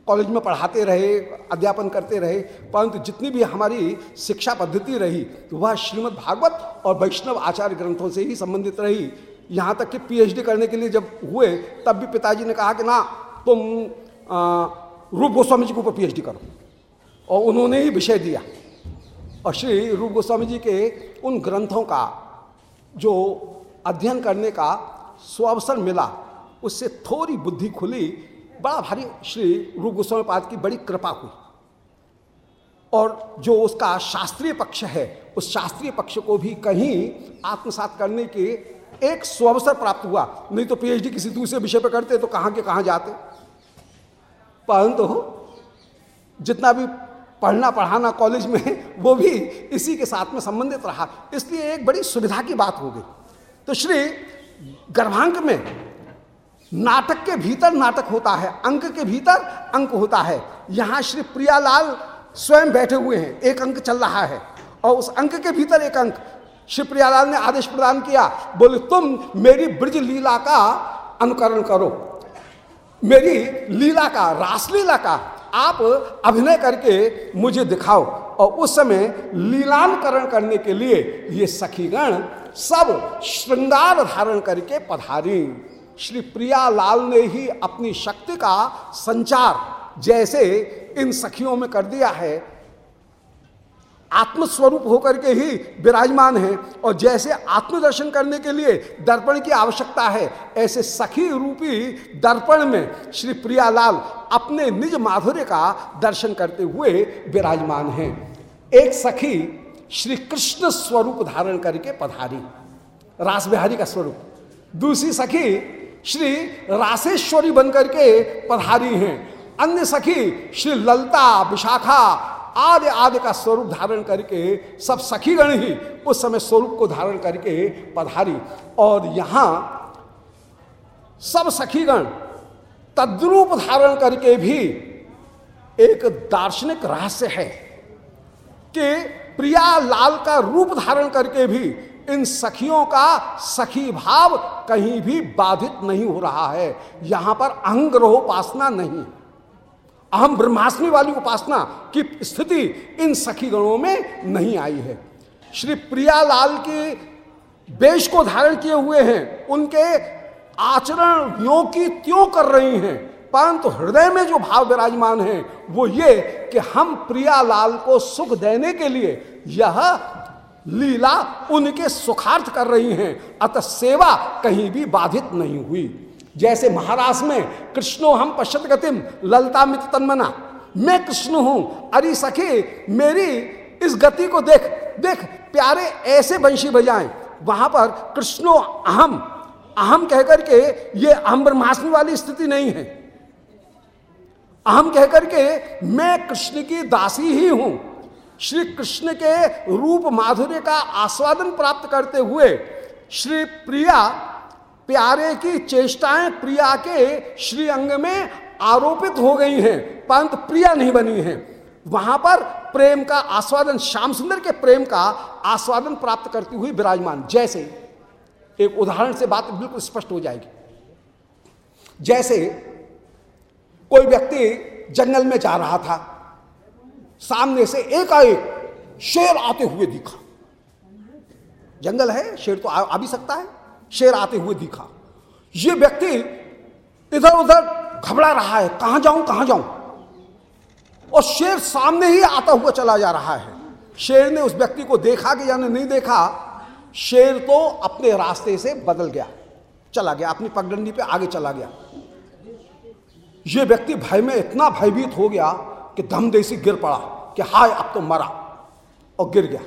कॉलेज में पढ़ाते रहे, अध्यापन करते रहे, परंतु जितनी भी हमारी शिक्षा पद्धति रही तो वह श्रीमद् भागवत और वैष्णव आचार्य ग्रंथों से ही संबंधित रही। यहाँ तक कि पीएचडी करने के लिए जब हुए, तब भी पिताजी ने कहा कि ना, तुम रूप गोस्वामी जी के ऊपर पीएचडी करो। और उन्होंने ही विषय दिया। और श्री रूप गोस्वामी जी के उन ग्रंथों का जो अध्ययन करने का स्वावसर मिला, उससे थोड़ी बुद्धि खुली, बड़ा भारी श्री रूप गोस्वामी पाद की बड़ी कृपा हुई। और जो उसका शास्त्रीय पक्ष है, उस शास्त्रीय पक्ष को भी कहीं आत्मसात करने के एक स्वावसर प्राप्त हुआ। नहीं तो पीएचडी किसी दूसरे विषय पर करते तो कहाँ के कहाँ जाते? परंतु जितना भी पढ़ना, पढ़ाना कॉलेज में, वो भी इसी के साथ में संबंधित रहा। इसलिए एक बड़ी सुविधा की बात हो गई। तो श्री गर्भांक में नाटक के भीतर नाटक होता है, अंक के भीतर अंक होता है। यहाँ श्री प्रियालाल स्वयं बैठे हुए हैं, एक अंक चल रहा है। और उस अंक के भीतर एक अंक श्री प्रियालाल ने आदेश प्रदान किया, बोले, तुम मेरी ब्रज लीला का अनुकरण करो। मेरी लीला का, रासलीला का आप अभिनय करके मुझे दिखाओ। और उस समय लीलानकरण करने के लिए ये सखीगण सब श्रृंगार धारण करके पधारी। श्री प्रिया लाल ने ही अपनी शक्ति का संचार जैसे इन सखियों में कर दिया है। आत्मस्वरूप होकर के ही विराजमान है। और जैसे आत्मदर्शन करने के लिए दर्पण की आवश्यकता है, ऐसे सखी रूपी दर्पण में श्री प्रियालाल अपने निज माधुर्य का दर्शन करते हुए विराजमान हैं। एक सखी श्री कृष्ण स्वरूप धारण करके पधारी रास बिहारी का स्वरूप। दूसरी सखी श्री रासेश्वरी बनकर के पधारी हैं। अन्य सखी श्री ललता, विशाखा आदि आदि का स्वरूप धारण करके सब सखीगण ही उस समय स्वरूप को धारण करके पधारी। और यहाँ सब सखीगण तद्रूप धारण करके भी एक दार्शनिक रहस्य है कि प्रिया लाल का रूप धारण करके भी इन सखियों का सखी भाव कहीं भी बाधित नहीं हो रहा है। यहाँ पर अंग्रहोपासना नहीं। अहम ब्रह्मास्मि वाली उपासना की स्थिति इन सखी गणों में नहीं आई है। श्री प्रियालाल के वेश को धारण किए हुए हैं, उनके आचरण यो की त्यों कर रही हैं, परंतु हृदय में जो भाव विराजमान है, वो ये कि हम प्रियालाल को सुख देने के लिए यह लीला उनके सुखार्थ कर रही हैं, अतः सेवा कहीं भी बाधित नहीं हुई। जैसे महाराष्ट्र में, कृष्णो हम पश्चित गतिम ललता मित तन्मना। मैं कृष्ण हूँ, अरे सखी, मेरी इस गति को देख देख, प्यारे ऐसे बंशी बजाएँ वहाँ पर कृष्णो अहम अहम कहकर के ये अहम ब्रह्मास्मि वाली स्थिति नहीं है। अहम कहकर के मैं कृष्ण की दासी ही हूँ। श्री कृष्ण के रूप माधुर्य का आस्वादन प्राप्त करते हुए श्री प्रिया प्यारे की चेष्टाएँ प्रिया के श्री अंग में आरोपित हो गई हैं। परंतु प्रिया नहीं बनी है। वहाँ पर प्रेम का आस्वादन श्याम सुंदर के प्रेम का आस्वादन प्राप्त करती हुई विराजमान। जैसे एक उदाहरण से बात बिल्कुल स्पष्ट हो जाएगी। जैसे कोई व्यक्ति जंगल में जा रहा था सामने से एकाएक शेर आते हुए दिखा। जंगल है शेर तो आ, आ भी सकता है। शेर आते हुए दिखा। ये व्यक्ति इधर उधर घबरा रहा है, कहाँ जाऊँ कहाँ जाऊँ? और शेर सामने ही आता हुआ चला जा रहा है। शेर ने उस व्यक्ति को देखा कि यानी नहीं देखा, शेर तो अपने रास्ते से बदल गया, चला गया, अपनी पगडंडी पे आगे चला गया। ये व्यक्ति भय में इतना भयभीत हो गया कि धमदेसी गिर पड़ा कि हाय, अब तो मरा और गिर गया,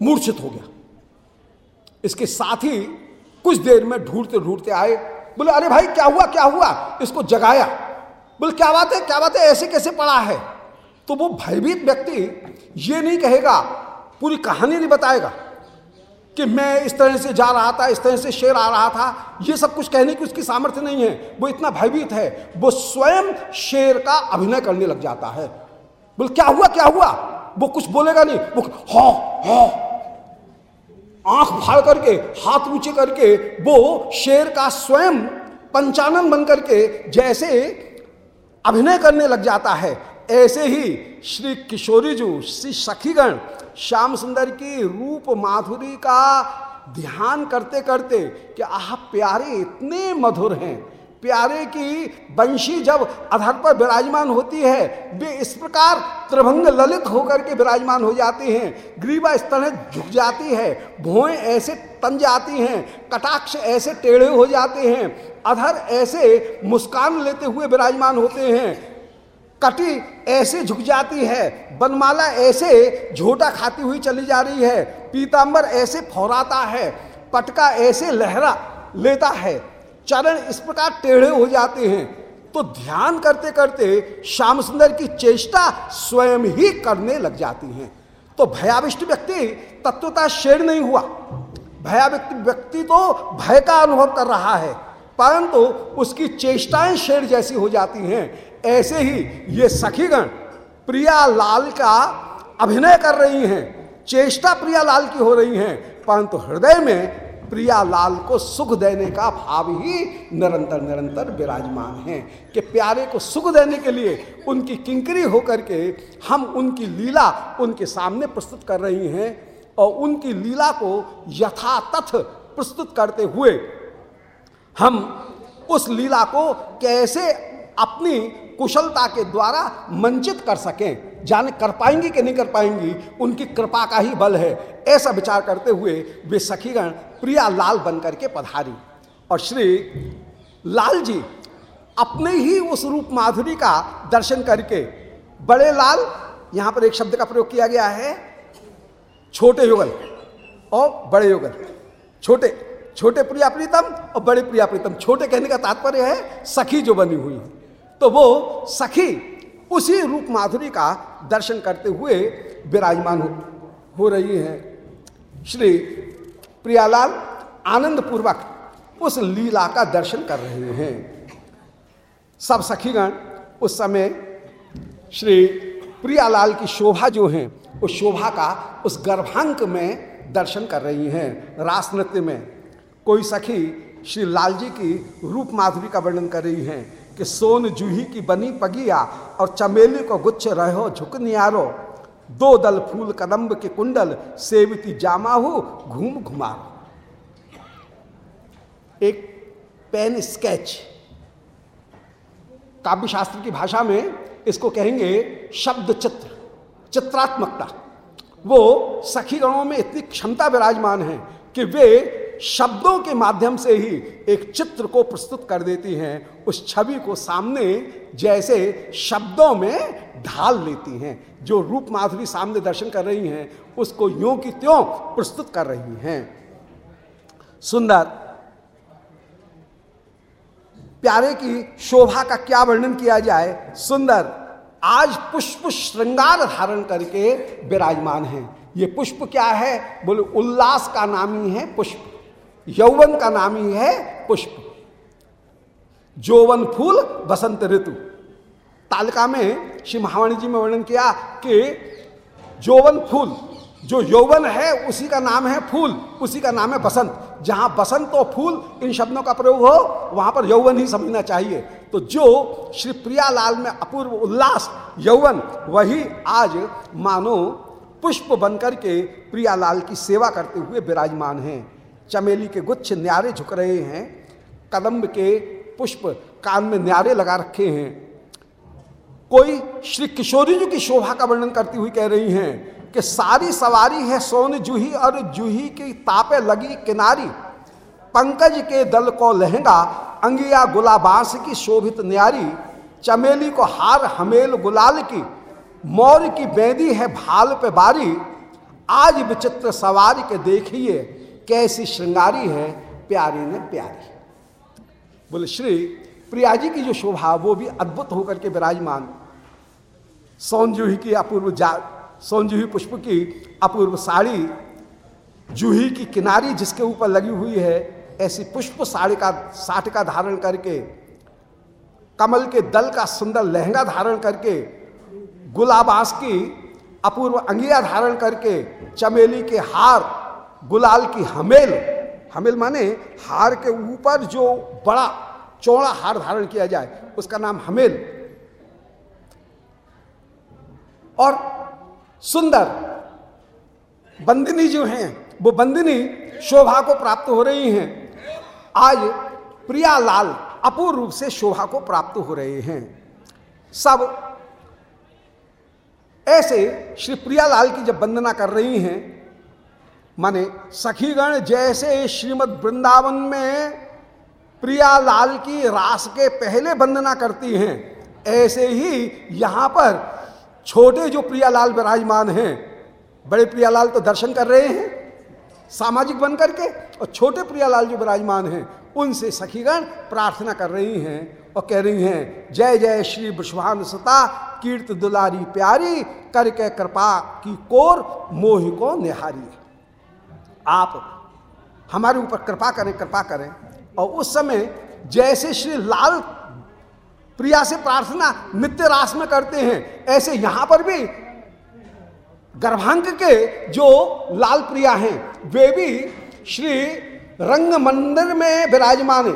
मूर्छित हो गया। इसके साथ ही कुछ देर में ढूंढते ढूंढते आए। बोले, अरे भाई, क्या हुआ क्या हुआ? इसको जगाया। बोले, क्या बात है, क्या बात है, ऐसे कैसे पड़ा है? तो वो भयभीत व्यक्ति ये नहीं कहेगा, पूरी कहानी नहीं बताएगा कि मैं इस तरह से जा रहा था, इस तरह से शेर आ रहा था। ये सब कुछ कहने की उसकी सामर्थ्य नहीं है। वो इतना भयभीत है। वो स्वयं शेर का अभिनय करने लग जाता है। बोले, क्या हुआ क्या हुआ? वो कुछ बोलेगा नहीं। वो हा हा आँख फाड़ करके, हाथ ऊँचे करके, वो शेर का स्वयं पंचानन बन करके जैसे अभिनय करने लग जाता है। ऐसे ही श्री किशोरी जू, श्री सखीगण, श्याम सुंदर की रूप माधुरी का ध्यान करते करते कि आह, प्यारे, इतने मधुर हैं। प्यारे की बंशी जब अधर पर विराजमान होती है, वे इस प्रकार त्रिभंग ललित होकर के विराजमान हो जाते हैं। ग्रीवा इस तरह झुक जाती है, भोएँ ऐसे तन जाती हैं, कटाक्ष ऐसे टेढ़े हो जाते हैं, अधर ऐसे मुस्कान लेते हुए विराजमान होते हैं। कटी ऐसे झुक जाती है, बनमाला ऐसे झोटा खाती हुई चली जा रही है पीताम्बर ऐसे फौराता है, पटका ऐसे लहरा लेता है। चरण इस प्रकार टेढ़े हो जाते हैं। तो ध्यान करते करते श्याम सुंदर की चेष्टा स्वयं ही करने लग जाती हैं। तो भयाविष्ट व्यक्ति तत्वता शेर नहीं हुआ। भयाविष्ट व्यक्ति तो भय का अनुभव कर रहा है, परंतु उसकी चेष्टाएँ शेर जैसी हो जाती हैं। ऐसे ही ये सखीगण प्रिया लाल का अभिनय कर रही हैं। चेष्टा प्रिया लाल की हो रही हैं, परंतु हृदय में प्रिया लाल को सुख देने का भाव ही निरंतर निरंतर विराजमान है कि प्यारे को सुख देने के लिए उनकी किंकरी होकर के हम उनकी लीला उनके सामने प्रस्तुत कर रही हैं और उनकी लीला को यथातथ प्रस्तुत करते हुए हम उस लीला को कैसे अपनी कुशलता के द्वारा मंचित कर सकें। जाने कर पाएँगी कि नहीं कर पाएँगी, उनकी कृपा का ही बल है। ऐसा विचार करते हुए वे सखीगण प्रिया लाल बनकर के पधारी। और श्री लाल जी अपने ही उस रूप माधुरी का दर्शन करके, बड़े लाल, यहाँ पर एक शब्द का प्रयोग किया गया है, छोटे युगल, और बड़े युगल, छोटे छोटे प्रिया प्रीतम और बड़े प्रिया प्रीतम। छोटे कहने का तात्पर्य है, सखी जो बनी हुई है। तो वो सखी उसी रूप माधुरी का दर्शन करते हुए विराजमान हो, हो रही हैं। श्री प्रियालाल आनंद पूर्वक उस लीला का दर्शन कर रहे हैं। सब सखीगण उस समय श्री प्रियालाल की शोभा जो है उस शोभा का उस गर्भांक में दर्शन कर रही हैं। रास नृत्य में कोई सखी श्री लाल जी की रूप माधुरी का वर्णन कर रही हैं। कि सोन जूही की बनी पगिया और चमेली को गुच्छ रहो झुक नियारो दो दल फूल कदम्ब के कुंडल सेविती जामाहू घूम घुमा एक पेन स्केच। काव्य शास्त्र की भाषा में इसको कहेंगे शब्द चित्र, चित्रात्मकता। वो सखी गणों में इतनी क्षमता विराजमान है कि वे शब्दों के माध्यम से ही एक चित्र को प्रस्तुत कर देती हैं, उस छवि को सामने जैसे शब्दों में ढाल लेती हैं, जो रूप माधुरी सामने दर्शन कर रही हैं, उसको यों की त्यों प्रस्तुत कर रही हैं। सुंदर, प्यारे की शोभा का क्या वर्णन किया जाए? सुंदर, आज पुष्प श्रृंगार धारण करके विराजमान हैं। ये पुष्प क्या है? बोले, उल्लास का नाम ही है पुष्प। यौवन का नाम ही है पुष्प। जोवन फूल, बसंत ऋतु। तालिका में श्री महावाणी जी में वर्णन किया कि जोवन फूल, जो यौवन है, उसी का नाम है फूल, उसी का नाम है बसंत। जहाँ बसंत और फूल इन शब्दों का प्रयोग हो, वहाँ पर यौवन ही समझना चाहिए। तो जो श्री प्रियालाल में अपूर्व उल्लास, यौवन, वही आज मानो पुष्प बनकर के प्रियालाल की सेवा करते हुए विराजमान हैं। चमेली के गुच्छ न्यारे झुक रहे हैं, कदम्ब के पुष्प कान में न्यारे लगा रखे हैं। कोई श्री किशोरी जी की शोभा का वर्णन करती हुई कह रही हैं कि सारी सवारी है सोन जूही और जूही की तापे लगी किनारी। पंकज के दल को लहंगा, अंगिया गुलाबांस की शोभित न्यारी, चमेली को हार हमेल गुलाल की मौर की बेदी है भाल पे बारी। आज विचित्र सवारी के देखिए कैसी श्रृंगारी है, प्यारी ने प्यारी। बोले, श्री, प्रिया जी की जो शोभा, वो भी अद्भुत होकर के विराजमान। सौनजूही की अपूर्व जा सौनजूही पुष्प की अपूर्व साड़ी, जूही की किनारी जिसके ऊपर लगी हुई है, ऐसी पुष्प साड़ी का, साठ का धारण करके, कमल के दल का सुंदर लहंगा धारण करके गुलाबास की अपूर्व अंगिया धारण करके, चमेली के हार गुलाल की हमेल। हमेल माने हार के ऊपर जो बड़ा चौड़ा हार धारण किया जाए, उसका नाम हमेल। और सुंदर बंदिनी जो हैं, वो बंदिनी शोभा को प्राप्त हो रही हैं। आज प्रियालाल अपूर्व रूप से शोभा को प्राप्त हो रहे हैं। सब ऐसे श्री प्रियालाल की जब वंदना कर रही हैं माने सखीगण जैसे श्रीमद वृंदावन में प्रियालाल की रास के पहले वंदना करती हैं, ऐसे ही यहाँ पर छोटे जो प्रियालाल विराजमान हैं, बड़े प्रियालाल तो दर्शन कर रहे हैं, सामाजिक बन करके, और छोटे प्रियालाल जो विराजमान हैं, उनसे सखीगण प्रार्थना कर रही हैं और कह रही हैं, जय जय श्री विश्वान सता, कीर्त दुलारी प्यारी करके कृपा की कोर, मोह को निहारी। आप हमारे ऊपर कृपा करें कृपा करें। और उस समय जैसे श्री लाल प्रिया से प्रार्थना नित्य रास में करते हैं, ऐसे यहाँ पर भी गर्भांक के जो लाल प्रिया हैं, वे भी श्री रंग मंदिर में विराजमान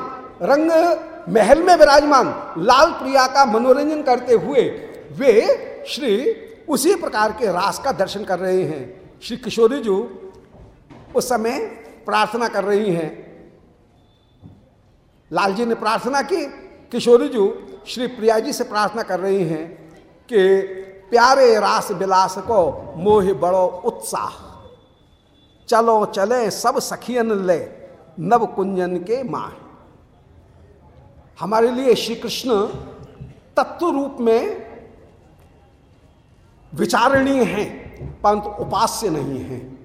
रंग महल में विराजमान लाल प्रिया का मनोरंजन करते हुए वे श्री उसी प्रकार के रास का दर्शन कर रहे हैं। श्री किशोरी जी उस समय प्रार्थना कर रही हैं। लाल जी ने प्रार्थना की। किशोरी जी, श्री प्रिया जी से प्रार्थना कर रही हैं कि प्यारे रास विलास को मोह बड़ो उत्साह। चलो चले, सब सखियन ले, नव कुंजन के माह। हमारे लिए श्री कृष्ण तत्व रूप में विचारणीय हैं, परंतु उपास्य नहीं है।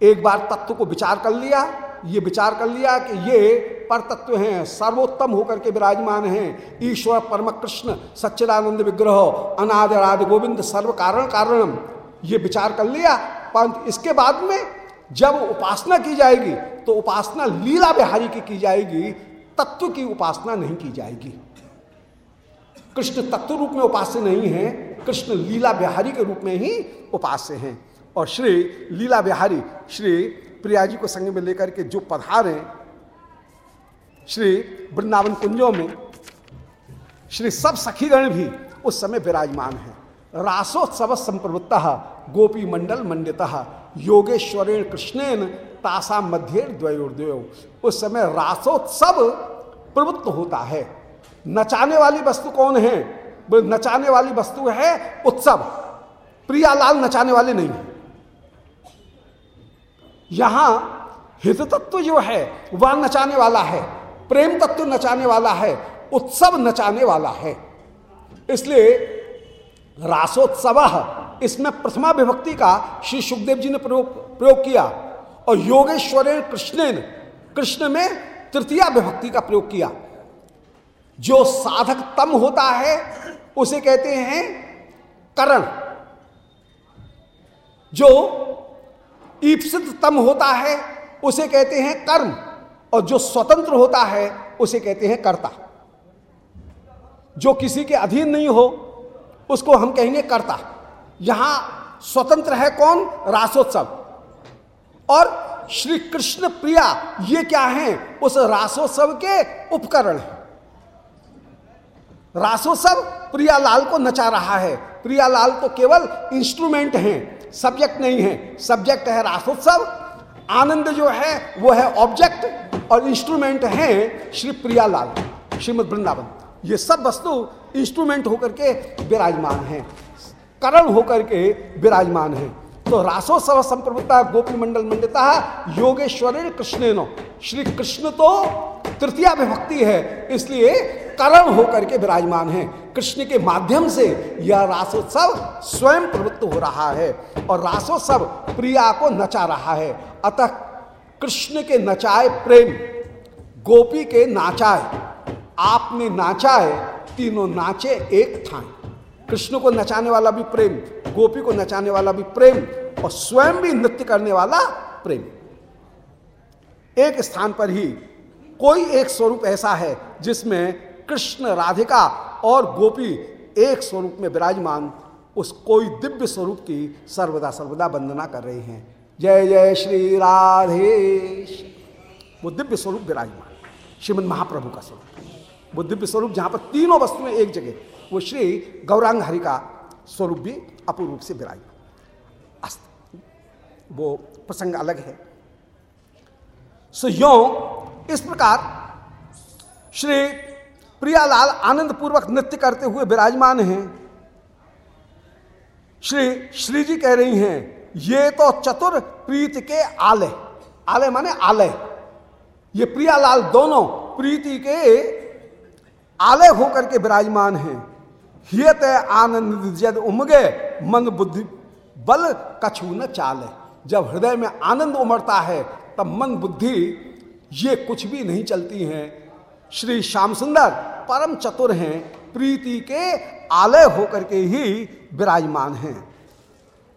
एक बार तत्व को विचार कर लिया, ये विचार कर लिया कि ये पर तत्व हैं, सर्वोत्तम होकर के विराजमान हैं। ईश्वर परम कृष्ण सच्चिदानंद विग्रह, अनाद राध गोविंद सर्व कारण कारणम। ये विचार कर लिया, परंतु इसके बाद में जब उपासना की जाएगी तो उपासना लीला बिहारी की की जाएगी, तत्व की उपासना नहीं की जाएगी। कृष्ण तत्व रूप में उपास्य नहीं है, कृष्ण लीला बिहारी के रूप में ही उपास्य हैं। और श्री लीला बिहारी, श्री प्रिया जी को संग में लेकर के जो पधार श्री वृंदावन कुंजों में, श्री सब सखीगण भी उस समय विराजमान है। रासोत्सव संप्रवृत्त गोपी मंडल मंडित योगेश्वरेण कृष्णेन तासा मध्य द्वयोर्द्वयो। उस समय रासोत्सव प्रवृत्त होता है। नचाने वाली वस्तु कौन है? नचाने वाली वस्तु है उत्सव। प्रियालाल नचाने वाले नहीं है। यहाँ हित तत्व जो है वह नचाने वाला है, प्रेम तत्व नचाने वाला है, उत्सव नचाने वाला है। इसलिए रासोत्सव इसमें प्रथमा विभक्ति का श्री सुखदेव जी ने प्रयोग प्रयोग किया और योगेश्वर कृष्ण कृष्ण में तृतीया विभक्ति का प्रयोग किया। जो साधक तम होता है, उसे कहते हैं करण। जो ईप्सित तम होता है, उसे कहते हैं कर्म। और जो स्वतंत्र होता है, उसे कहते हैं कर्ता। जो किसी के अधीन नहीं हो, उसको हम कहेंगे कर्ता। यहाँ स्वतंत्र है कौन? रासोत्सव। और श्री कृष्ण प्रिया, ये क्या है? उस रासोत्सव के उपकरण है। रासोत्सव प्रियालाल को नचा रहा है। प्रियालाल तो केवल इंस्ट्रूमेंट हैं। सब्जेक्ट नहीं है। सब्जेक्ट है रासोत्सव। आनंद जो है, वो है ऑब्जेक्ट और इंस्ट्रूमेंट है श्री प्रियालाल, श्रीमद वृंदावन। ये सब वस्तु इंस्ट्रूमेंट होकर के विराजमान है। करण होकर के विराजमान है। तो रासोत्सव संप्रभुता गोपी मंडल मंडिता योगेश्वर कृष्ण श्री कृष्ण तो तृतीया विभक्ति है, इसलिए करण होकर के विराजमान है। कृष्ण के माध्यम से यह रासोत्सव स्वयं प्रवृत्त हो रहा है और रासोत्सव प्रिया को नचा रहा है। अतः कृष्ण के नचाए प्रेम, गोपी के नाचाए, आपने नाचाए, तीनों नाचे एक था कृष्ण को नचाने वाला भी प्रेम, गोपी को नचाने वाला भी प्रेम और स्वयं भी नृत्य करने वाला प्रेम। एक स्थान पर ही कोई एक स्वरूप ऐसा है जिसमें कृष्ण राधिका और गोपी एक स्वरूप में विराजमान उस कोई दिव्य स्वरूप की सर्वदा सर्वदा वंदना कर रहे हैं। जय जय श्री राधेश वो दिव्य स्वरूप विराजमान, श्रीमद महाप्रभु का स्वरूप। वो दिव्य स्वरूप जहाँ पर तीनों वस्तुएँ एक जगह, वो श्री गौरांग हरि का स्वरूप भी अपूर्व से विराजमान। वो प्रसंग अलग है। सो यो इस प्रकार श्री प्रियालाल आनंद पूर्वक नृत्य करते हुए विराजमान हैं। श्री श्री जी कह रही हैं, ये तो चतुर प्रीति के आलय। आलय माने आलय। ये प्रियालाल दोनों प्रीति के आलय होकर के विराजमान हैं। हियत आनंद जद उमगे, मन बुद्धि बल कछु न चाले जब हृदय में आनंद उमड़ता है, तब मन बुद्धि, ये कुछ भी नहीं चलती हैं। श्री श्याम सुंदर परम चतुर हैं, प्रीति के आलय होकर के ही विराजमान हैं।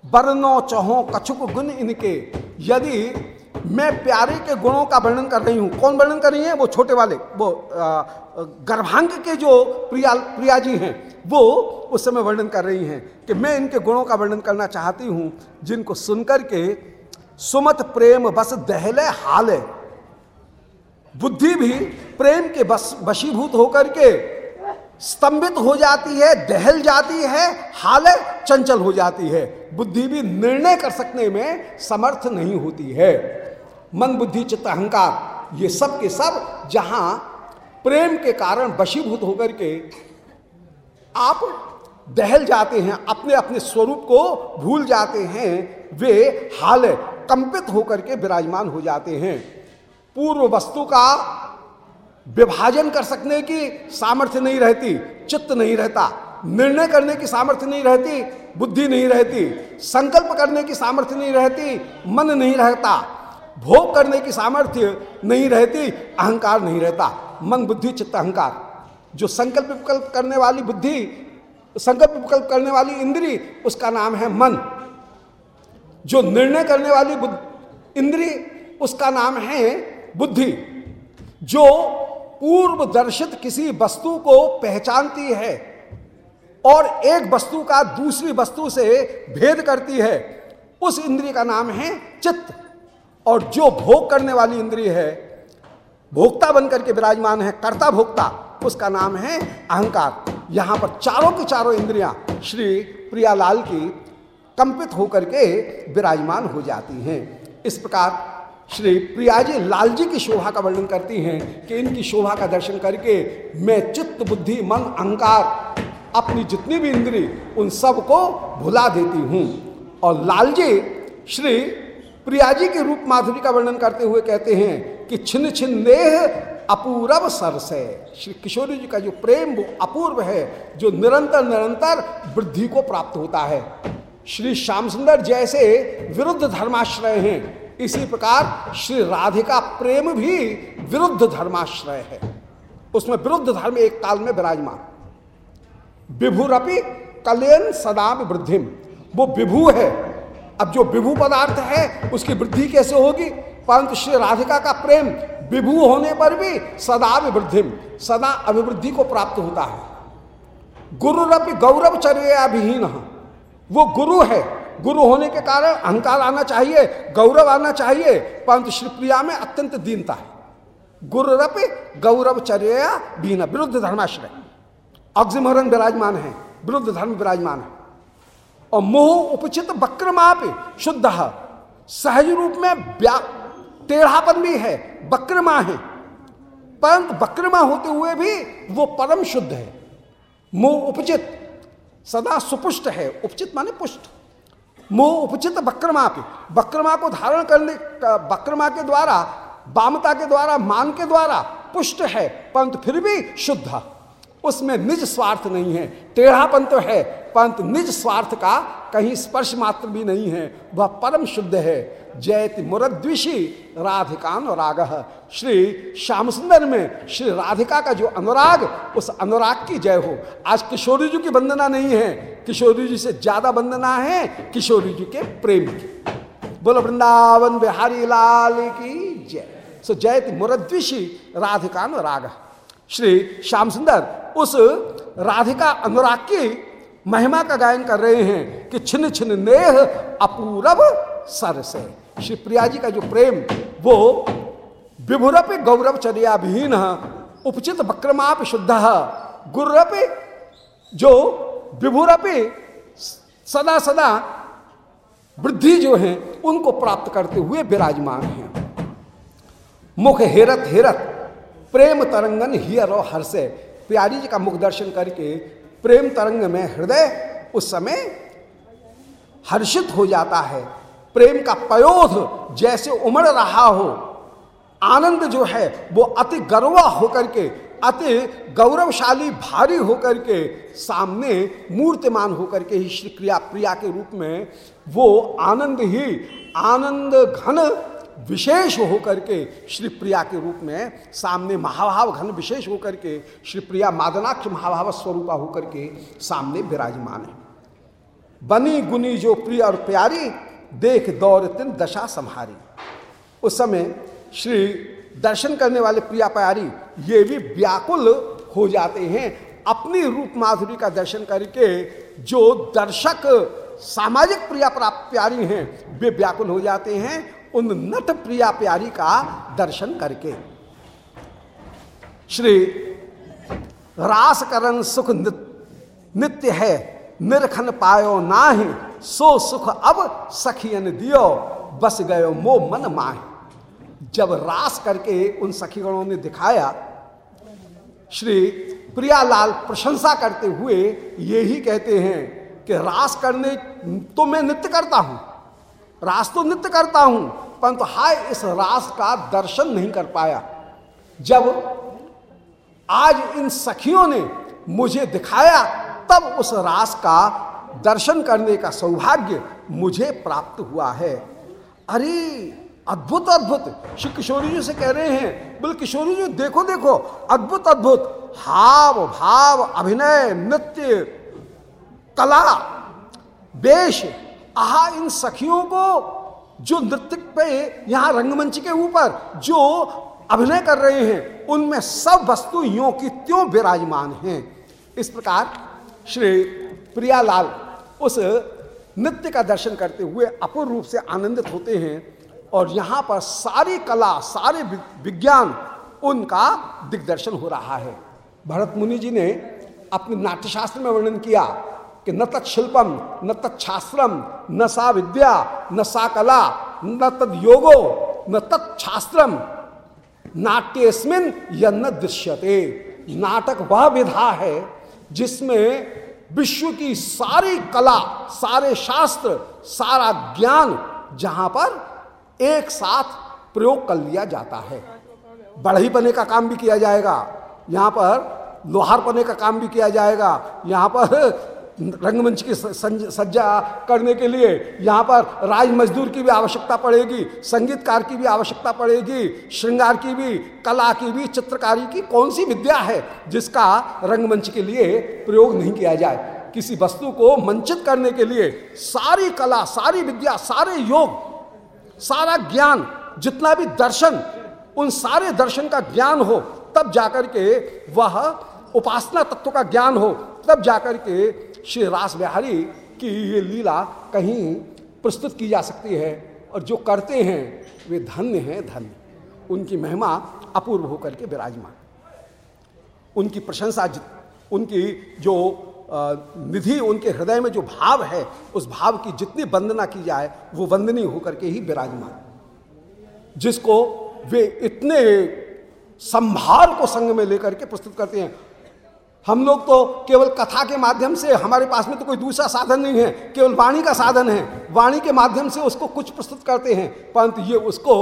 वर्णो, चहो कछुक गुण इनके, यदि मैं प्यारे के गुणों का वर्णन कर रही हूँ, कौन वर्णन कर रही है? वो छोटे वाले, वो गर्भांग के जो प्रिया प्रिया जी हैं। वो उस समय वर्णन कर रही हैं कि मैं इनके गुणों का वर्णन करना चाहती हूँ, जिनको सुनकर के सुमत प्रेम बस दहले हाल। बुद्धि भी प्रेम के बस, वशीभूत होकर के स्तंभित हो जाती है, दहल जाती है, हाल चंचल हो जाती है। बुद्धि भी निर्णय कर सकने में समर्थ नहीं होती है। मन, बुद्धि, चित्त, अहंकार, ये सब के सब जहाँ प्रेम के कारण वशीभूत होकर के आप दहल जाते हैं, अपने अपने स्वरूप को भूल जाते हैं, वे हाल कंपित होकर के विराजमान हो जाते हैं। पूर्व वस्तु का विभाजन कर सकने की सामर्थ्य नहीं रहती, चित्त नहीं रहता, निर्णय करने की सामर्थ्य नहीं रहती, बुद्धि नहीं रहती, संकल्प करने की सामर्थ्य नहीं रहती, मन नहीं रहता, भोग करने की सामर्थ्य नहीं रहती, अहंकार नहीं रहता, मन, बुद्धि, चित्त, अहंकार। जो संकल्प विकल्प करने वाली बुद्धि, संकल्प विकल्प करने वाली इंद्री, उसका नाम है मन। जो निर्णय करने वाली इंद्री, उसका नाम है बुद्धि। जो पूर्व दर्शित किसी वस्तु को पहचानती है और एक वस्तु का दूसरी वस्तु से भेद करती है, उस इंद्री का नाम है चित्त। और जो भोग करने वाली इंद्री है, भोक्ता बनकर के विराजमान है, कर्ता भोक्ता। उसका नाम है अहंकार। यहाँ पर चारों की चारों इंद्रियाँ श्री प्रियालाल की कंपित होकर के विराजमान हो जाती हैं। इस प्रकार श्री प्रियाजी लाल जी की शोभा का वर्णन करती हैं कि इनकी शोभा का दर्शन करके मैं चित्त, बुद्धि, मन, अहंकार, अपनी जितनी भी इंद्री उन सबको भुला देती हूँ। और लाल जी श्री प्रियाजी के रूप माधुरी का वर्णन करते हुए कहते हैं कि छिन्न छिन्न नेह अपूर्व सरस है श्री किशोरी जी का जो प्रेम वो अपूर्व है, जो निरंतर निरंतर वृद्धि को प्राप्त होता है। श्री श्याम सुंदर जैसे विरुद्ध धर्माश्रय हैं। इसी प्रकार श्री राधिका प्रेम भी विरुद्ध धर्माश्रय है। उसमें विरुद्ध धर्म एक काल में विराजमान। विभुरपि कलेन सदा वृद्धिम वो विभु है। अब जो विभु पदार्थ है, उसकी वृद्धि कैसे होगी? परंतु श्री राधिका का प्रेम विभू होने पर भी सदा अभिवृद्धि सदा अभिवृद्धि को प्राप्त होता है। गुरु रपि गौरव चर्याभिहीन वो गुरु है। गुरु होने के कारण अहंकार आना चाहिए, गौरव आना चाहिए, परंतु श्री प्रिया में अत्यंत दीनता है। गुरु रपि गौरव चर्या बीन विरुद्ध धर्माश्रय। अग्जिमरण विराजमान है, विरुद्ध धर्म विराजमान है। और मोह उपचित वक्रमाप शुद्ध, सहज रूप में टेढ़ापन भी है वक्रमा है। परंतु बक्रमा होते हुए भी वो परम शुद्ध है। मोह उपचित, सदा सुपुष्ट है। उपचित माने पुष्ट। मोह उपचित वक्रमा पे। वक्रमा को धारण करने बक्रमा के द्वारा, वामता के द्वारा मान के द्वारा पुष्ट है, परंतु फिर भी शुद्ध। उसमें निज स्वार्थ नहीं है। टेढ़ापन तो है परंतु निज स्वार्थ का कहीं स्पर्श मात्र भी नहीं है। वह परम शुद्ध है। जयति मुरद्विषी राधिकान राग। श्री श्याम सुंदर में श्री राधिका का जो अनुराग, उस अनुराग की जय हो। आज किशोरी जी की वंदना नहीं है। किशोरी जी से ज़्यादा वंदना है किशोरी जी के प्रेम की। बोलो, वृंदावन बिहारी लाल की जय। सो जयति मुरद्विषी राधिकान राग। श्री श्याम सुंदर उस राधिका अनुराग की महिमा का गायन कर रहे हैं कि छिन्न छिन्न नेह अपूरव सर से। श्री प्रिया जी का जो प्रेम, वो विभुरप गौरव चर्याभिहीन उपचित वक्रमाप शुद्ध गुर्रप जो विभुरपि सदा सदा वृद्धि जो है, उनको प्राप्त करते हुए विराजमान हैं। मुख हेरत हेरत प्रेम तरंगन हियर और हर्षे प्यारी जी का मुख दर्शन करके प्रेम तरंग में हृदय उस समय हर्षित हो जाता है। प्रेम का पयोध जैसे उमड़ रहा हो, आनंद जो है वो अति गर्वा होकर के, अति गौरवशाली भारी होकर के सामने मूर्तिमान होकर के ही श्री क्रिया प्रिया के रूप में वो आनंद ही आनंद घन विशेष होकर के श्री प्रिया के रूप में सामने महाभाव घन विशेष होकर के श्री प्रिया मादनाक्ष महाभाव स्वरूपा होकर के सामने विराजमान है। बनी गुनी जो प्रिय और प्यारी, देख दौड़ तिन दशा संहारी। उस समय श्री दर्शन करने वाले प्रिया प्यारी, ये भी व्याकुल हो जाते हैं अपनी रूप माधुरी का दर्शन करके, जो दर्शक, सामाजिक प्रिया प्राप्त प्यारी हैं, वे व्याकुल हो जाते हैं उन नट प्रिया प्यारी का दर्शन करके। श्री रास करण सुख नित्य है, निरखन पायो नाहि, सो सुख अब सखियन दियो, बस गयो मो मन माह। जब रास करके उन सखीगणों ने दिखाया, श्री प्रियालाल प्रशंसा करते हुए ये ही कहते हैं कि रास करने तो मैं नृत्य करता हूँ। रास तो नृत्य करता हूँ, परंतु हाय, इस रास का दर्शन नहीं कर पाया। जब आज इन सखियों ने मुझे दिखाया, तब उस रास का दर्शन करने का सौभाग्य मुझे प्राप्त हुआ है। अरे, अद्भुत अद्भुत। श्री किशोरी जी से कह रहे हैं, बोले, किशोरी जी, देखो देखो, अद्भुत अद्भुत। हाव, भाव, अभिनय, नृत्य, कला, वेश आहा, इन सखियों को जो नृत्य पे यहाँ रंगमंच के ऊपर जो अभिनय कर रहे हैं, उनमें सब वस्तु यो की त्यों विराजमान हैं। इस प्रकार श्री प्रियालाल उस नृत्य का दर्शन करते हुए अपूर्ण रूप से आनंदित होते हैं और यहाँ पर सारी कला, सारे विज्ञान उनका दिग्दर्शन हो रहा है। भरत मुनि जी ने अपने नाट्यशास्त्र में वर्णन किया कि न तत्शिल्पम न तत्शास्त्रम न सा विद्या, न सा कला, न तद योगो, न तत्शास्त्रम नाट्यस्मिन न दृश्यते। नाटक वह विधा है जिसमें विश्व की सारी कला, सारे शास्त्र, सारा ज्ञान जहाँ पर एक साथ प्रयोग कर लिया जाता है। बढ़ई बने का काम भी किया जाएगा, यहाँ पर लोहार पने का काम भी किया जाएगा, यहाँ पर रंगमंच की सज्जा करने के लिए यहाँ पर राज मजदूर की भी आवश्यकता पड़ेगी, संगीतकार की भी आवश्यकता पड़ेगी, श्रृंगार की भी, कला की भी, चित्रकारी की कौन सी विद्या है जिसका रंगमंच के लिए प्रयोग नहीं किया जाए। किसी वस्तु को मंचित करने के लिए सारी कला, सारी विद्या, सारे योग, सारा ज्ञान, जितना भी दर्शन, उन सारे दर्शन का ज्ञान हो, तब जाकर के वह उपासना तत्व का ज्ञान हो, तब जाकर के श्री रास बिहारी की ये लीला कहीं प्रस्तुत की जा सकती है और जो करते हैं, वे धन्य हैं, धन्य। उनकी महिमा अपूर्व होकर के विराजमान। उनकी प्रशंसा उनकी जो निधि, उनके हृदय में जो भाव है, उस भाव की जितनी वंदना की जाए, वो वंदनीय होकर के ही विराजमान। जिसको वे इतने संभार को संग में लेकर के प्रस्तुत करते हैं हम लोग तो केवल कथा के माध्यम से हमारे पास में तो कोई दूसरा साधन नहीं है केवल वाणी का साधन है। वाणी के माध्यम से उसको कुछ प्रस्तुत करते हैं परंतु ये उसको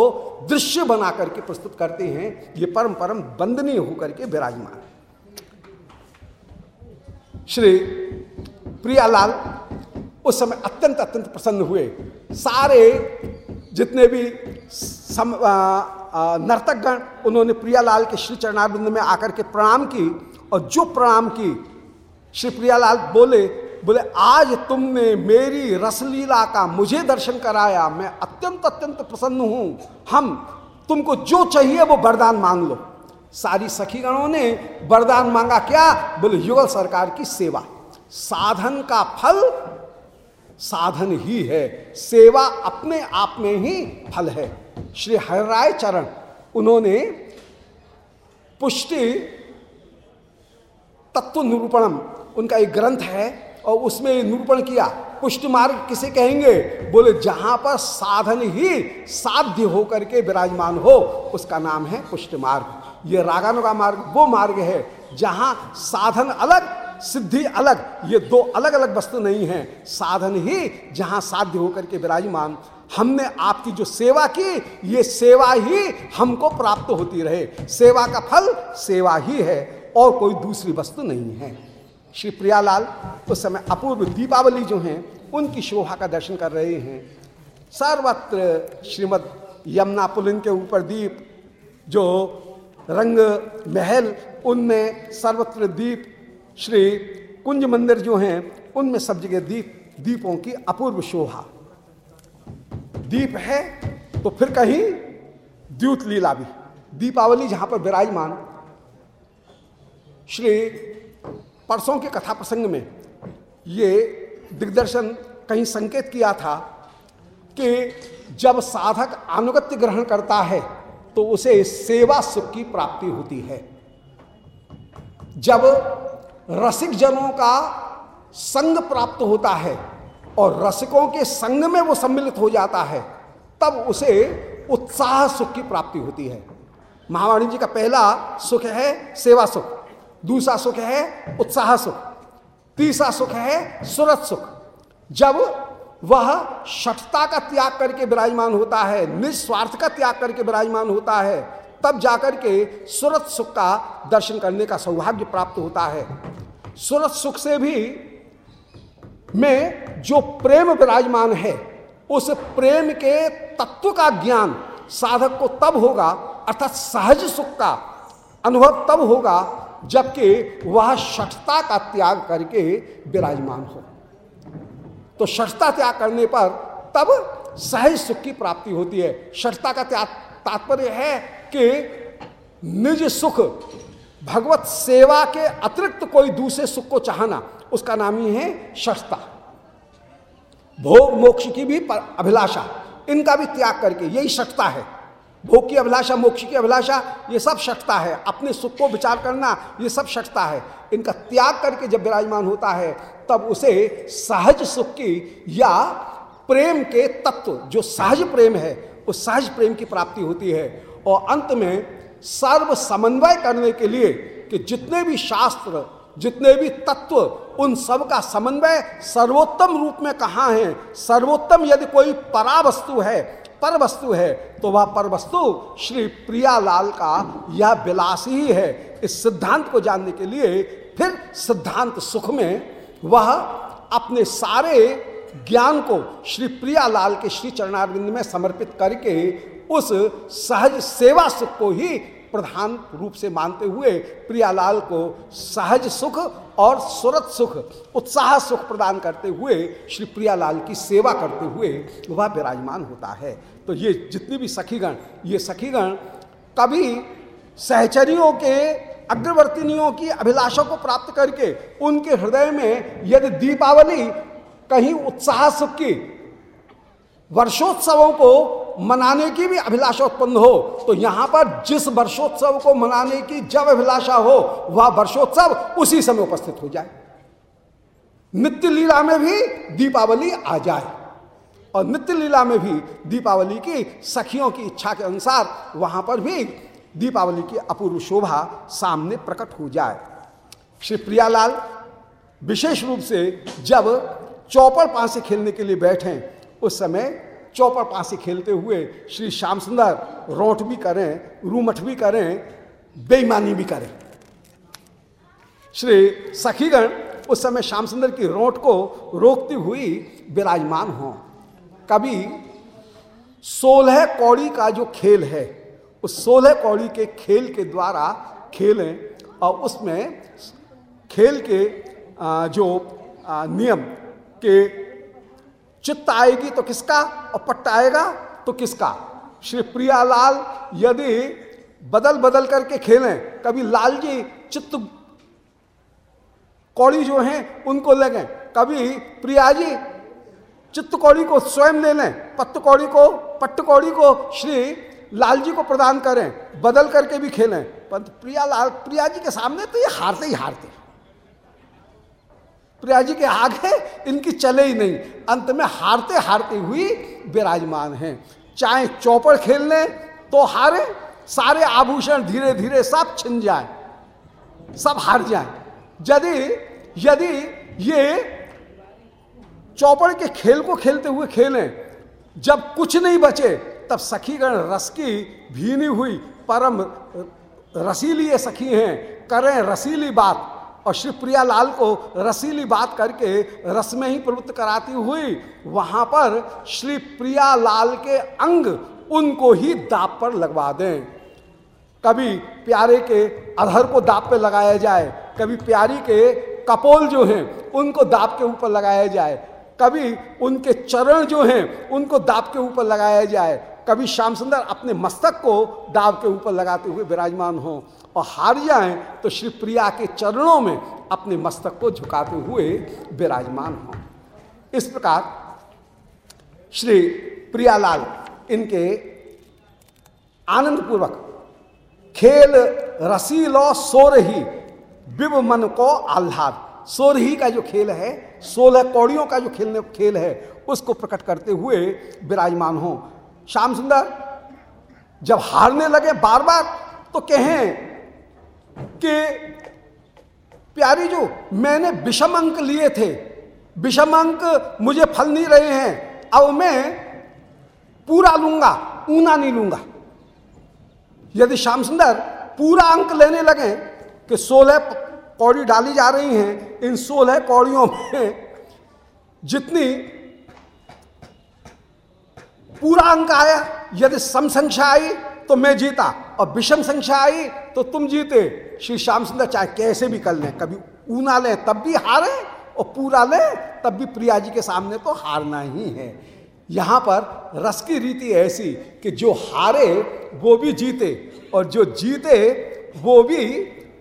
दृश्य बना करके प्रस्तुत करते हैं ये परम परम बंदनीय होकर के विराजमान। श्री प्रियालाल उस समय अत्यंत अत्यंत प्रसन्न हुए। सारे जितने भी सम, नर्तकगण उन्होंने प्रियालाल के श्री चरणाबिंद में आकर के प्रणाम की। और जो प्रणाम की। श्री प्रियालाल बोले बोले, आज तुमने मेरी रसलीला का मुझे दर्शन कराया, मैं अत्यंत अत्यंत प्रसन्न हूँ। हम, तुमको जो चाहिए वो वरदान मांग लो। सारी सखीगणों ने वरदान मांगा, क्या? बोले, युगल सरकार की सेवा। साधन का फल, साधन ही है। सेवा अपने आप में ही फल है। श्री हरराय चरण, उन्होंने पुष्टि तत्व निरूपणम उनका एक ग्रंथ है और उसमें निरूपण किया। पुष्ट मार्ग किसे कहेंगे? बोले, जहाँ पर साधन ही साध्य होकर के विराजमान हो, उसका नाम है पुष्ट मार्ग। ये रागानुगा मार्ग वो मार्ग है, जहाँ साधन अलग, सिद्धि अलग, ये दो अलग अलग वस्तु नहीं है। साधन ही जहाँ साध्य होकर के विराजमान। हमने आपकी जो सेवा की, ये सेवा ही हमको प्राप्त होती रहे। सेवा का फल सेवा ही है। और कोई दूसरी वस्तु नहीं है। श्री प्रियालाल उस समय अपूर्व दीपावली जो हैं, उनकी शोभा का दर्शन कर रहे हैं। सर्वत्र श्रीमद यमुना पुलिन के ऊपर दीप, जो रंग महल, उनमें सर्वत्र दीप, श्री कुंज मंदिर जो हैं, उनमें सब जगह दीप, दीपों की अपूर्व शोभा। दीप है तो फिर कहीं द्यूत लीला भी। दीपावली जहाँ पर विराजमान श्री परसों के कथा प्रसंग में ये दिग्दर्शन कहीं संकेत किया था कि जब साधक अनुगत्य ग्रहण करता है तो उसे सेवा सुख की प्राप्ति होती है। जब रसिक जनों का संग प्राप्त होता है और रसिकों के संग में वो सम्मिलित हो जाता है, तब उसे उत्साह सुख की प्राप्ति होती है। महावाणी जी का पहला सुख है सेवा सुख। दूसरा सुख है उत्साह सुख। तीसरा सुख है सुरत सुख। जब वह शठता का त्याग करके विराजमान होता है, निस्वार्थ का त्याग करके विराजमान होता है, तब जाकर के सुरत सुख का दर्शन करने का सौभाग्य प्राप्त होता है। सुरत सुख से भी में जो प्रेम विराजमान है, उस प्रेम के तत्व का ज्ञान साधक को तब होगा, अर्थात सहज सुख का अनुभव तब होगा जबकि वह शठता का त्याग करके विराजमान हो। तो षठता त्याग करने पर तब सहज सुख की प्राप्ति होती है। षठता का त्याग तात्पर्य है कि निज सुख, भगवत सेवा के अतिरिक्त कोई दूसरे सुख को चाहना, उसका नाम ही है षठता। भोग मोक्ष की भी अभिलाषा, इनका भी त्याग करके यही शठता है। भोग की अभिलाषा, मोक्ष की अभिलाषा, ये सब शक्ता है। अपने सुख को विचार करना, ये सब शक्ता है। इनका त्याग करके जब विराजमान होता है, तब उसे सहज सुख की या प्रेम के तत्व, जो सहज प्रेम है, उस सहज प्रेम की प्राप्ति होती है। और अंत में सर्व समन्वय करने के लिए कि जितने भी शास्त्र, जितने भी तत्व, उन सब का समन्वय सर्वोत्तम रूप में कहाँ है? सर्वोत्तम यदि कोई परा वस्तु है पर वस्तु है तो वह पर वस्तु श्री प्रियालाल का यह विलास ही है। इस सिद्धांत को जानने के लिए फिर सिद्धांत सुख में वह अपने सारे ज्ञान को श्री प्रियालाल के श्री चरणारविंद में समर्पित करके उस सहज सेवा सुख को ही प्रधान रूप से मानते हुए प्रियालाल को सहज सुख और सुरत सुख, उत्साह सुख प्रदान करते हुए श्री प्रियालाल की सेवा करते हुए वह विराजमान होता है। तो ये जितनी भी सखीगण, ये सखीगण कभी सहचरियों के, अग्रवर्तिनियों की अभिलाषा को प्राप्त करके उनके हृदय में यदि दीपावली कहीं उत्साह सुख की वर्षोत्सवों को मनाने की भी अभिलाषा उत्पन्न हो तो यहाँ पर जिस वर्षोत्सव को मनाने की जब अभिलाषा हो, वह वर्षोत्सव उसी समय उपस्थित हो जाए। नित्य लीला में भी दीपावली आ जाए। और नित्य लीला में भी दीपावली की सखियों की इच्छा के अनुसार वहाँ पर भी दीपावली की अपूर्व शोभा सामने प्रकट हो जाए। श्री प्रियालाल, विशेष रूप से जब चौपड़ पासे खेलने के लिए बैठे, उस समय चौपड़ पासी खेलते हुए श्री श्याम सुंदर रोट भी करें, रूमठ भी करें, बेईमानी भी करें। श्री सखीगण उस समय श्याम सुंदर की रोट को रोकती हुई विराजमान हो। कभी सोलह कौड़ी का जो खेल है, उस सोलह कौड़ी के खेल के द्वारा खेलें और उसमें खेल के जो नियम के चित्त आएगी तो किसका और पट्ट आएगा तो किसका? श्री प्रियालाल यदि बदल बदल करके खेलें, कभी लाल जी चित्त कौड़ी जो हैं उनको लगें, कभी प्रिया जी चित्त कौड़ी को स्वयं ले लें पत्त कौड़ी को पट्ट कौड़ी को श्री लाल जी को प्रदान करें, बदल करके भी खेलें। परंतु प्रिया लाल प्रिया जी के सामने तो ये हारते ही हारते प्रिया जी के आगे इनकी चले ही नहीं। अंत में हारते हारते हुई विराजमान हैं। चाहे चौपड़ खेल लें तो हारे, सारे आभूषण धीरे धीरे सब छिन जाए, सब हार जाए। यदि यदि ये चौपड़ के खेल को खेलते हुए खेलें। जब कुछ नहीं बचे, तब सखीगण रस की भीनी हुई, परम रसीली ये सखी हैं। करें रसीली बात। और श्री प्रिया लाल को रसीली बात करके रस में ही प्रवृत्त कराती हुई, वहाँ पर श्री प्रिया लाल के अंग उनको ही दाप पर लगवा दें। कभी प्यारे के अधर को दाप पे लगाया जाए, कभी प्यारी के कपोल जो हैं, उनको दाप के ऊपर लगाया जाए। कभी उनके चरण जो हैं, उनको दाप के ऊपर लगाया जाए। कभी श्याम सुंदर अपने मस्तक को दाव के ऊपर लगाते हुए विराजमान हो और हार जाए तो श्री प्रिया के चरणों में अपने मस्तक को झुकाते हुए विराजमान हो। इस प्रकार श्री प्रियालाल इनके आनंद पूर्वक खेल रसीलो सोरही विव मन को आह्लाद। सोरही का जो खेल है सोलह कौड़ियों का जो खेलने, खेल है, उसको प्रकट करते हुए विराजमान हो। श्याम सुंदर, जब हारने लगे बार बार तो कहें कि, प्यारी जो, मैंने विषम अंक लिए थे। विषम अंक मुझे फल नहीं रहे हैं। अब मैं पूरा लूँगा, ऊना नहीं लूँगा। यदि श्याम सुंदर पूरा अंक लेने लगे कि सोलह कौड़ी डाली जा रही हैं, इन सोलह कौड़ियों में जितनी पूरा अंक आया, यदि सम संख्या आई तो मैं जीता, और विषम संख्या आई तो तुम जीते। श्री श्याम सुंदर चाहे कैसे भी कर लें, कभी ऊना लें, तब भी हारे, और पूरा लें, तब भी प्रिया जी के सामने तो हारना ही है। यहाँ पर रस की रीति ऐसी कि जो हारे, वो भी जीते, और जो जीते, वो भी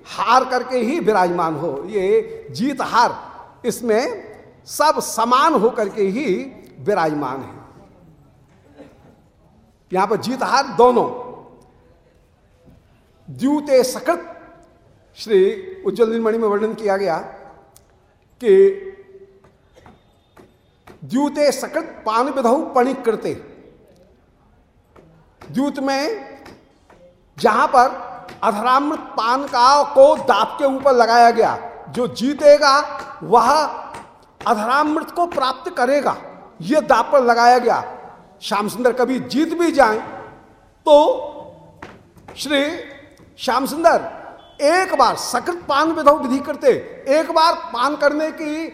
हार करके ही विराजमान हो, ये जीत हार, इसमें सब समान होकर के ही विराजमान है। यहाँ पर जीत हार दोनों। द्यूते सकृत, श्री उज्जवल निर्मणि में वर्णन किया गया कि द्यूते सकृत पान विधौ पणिक करते द्यूत में जहाँ पर अधरामृत पान का को दाप के ऊपर लगाया गया। जो जीतेगा, वह अधरामृत को प्राप्त करेगा। यह दाप पर लगाया गया। श्याम सुंदर कभी जीत भी जाए तो श्री श्याम सुंदर एक बार सकृत पान विधो विधि करते। एक बार पान करने की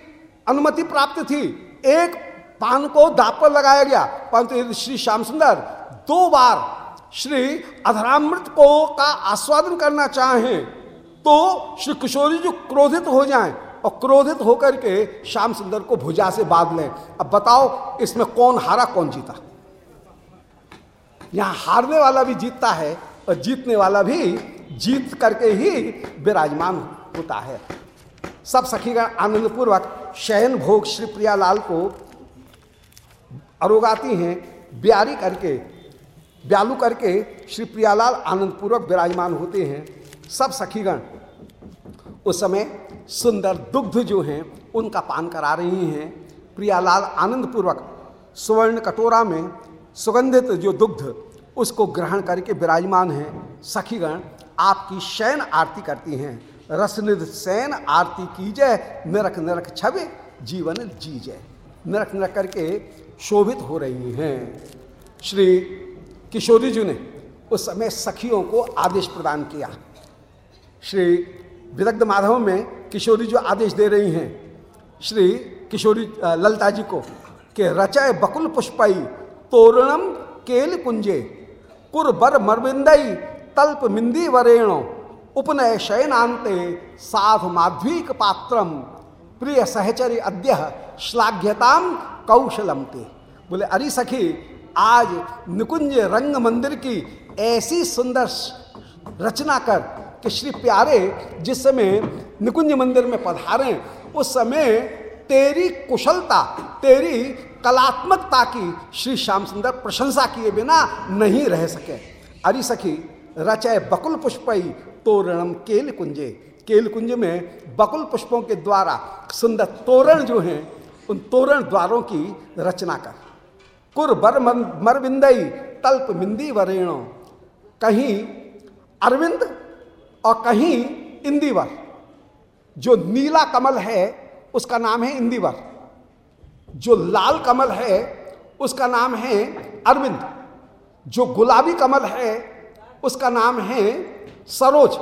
अनुमति प्राप्त थी। एक पान को दाप पर लगाया गया। परंतु श्री श्याम सुंदर दो बार श्री अधरामृत को का आस्वादन करना चाहें तो श्री किशोरी जो क्रोधित हो जाएँ और क्रोधित होकर के श्याम सुंदर को भुजा से बाँध लें। अब बताओ, इसमें कौन हारा, कौन जीता? यहाँ हारने वाला भी जीतता है और जीतने वाला भी जीत करके ही विराजमान होता है। सब सखीगण आनंद पूर्वक शयन भोग श्री प्रियालाल को अरोगाती हैं, ब्यारी करके ब्यालू करके श्री प्रियालाल आनंद पूर्वक विराजमान होते हैं। सब सखीगण, उस समय सुंदर दुग्ध जो हैं, उनका पान करा रही हैं। प्रियालाल आनंद पूर्वक स्वर्ण कटोरा में सुगंधित जो दुग्ध, उसको ग्रहण करके विराजमान हैं। सखीगण, आपकी शयन आरती करती हैं। रसनिध शयन आरती की जय नरक नरक छवे जीवन जी जय नरक नरक करके शोभित हो रही हैं। श्री किशोरी जी ने उस समय सखियों को आदेश प्रदान किया। श्री विदग्ध माधव में किशोरी जो आदेश दे रही हैं। श्री किशोरी ललता जी को कि रचय बकुल पुष्पई, तोरणम केल कुंजे कुर बर मरविंदई, तल्प मिंदी वरेणो, उपनय शयनाते साधु माध्वीक पात्रम, प्रिय सहचरी अद्य श्लाघ्यताम कौशलम ते बोले, अरे सखी आज निकुंज रंग मंदिर की ऐसी सुंदर रचना कर कि श्री प्यारे, जिस समय निकुंज मंदिर में पधारे, उस समय तेरी कुशलता, तेरी कलात्मकता की श्री श्याम सुंदर प्रशंसा किए बिना नहीं रह सके। अरि सखी रचय बकुल पुष्पई तोरणम केल कुंजे। केल कुंज में बकुल पुष्पों के द्वारा सुंदर तोरण जो हैं, उन तोरण द्वारों की रचना कर। कुर बर मरविंदई तल्प मिंदी वरेणो। कहीं अरविंद और कहीं इंदिवर। जो नीला कमल है, उसका नाम है इंदिवर। जो लाल कमल है, उसका नाम है अरविंद। जो गुलाबी कमल है, उसका नाम है सरोज।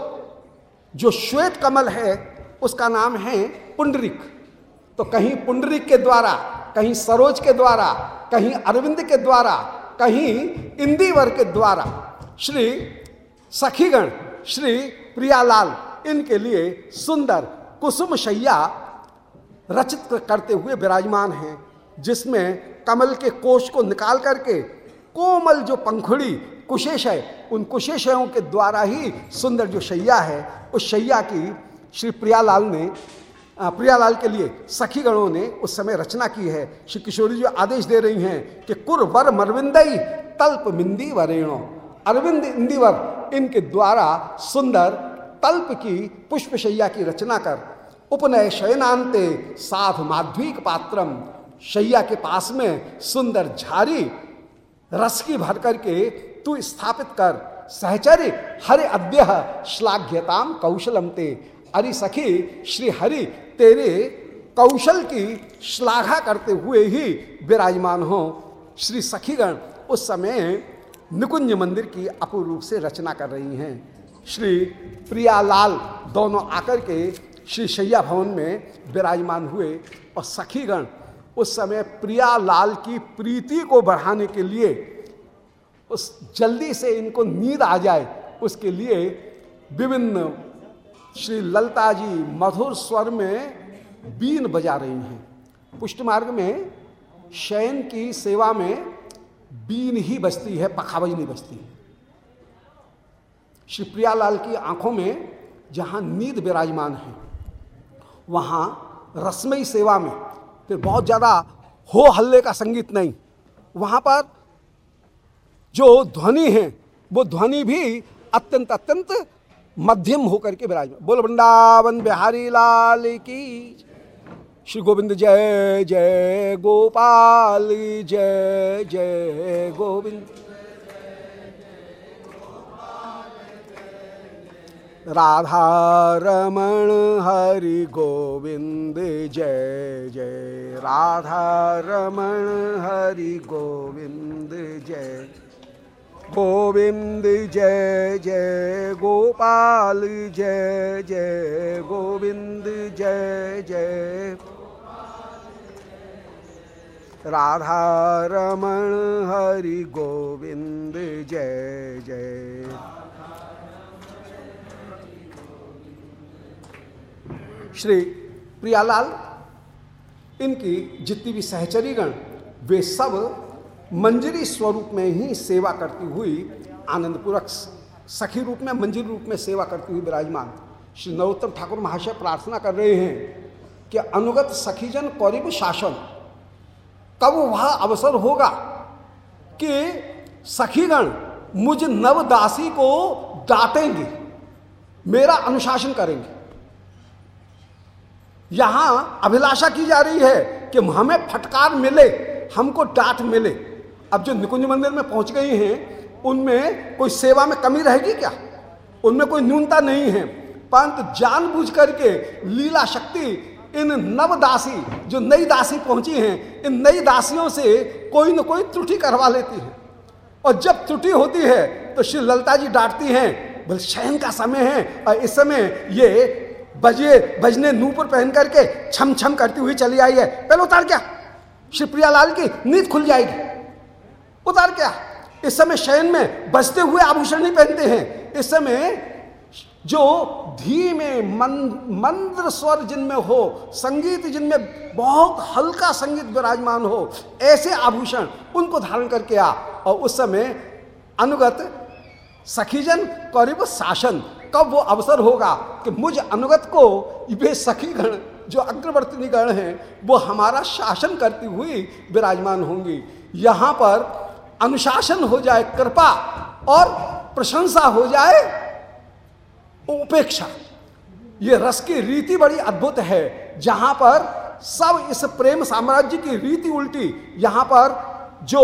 जो श्वेत कमल है, उसका नाम है पुंडरिक। तो कहीं पुंडरिक के द्वारा कहीं सरोज के द्वारा, कहीं अरविंद के द्वारा, कहीं इंदिवर के द्वारा, श्री सखीगण, श्री प्रियालाल, इनके लिए सुंदर कुसुम शैया रचित करते हुए विराजमान हैं, जिसमें कमल के कोष को निकाल करके कोमल जो पंखुड़ी कुशेश है, उन कुशेशयों के द्वारा ही सुंदर जो शैया है, उस शैया की श्री प्रियालाल ने प्रियालाल के लिए सखीगणों ने उस समय रचना की है। श्री किशोरी जी आदेश दे रही हैं कि कुर वर मरविंदई, तल्प मिंदी वरेणो। अरविंद इंदिवर, इनके द्वारा सुंदर तल्प की पुष्पशैया की रचना कर। उपनय शयनांते, साध माध्विक पात्रम। शैया के पास में सुंदर झारी रस की भर करके तू स्थापित कर। सहचर्य हरे अद्य श्लाघ्यताम कौशलम ते। अरे सखी, श्री हरि तेरे कौशल की श्लाघा करते हुए ही विराजमान हो। श्री सखीगण उस समय निकुंज मंदिर की अपूर्व रूप से रचना कर रही हैं। श्री प्रियालाल दोनों आकर के श्री शैया भवन में विराजमान हुए और सखीगण उस समय प्रियालाल की प्रीति को बढ़ाने के लिए उस जल्दी से इनको नींद आ जाए, उसके लिए विभिन्न श्री ललता जी मधुर स्वर में बीन बजा रही हैं। पुष्ट मार्ग में शयन की सेवा में बीन ही बजती है, पखावज नहीं बजती। है श्री प्रियालाल की आँखों में जहाँ नींद विराजमान है, वहाँ रसमयी सेवा में, फिर बहुत ज़्यादा हो हल्ले का संगीत नहीं, वहाँ पर जो ध्वनि है, वो ध्वनि भी अत्यंत अत्यंत मध्यम होकर के विराजमान। बोल, वृंदावन बिहारी लाल की श्री गोविंद, जय जय गोपाल, जय जय गोविंद। राधा रमण हरि गोविंद, जय जय। राधा रमण हरि गोविंद, जय। गोविंद, जय जय गोपाल, जय जय गोविंद, जय जय। राधा रमण, हरि गोविंद, जय जय। श्री प्रियालाल, इनकी जितनी भी सहचरीगण, वे सब मंजरी स्वरूप में ही सेवा करती हुई आनंदपूर्वक सखी रूप में, मंजिल रूप में सेवा करती हुई विराजमान श्री नरोत्तम ठाकुर महाशय प्रार्थना कर रहे हैं कि अनुगत सखीजन कौरिब शासन। कब वह अवसर होगा कि सखीगण मुझ नवदासी को डांटेंगे, मेरा अनुशासन करेंगे? यहाँ अभिलाषा की जा रही है कि हमें फटकार मिले, हमको डांट मिले। अब जो निकुंज मंदिर में पहुँच गई हैं, उनमें कोई सेवा में कमी रहेगी क्या? उनमें कोई न्यूनता नहीं है। परंतु जानबूझ करके लीला शक्ति, इन नव दासी, जो नई दासी पहुँची हैं, इन नई दासियों से कोई ना कोई त्रुटि करवा लेती है। और जब त्रुटि होती है तो श्री ललता जी डांटती हैं, बोले, शयन का समय है। और इस समय ये बजे, बजने नूपुर पहन करके छम छम करती हुई चली आई है। पहले उतार क्या? श्री प्रियालाल की नींद खुल जाएगी। उतार क्या इस समय शयन में बजते हुए आभूषण नहीं पहनते हैं। इस समय जो धीमे मंद्र स्वर जिनमें हो, संगीत जिनमें बहुत हल्का संगीत विराजमान हो, ऐसे आभूषण उनको धारण करके आ। और उस समय अनुगत सखीजन करीब शासन, कब वो अवसर होगा कि मुझ अनुगत को वे सखीगण, जो अग्रवर्तनी गण हैं, वो हमारा शासन करती हुई विराजमान होंगी। यहाँ पर अनुशासन हो जाए, कृपा और प्रशंसा हो जाए, उपेक्षा। ये रस की रीति बड़ी अद्भुत है, जहाँ पर सब इस प्रेम साम्राज्य की रीति उल्टी, यहाँ पर जो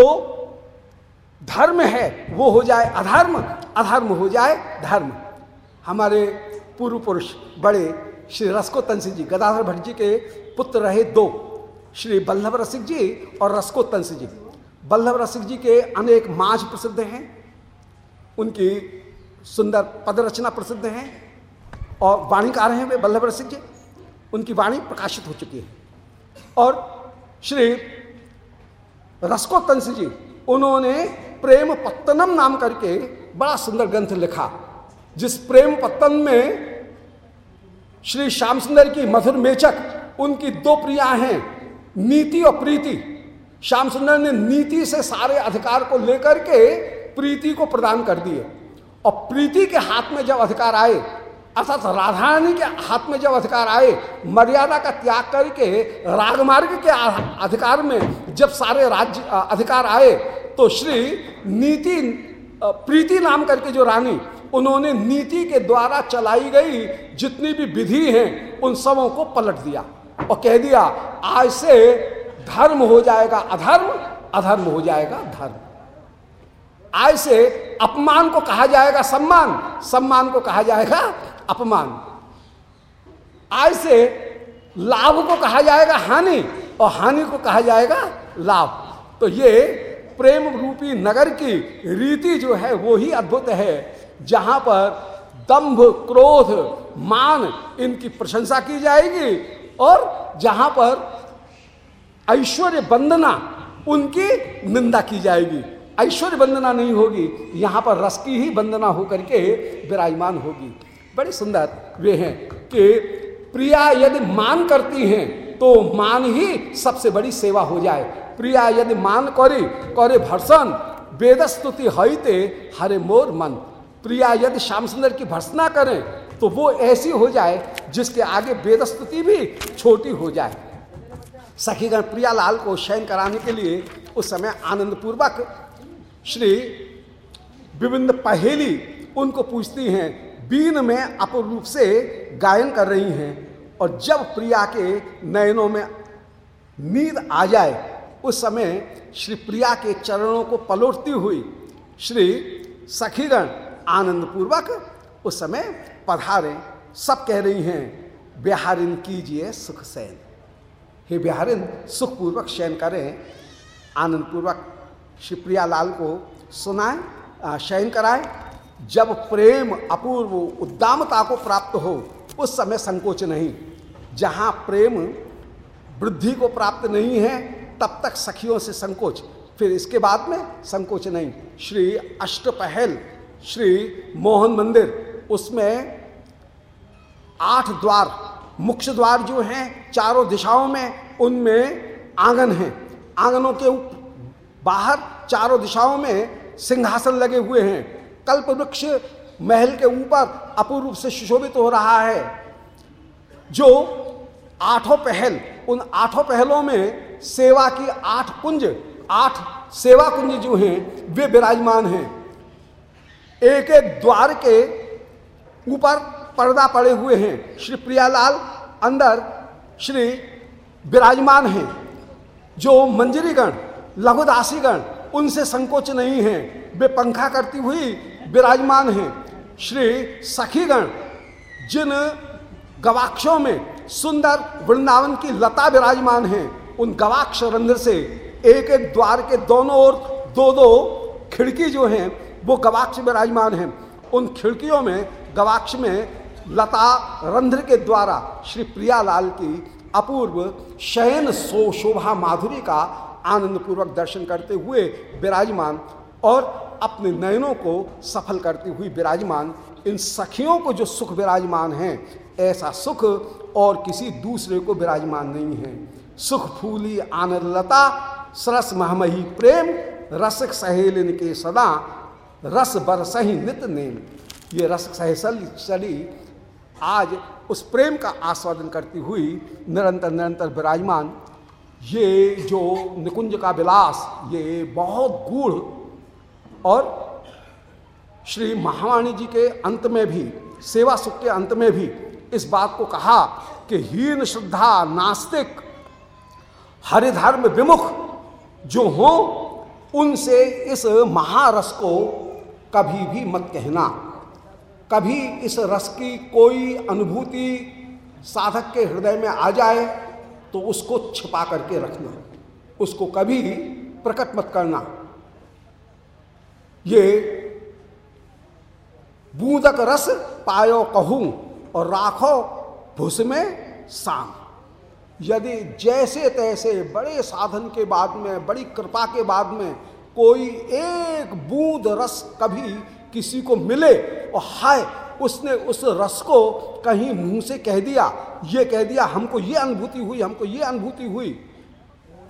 धर्म है, वो हो जाए अधर्म अधर्म हो जाए धर्म। हमारे पूर्व पुरुष बड़े श्री रसकोत्तन जी, गदाधर भट्ट जी के पुत्र रहे दो, श्री बल्लभ रसिक जी और रसकोत्तन जी। बल्लभ रसिक जी के अनेक माज प्रसिद्ध हैं, उनकी सुंदर पद रचना प्रसिद्ध हैं, और वाणीकार हैं वे बल्लभ रसिक जी। उनकी वाणी प्रकाशित हो चुकी है। और श्री रसकोत्तंस जी, उन्होंने प्रेम पत्तनम नाम करके बड़ा सुंदर ग्रंथ लिखा, जिस प्रेम पत्तन में श्री श्याम सुंदर की मधुर मेचक, उनकी दो प्रिया हैं, नीति और प्रीति। श्याम सुंदर ने नीति से सारे अधिकार को लेकर के प्रीति को प्रदान कर दिए। और प्रीति के हाथ में जब अधिकार आए, अर्थात राधारानी के हाथ में जब अधिकार आए, मर्यादा का त्याग करके, रागमार्ग के अधिकार में जब सारे राज्य अधिकार आए तो श्री नीति प्रीति नाम करके जो रानी, उन्होंने नीति के द्वारा चलाई गई जितनी भी विधि हैं, उन सबों को पलट दिया और कह दिया, आज से धर्म हो जाएगा अधर्म अधर्म हो जाएगा धर्म। आज से अपमान को कहा जाएगा सम्मान सम्मान को कहा जाएगा अपमान। आज से लाभ को कहा जाएगा हानि और हानि को कहा जाएगा लाभ। तो ये प्रेम रूपी नगर की रीति जो है, वो ही अद्भुत है, जहाँ पर दंभ, क्रोध, मान इनकी प्रशंसा की जाएगी और जहाँ पर ऐश्वर्य वंदना, उनकी निंदा की जाएगी। ऐश्वर्य वंदना नहीं होगी, यहाँ पर रस की ही वंदना होकर के विराजमान होगी। बड़े सुंदर वे हैं कि प्रिया यदि मान करती हैं तो मान ही सबसे बड़ी सेवा हो जाए। प्रिया यदि मान करे करे भर्सन वेद स्तुति हईते हरे मोर मन। प्रिया यदि श्याम सुंदर की भर्सना करें तो वो ऐसी हो जाए जिसके आगे वेद स्तुति भी छोटी हो जाए। सखीगण प्रियालाल को शयन कराने के लिए उस समय आनंद पूर्वक श्री विभिन्न पहेली उनको पूछती हैं, बीन में अपूर्ण रूप से गायन कर रही हैं और जब प्रिया के नयनों में नींद आ जाए, उस समय श्री प्रिया के चरणों को पलोटती हुई श्री सखीगण आनंद पूर्वक उस समय पधारे। सब कह रही हैं, बिहारिन कीजिए सुख सैन। हे बिहारिन, सुखपूर्वक शयन करें आनंद पूर्वक श्री प्रियालाल को सुनाए शयन कराए। जब प्रेम अपूर्व उद्दामता को प्राप्त हो, उस समय संकोच नहीं। जहाँ प्रेम वृद्धि को प्राप्त नहीं है, तब तक सखियों से संकोच। फिर इसके बाद में संकोच नहीं। श्री अष्टपहल, श्री मोहन मंदिर, उसमें आठ द्वार मुख्य द्वार जो हैं, चारों दिशाओं में, उनमें आँगन हैं। आंगनों के बाहर चारों दिशाओं में सिंहासन लगे हुए हैं। कल्प वृक्ष महल के ऊपर अपूर्व से सुशोभित हो रहा है। जो आठों पहल, उन आठों पहलों में सेवा की आठ कुंज, आठ सेवा कुंज जो हैं, वे विराजमान हैं। एक एक द्वार के ऊपर पर्दा पड़े हुए हैं। श्री प्रियालाल, अंदर श्री विराजमान हैं। जो मंजरीगण, लघुदासीगण, उनसे संकोच नहीं है। वे पंखा करती हुई विराजमान हैं। श्री सखीगण, जिन गवाक्षों में सुंदर वृंदावन की लता विराजमान हैं, उन गवाक्ष रंध्र से एक एक द्वार के दोनों ओर दो दो खिड़की जो हैं, वो गवाक्ष विराजमान हैं। उन खिड़कियों में, गवाक्ष में लता रंध्र के द्वारा श्री प्रियालाल की अपूर्व शयन सो शोभा माधुरी का आनंद पूर्वक दर्शन करते हुए विराजमान और अपने नयनों को सफल करती हुई विराजमान, इन सखियों को जो सुख विराजमान है, ऐसा सुख और किसी दूसरे को विराजमान नहीं है। सुख फूली आनंद लता, सरस महमही प्रेम, रसक सहेलिन के सदा, रस बरसही नित नेम। ये रस सहेसल चली आज उस प्रेम का आस्वादन करती हुई निरंतर निरंतर विराजमान, ये जो निकुंज का विलास, ये बहुत गूढ़ और श्री महावाणी जी के अंत में भी, सेवा सुख के अंत में भी इस बात को कहा कि हीन श्रद्धा नास्तिक, हरिधर्म विमुख जो हो, उनसे इस महारस को कभी भी मत कहना। कभी इस रस की कोई अनुभूति साधक के हृदय में आ जाए तो उसको छिपा करके रखना, उसको कभी प्रकट मत करना। ये बूंदक रस पायो कहूँ और राखो भूस में शाम यदि जैसे तैसे बड़े साधन के बाद में, बड़ी कृपा के बाद में कोई एक बूंद रस कभी किसी को मिले और हाय, उसने उस रस को कहीं मुँह से कह दिया, ये कह दिया, हमको ये अनुभूति हुई, हमको ये अनुभूति हुई।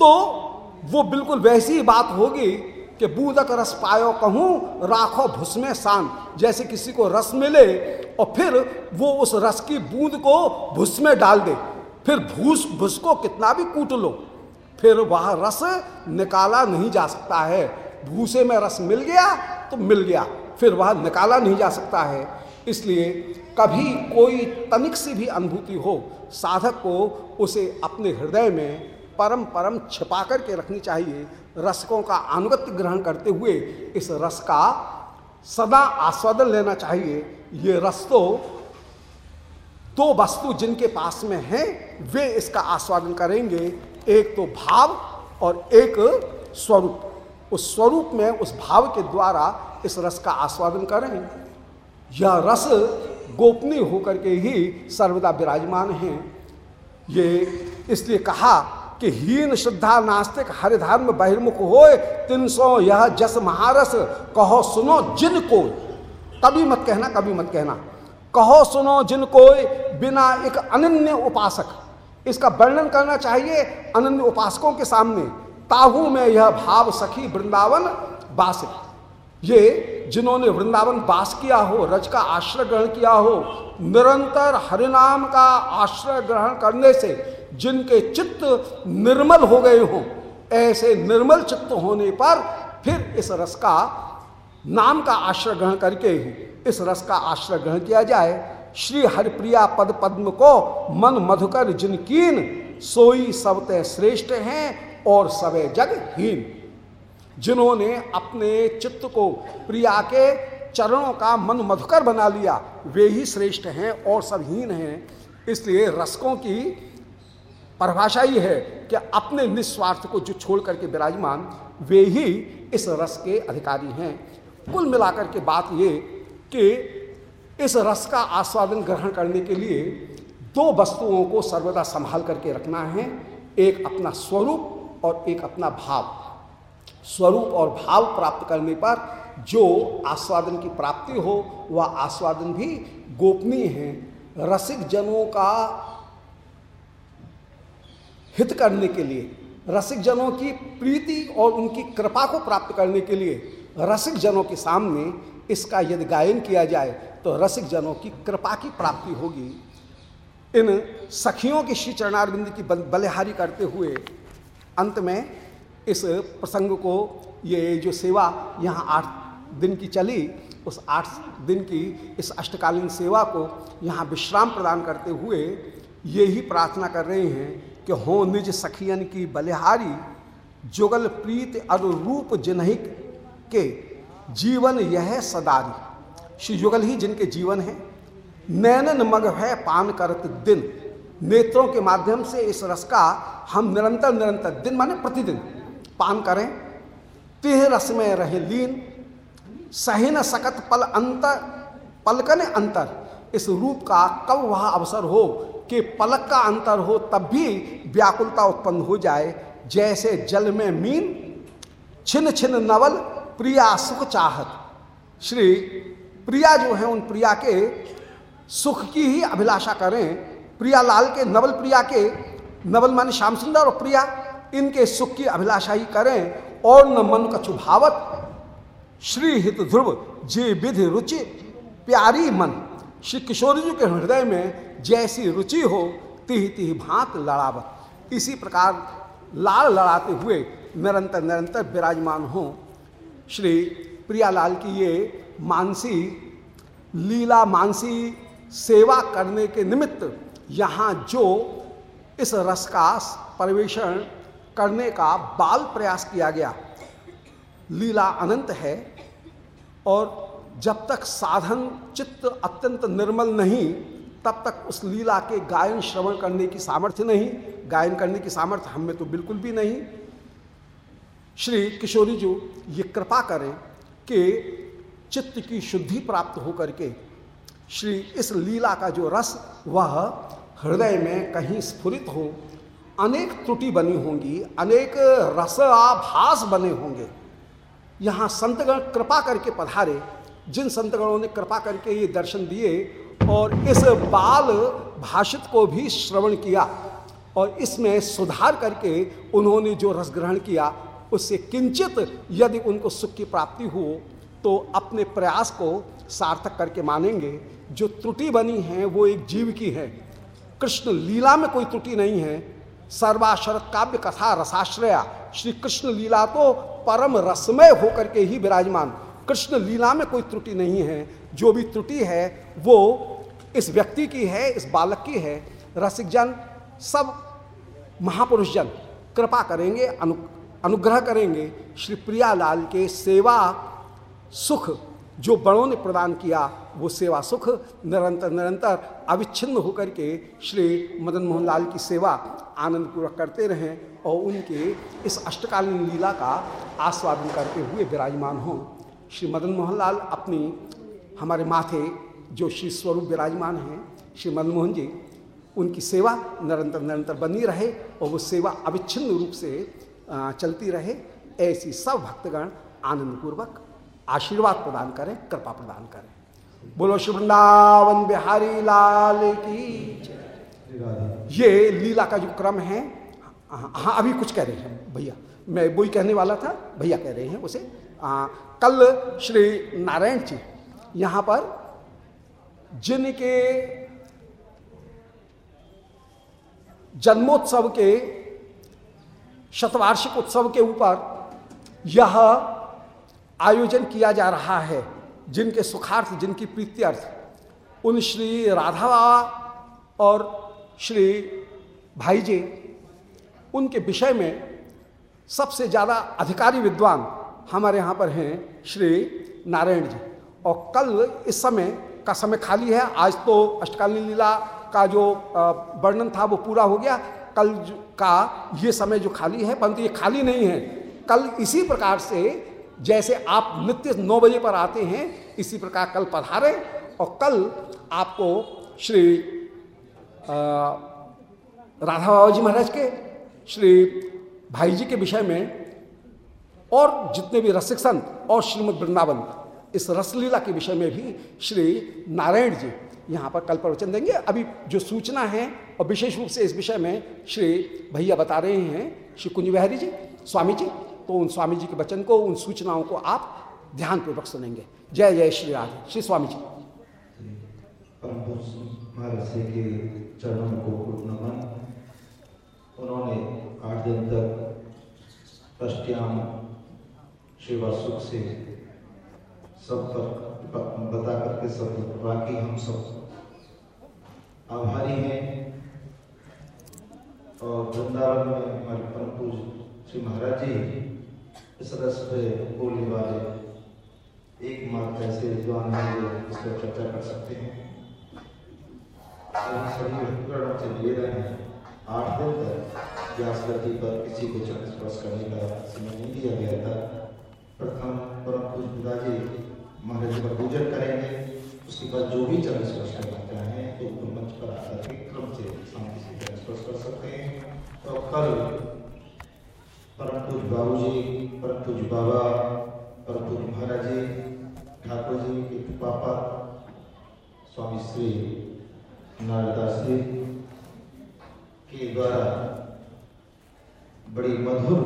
तो वो बिल्कुल वैसी ही बात होगी कि बूंदक रस पायो कहूँ, राखो भुस में शान। जैसे किसी को रस मिले और फिर वो उस रस की बूंद को भुस में डाल दे, फिर भूस भूस को कितना भी कूट लो, फिर वह रस निकाला नहीं जा सकता है। भूसे में रस मिल गया तो मिल गया। फिर वह निकाला नहीं जा सकता है। इसलिए कभी कोई तनिक सी भी अनुभूति हो, साधक को उसे अपने हृदय में परम परम छिपा करके रखनी चाहिए। रसकों का अनुगत्य ग्रहण करते हुए इस रस का सदा आस्वादन लेना चाहिए। ये रस तो दो वस्तु जिनके पास में हैं, वे इसका आस्वादन करेंगे। एक तो भाव और एक स्वरूप। उस स्वरूप में, उस भाव के द्वारा इस रस का आस्वादन करें। यह रस गोपनीय होकर के ही सर्वदा विराजमान हैं। ये इसलिए कहा कि हीन श्रद्धा नास्तिक हरिधर्म बहिर्मुख हो तीन सौ यह जस महारस, कहो सुनो जिन को कभी मत कहना, कभी मत कहना। कहो सुनो जिन को बिना एक अनन्य उपासक। इसका वर्णन करना चाहिए अनन्य उपासकों के सामने। ताहू में यह भाव सखी वृंदावन बास ये जिन्होंने वृंदावन बास किया हो, रज का आश्रय ग्रहण किया हो, निरंतर हरिनाम का आश्रय ग्रहण करने से जिनके चित्त निर्मल हो गए हों, ऐसे निर्मल चित्त होने पर फिर इस रस का नाम का आश्रय ग्रहण करके ही इस रस का आश्रय ग्रहण किया जाए। श्री हरिप्रिया पद पद्म को मन मधुकर जिनकीन सोई सबते श्रेष्ठ हैं और सबे जग हीन जिन्होंने अपने चित्त को प्रिया के चरणों का मन मधुकर बना लिया। वे ही श्रेष्ठ हैं और सब हीन हैं। इसलिए रसकों की परिभाषा ही है कि अपने निस्वार्थ को जो छोड़ करके विराजमान, वे ही इस रस के अधिकारी हैं। कुल मिलाकर के बात ये कि इस रस का आस्वादन ग्रहण करने के लिए दो वस्तुओं को सर्वदा संभाल करके रखना है। एक अपना स्वरूप और एक अपना भाव, स्वरूप और भाव प्राप्त करने पर जो आस्वादन की प्राप्ति हो, वह आस्वादन भी गोपनीय है। रसिक जनों का हित करने के लिए, रसिक जनों की प्रीति और उनकी कृपा को प्राप्त करने के लिए, रसिक जनों के सामने इसका यदि गायन किया जाए तो रसिक जनों की कृपा की प्राप्ति होगी। इन सखियों की श्री चरणारविंद की बलिहारी करते हुए अंत में इस प्रसंग को ये जो सेवा यहाँ आठ दिन की चली, उस आठ दिन की इस अष्टकालीन सेवा को यहाँ विश्राम प्रदान करते हुए ये ही प्रार्थना कर रहे हैं कि हो निज सखियन की बलिहारी, जुगल प्रीत अनुरूप जिन्हिक के जीवन यह सदारी। श्री युगल ही जिनके जीवन है, नैनन मग है पान करत दिन। नेत्रों के माध्यम से इस रस का हम निरंतर निरंतर दिन माने प्रतिदिन पान करें। तिह रस में रहे लीन सहिन सकत पल अंतर पलकन अंतर, इस रूप का कब वह अवसर हो कि पलक का अंतर हो तब भी व्याकुलता उत्पन्न हो जाए। जैसे जल में मीन छिन छिन नवल, प्रिया सुख चाहत। श्री प्रिया जो है उन प्रिया के सुख की ही अभिलाषा करें। प्रिया लाल के, नवल प्रिया के, नवल माने श्याम सुंदर और प्रिया, इनके सुख की अभिलाषा ही करें और न मन कछु भावत श्री हित ध्रुव, जे विधि रुचि, प्यारी मन। श्री किशोर जी के हृदय में जैसी रुचि हो, तिह तिह भांत लड़ावत। इसी प्रकार लाल लड़ाते हुए निरंतर निरंतर विराजमान हो। श्री प्रियालाल की ये मानसी, लीला मानसी सेवा करने के निमित्त यहाँ जो इस रस का परिवेषण करने का बाल प्रयास किया गया, लीला अनंत है और जब तक साधन चित्त अत्यंत निर्मल नहीं, तब तक उस लीला के गायन श्रवण करने की सामर्थ्य नहीं, गायन करने की सामर्थ्य हमें तो बिल्कुल भी नहीं। श्री किशोरी जी, ये कृपा करें कि चित्त की शुद्धि प्राप्त हो करके श्री इस लीला का जो रस, वह हृदय में कहीं स्फुरित हो, अनेक त्रुटि बनी होंगी, अनेक रस आभास बने होंगे। यहाँ संतगण कृपा करके पधारे, जिन संतगणों ने कृपा करके ये दर्शन दिए और इस बाल भाषित को भी श्रवण किया और इसमें सुधार करके उन्होंने जो रस ग्रहण किया, उससे किंचित यदि उनको सुख की प्राप्ति हो तो अपने प्रयास को सार्थक करके मानेंगे। जो त्रुटि बनी है, वो एक जीव की है। कृष्ण लीला में कोई त्रुटि नहीं है। सर्वाशरत काव्य कथा रसाश्रया। श्री कृष्ण लीला तो परम रसमय होकर के ही विराजमान। कृष्ण लीला में कोई त्रुटि नहीं है। जो भी त्रुटि है, वो इस व्यक्ति की है, इस बालक की है। रसिक जन, सब महापुरुष जन, कृपा करेंगे, अनु, अनुग्रह करेंगे। श्री प्रियालाल के सेवा सुख जो बड़ों ने प्रदान किया, वो सेवा सुख, निरंतर निरंतर अविच्छिन्न होकर के श्री मदन मोहन लाल की सेवा आनंद पूर्वक करते रहें और उनके इस अष्टकालीन लीला का आस्वादन करते हुए विराजमान हों। श्री मदन मोहन लाल अपनी, हमारे माथे जो श्री स्वरूप विराजमान हैं, श्री मदन मोहन जी, उनकी सेवा निरंतर निरंतर बनी रहे और वो सेवा अविच्छिन्न रूप से चलती रहे। ऐसी सब भक्तगण आनंद पूर्वक आशीर्वाद प्रदान करें कृपा प्रदान करें। बोलो वृंदावन बिहारी लाल की ये लीला का जो क्रम है हाँ अभी कुछ कह रहे हैं भैया। मैं वही कहने वाला था भैया कह रहे हैं उसे। आ, कल श्री नारायण जी यहाँ पर जिनके जन्मोत्सव के शतवार्षिक उत्सव के ऊपर यह आयोजन किया जा रहा है, जिनके सुखार्थ, जिनकी प्रीत्यर्थ उन श्री राधा बाबा और श्री भाई जी उनके विषय में सबसे ज़्यादा अधिकारी विद्वान हमारे यहाँ पर हैं श्री नारायण जी। और कल इस समय का समय खाली है, आज तो अष्टकालीन लीला का जो वर्णन था वो पूरा हो गया। कल का ये समय जो खाली है, परंतु ये खाली नहीं है। कल इसी प्रकार से जैसे आप नित्य नौ बजे पर आते हैं, इसी प्रकार कल पधारें और कल आपको श्री राधा बाबा जी महाराज के, श्री भाई जी के विषय में और जितने भी रसिक संत और श्रीमद वृंदावन, इस रसलीला के विषय में भी श्री नारायण जी यहाँ पर कल प्रवचन देंगे। अभी जो सूचना है और विशेष रूप से इस विषय में श्री भैया बता रहे हैं, श्री कुंज बिहारी जी, स्वामी जी तो उन स्वामी जी के वचन को, उन सूचनाओं को आप ध्यान पूर्वक सुनेंगे। जय जय श्री राधे। श्री स्वामी जी के चरणों को नमन उन्होंने आठ दिन तक कष्टियाम सेवा सुख से सब पर बता करके सब बाकी हम सब आभारी हैं। और वृंदावन में हमारे परम पूज श्री महाराज जी इस रस पे बोलने वाले एकमात्र ऐसे विद्वान हैं जो इस पर चर्चा कर सकते हैं। सभी उपकरणों से निवेदन है। आठ दिन तक व्यास गति पर किसी को चरण स्पर्श करने का समय नहीं दिया गया था। प्रथम परम पूज पिताजी महाराज का पूजन करेंगे। उसके बाद जो भी चरण स्पर्श करना चाहें तो मंच पर आकर के क्रम से शांति से चरण स्पर्श कर सकते हैं। और कल परम पूज बाबू जी परम पूज बाबा परम पूज महाराज जी ठाकुर जी के पापा, स्वामी श्री नारदास जी के द्वारा बड़ी मधुर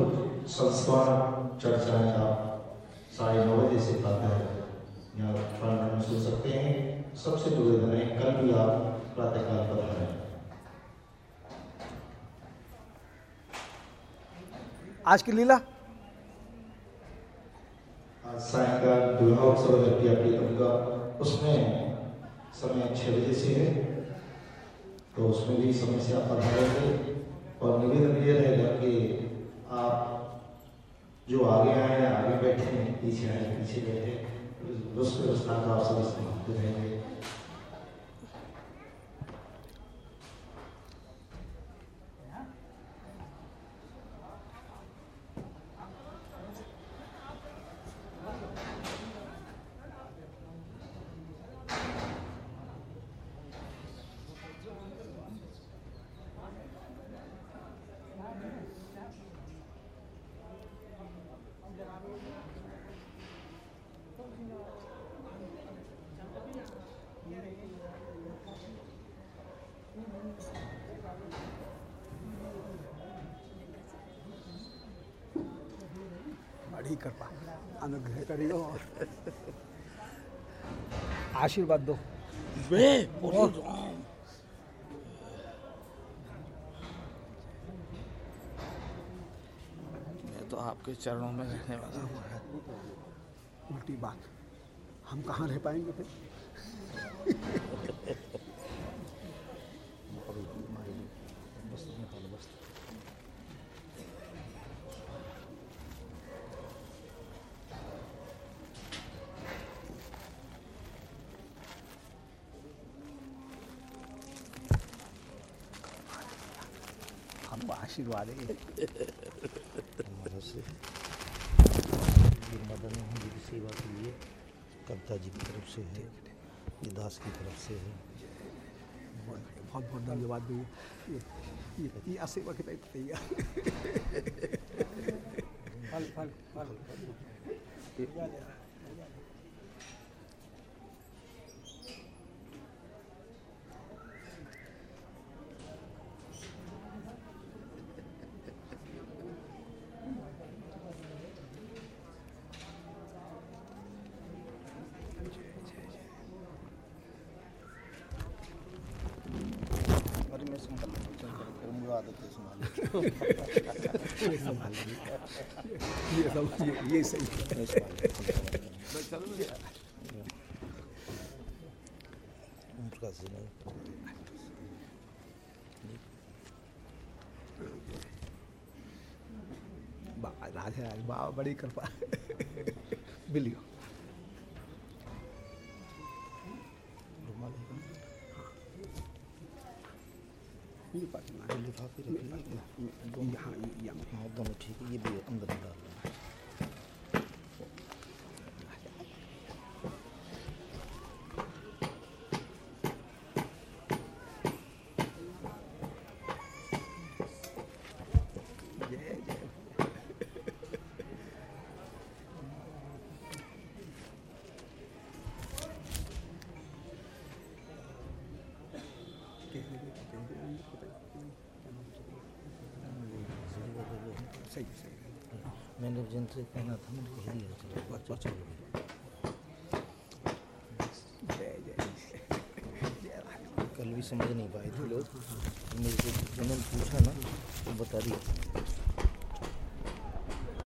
संस्कार चर्चाएँ आप साढ़े नौ बजे से प्रातः यहाँ प्रांगण सुन सकते हैं। सबसे निवेदन है। कल भी आप प्रातःकाल पर आए आज की लीला? उत्सव उसमें समय बजे से है तो उसमें भी समय से आप पधारेंगे। और निवेदन ये रहेगा कि आप जो आगे आए हैं आगे बैठे हैं, पीछे आए, पीछे बैठे, उस व्यवस्था का आप सभी रहेंगे आशीर्वाद दो। वे मैं तो आपके चरणों में रहने वाला हूँ। उल्टी बात। हम कहाँ रह पाएँगे फिर? है मदन मोहन जी की सेवा के लिए कविता जी की तरफ़ से है ये दास की तरफ़ से है बहुत बहुत धन्यवाद भैया ये ये ये सेवा के तहत तैयार फल फल फल अरे मैं संभाल लूँगा मुझे आदत है संभालने ये संभाल लीजिए। ये सब ये ये सही है। मैं संभाल लूँगा। ओम प्रकाश जी ने बा- राधे राधे बाबा बड़ी कृपा बिलियो रुमाल है ये पटना ये लिफाफे रखिए यहाँ यहाँ हाँ दोनों ठीक है ये भी अंदर ही डाल देना जय जय सही सही। मैंने जनता कहना था मैंने चलो बच्चा जय जय कल भी समझ नहीं पाए थे लोग। मेरे को जिन्होंने पूछा ना तो बता दिया।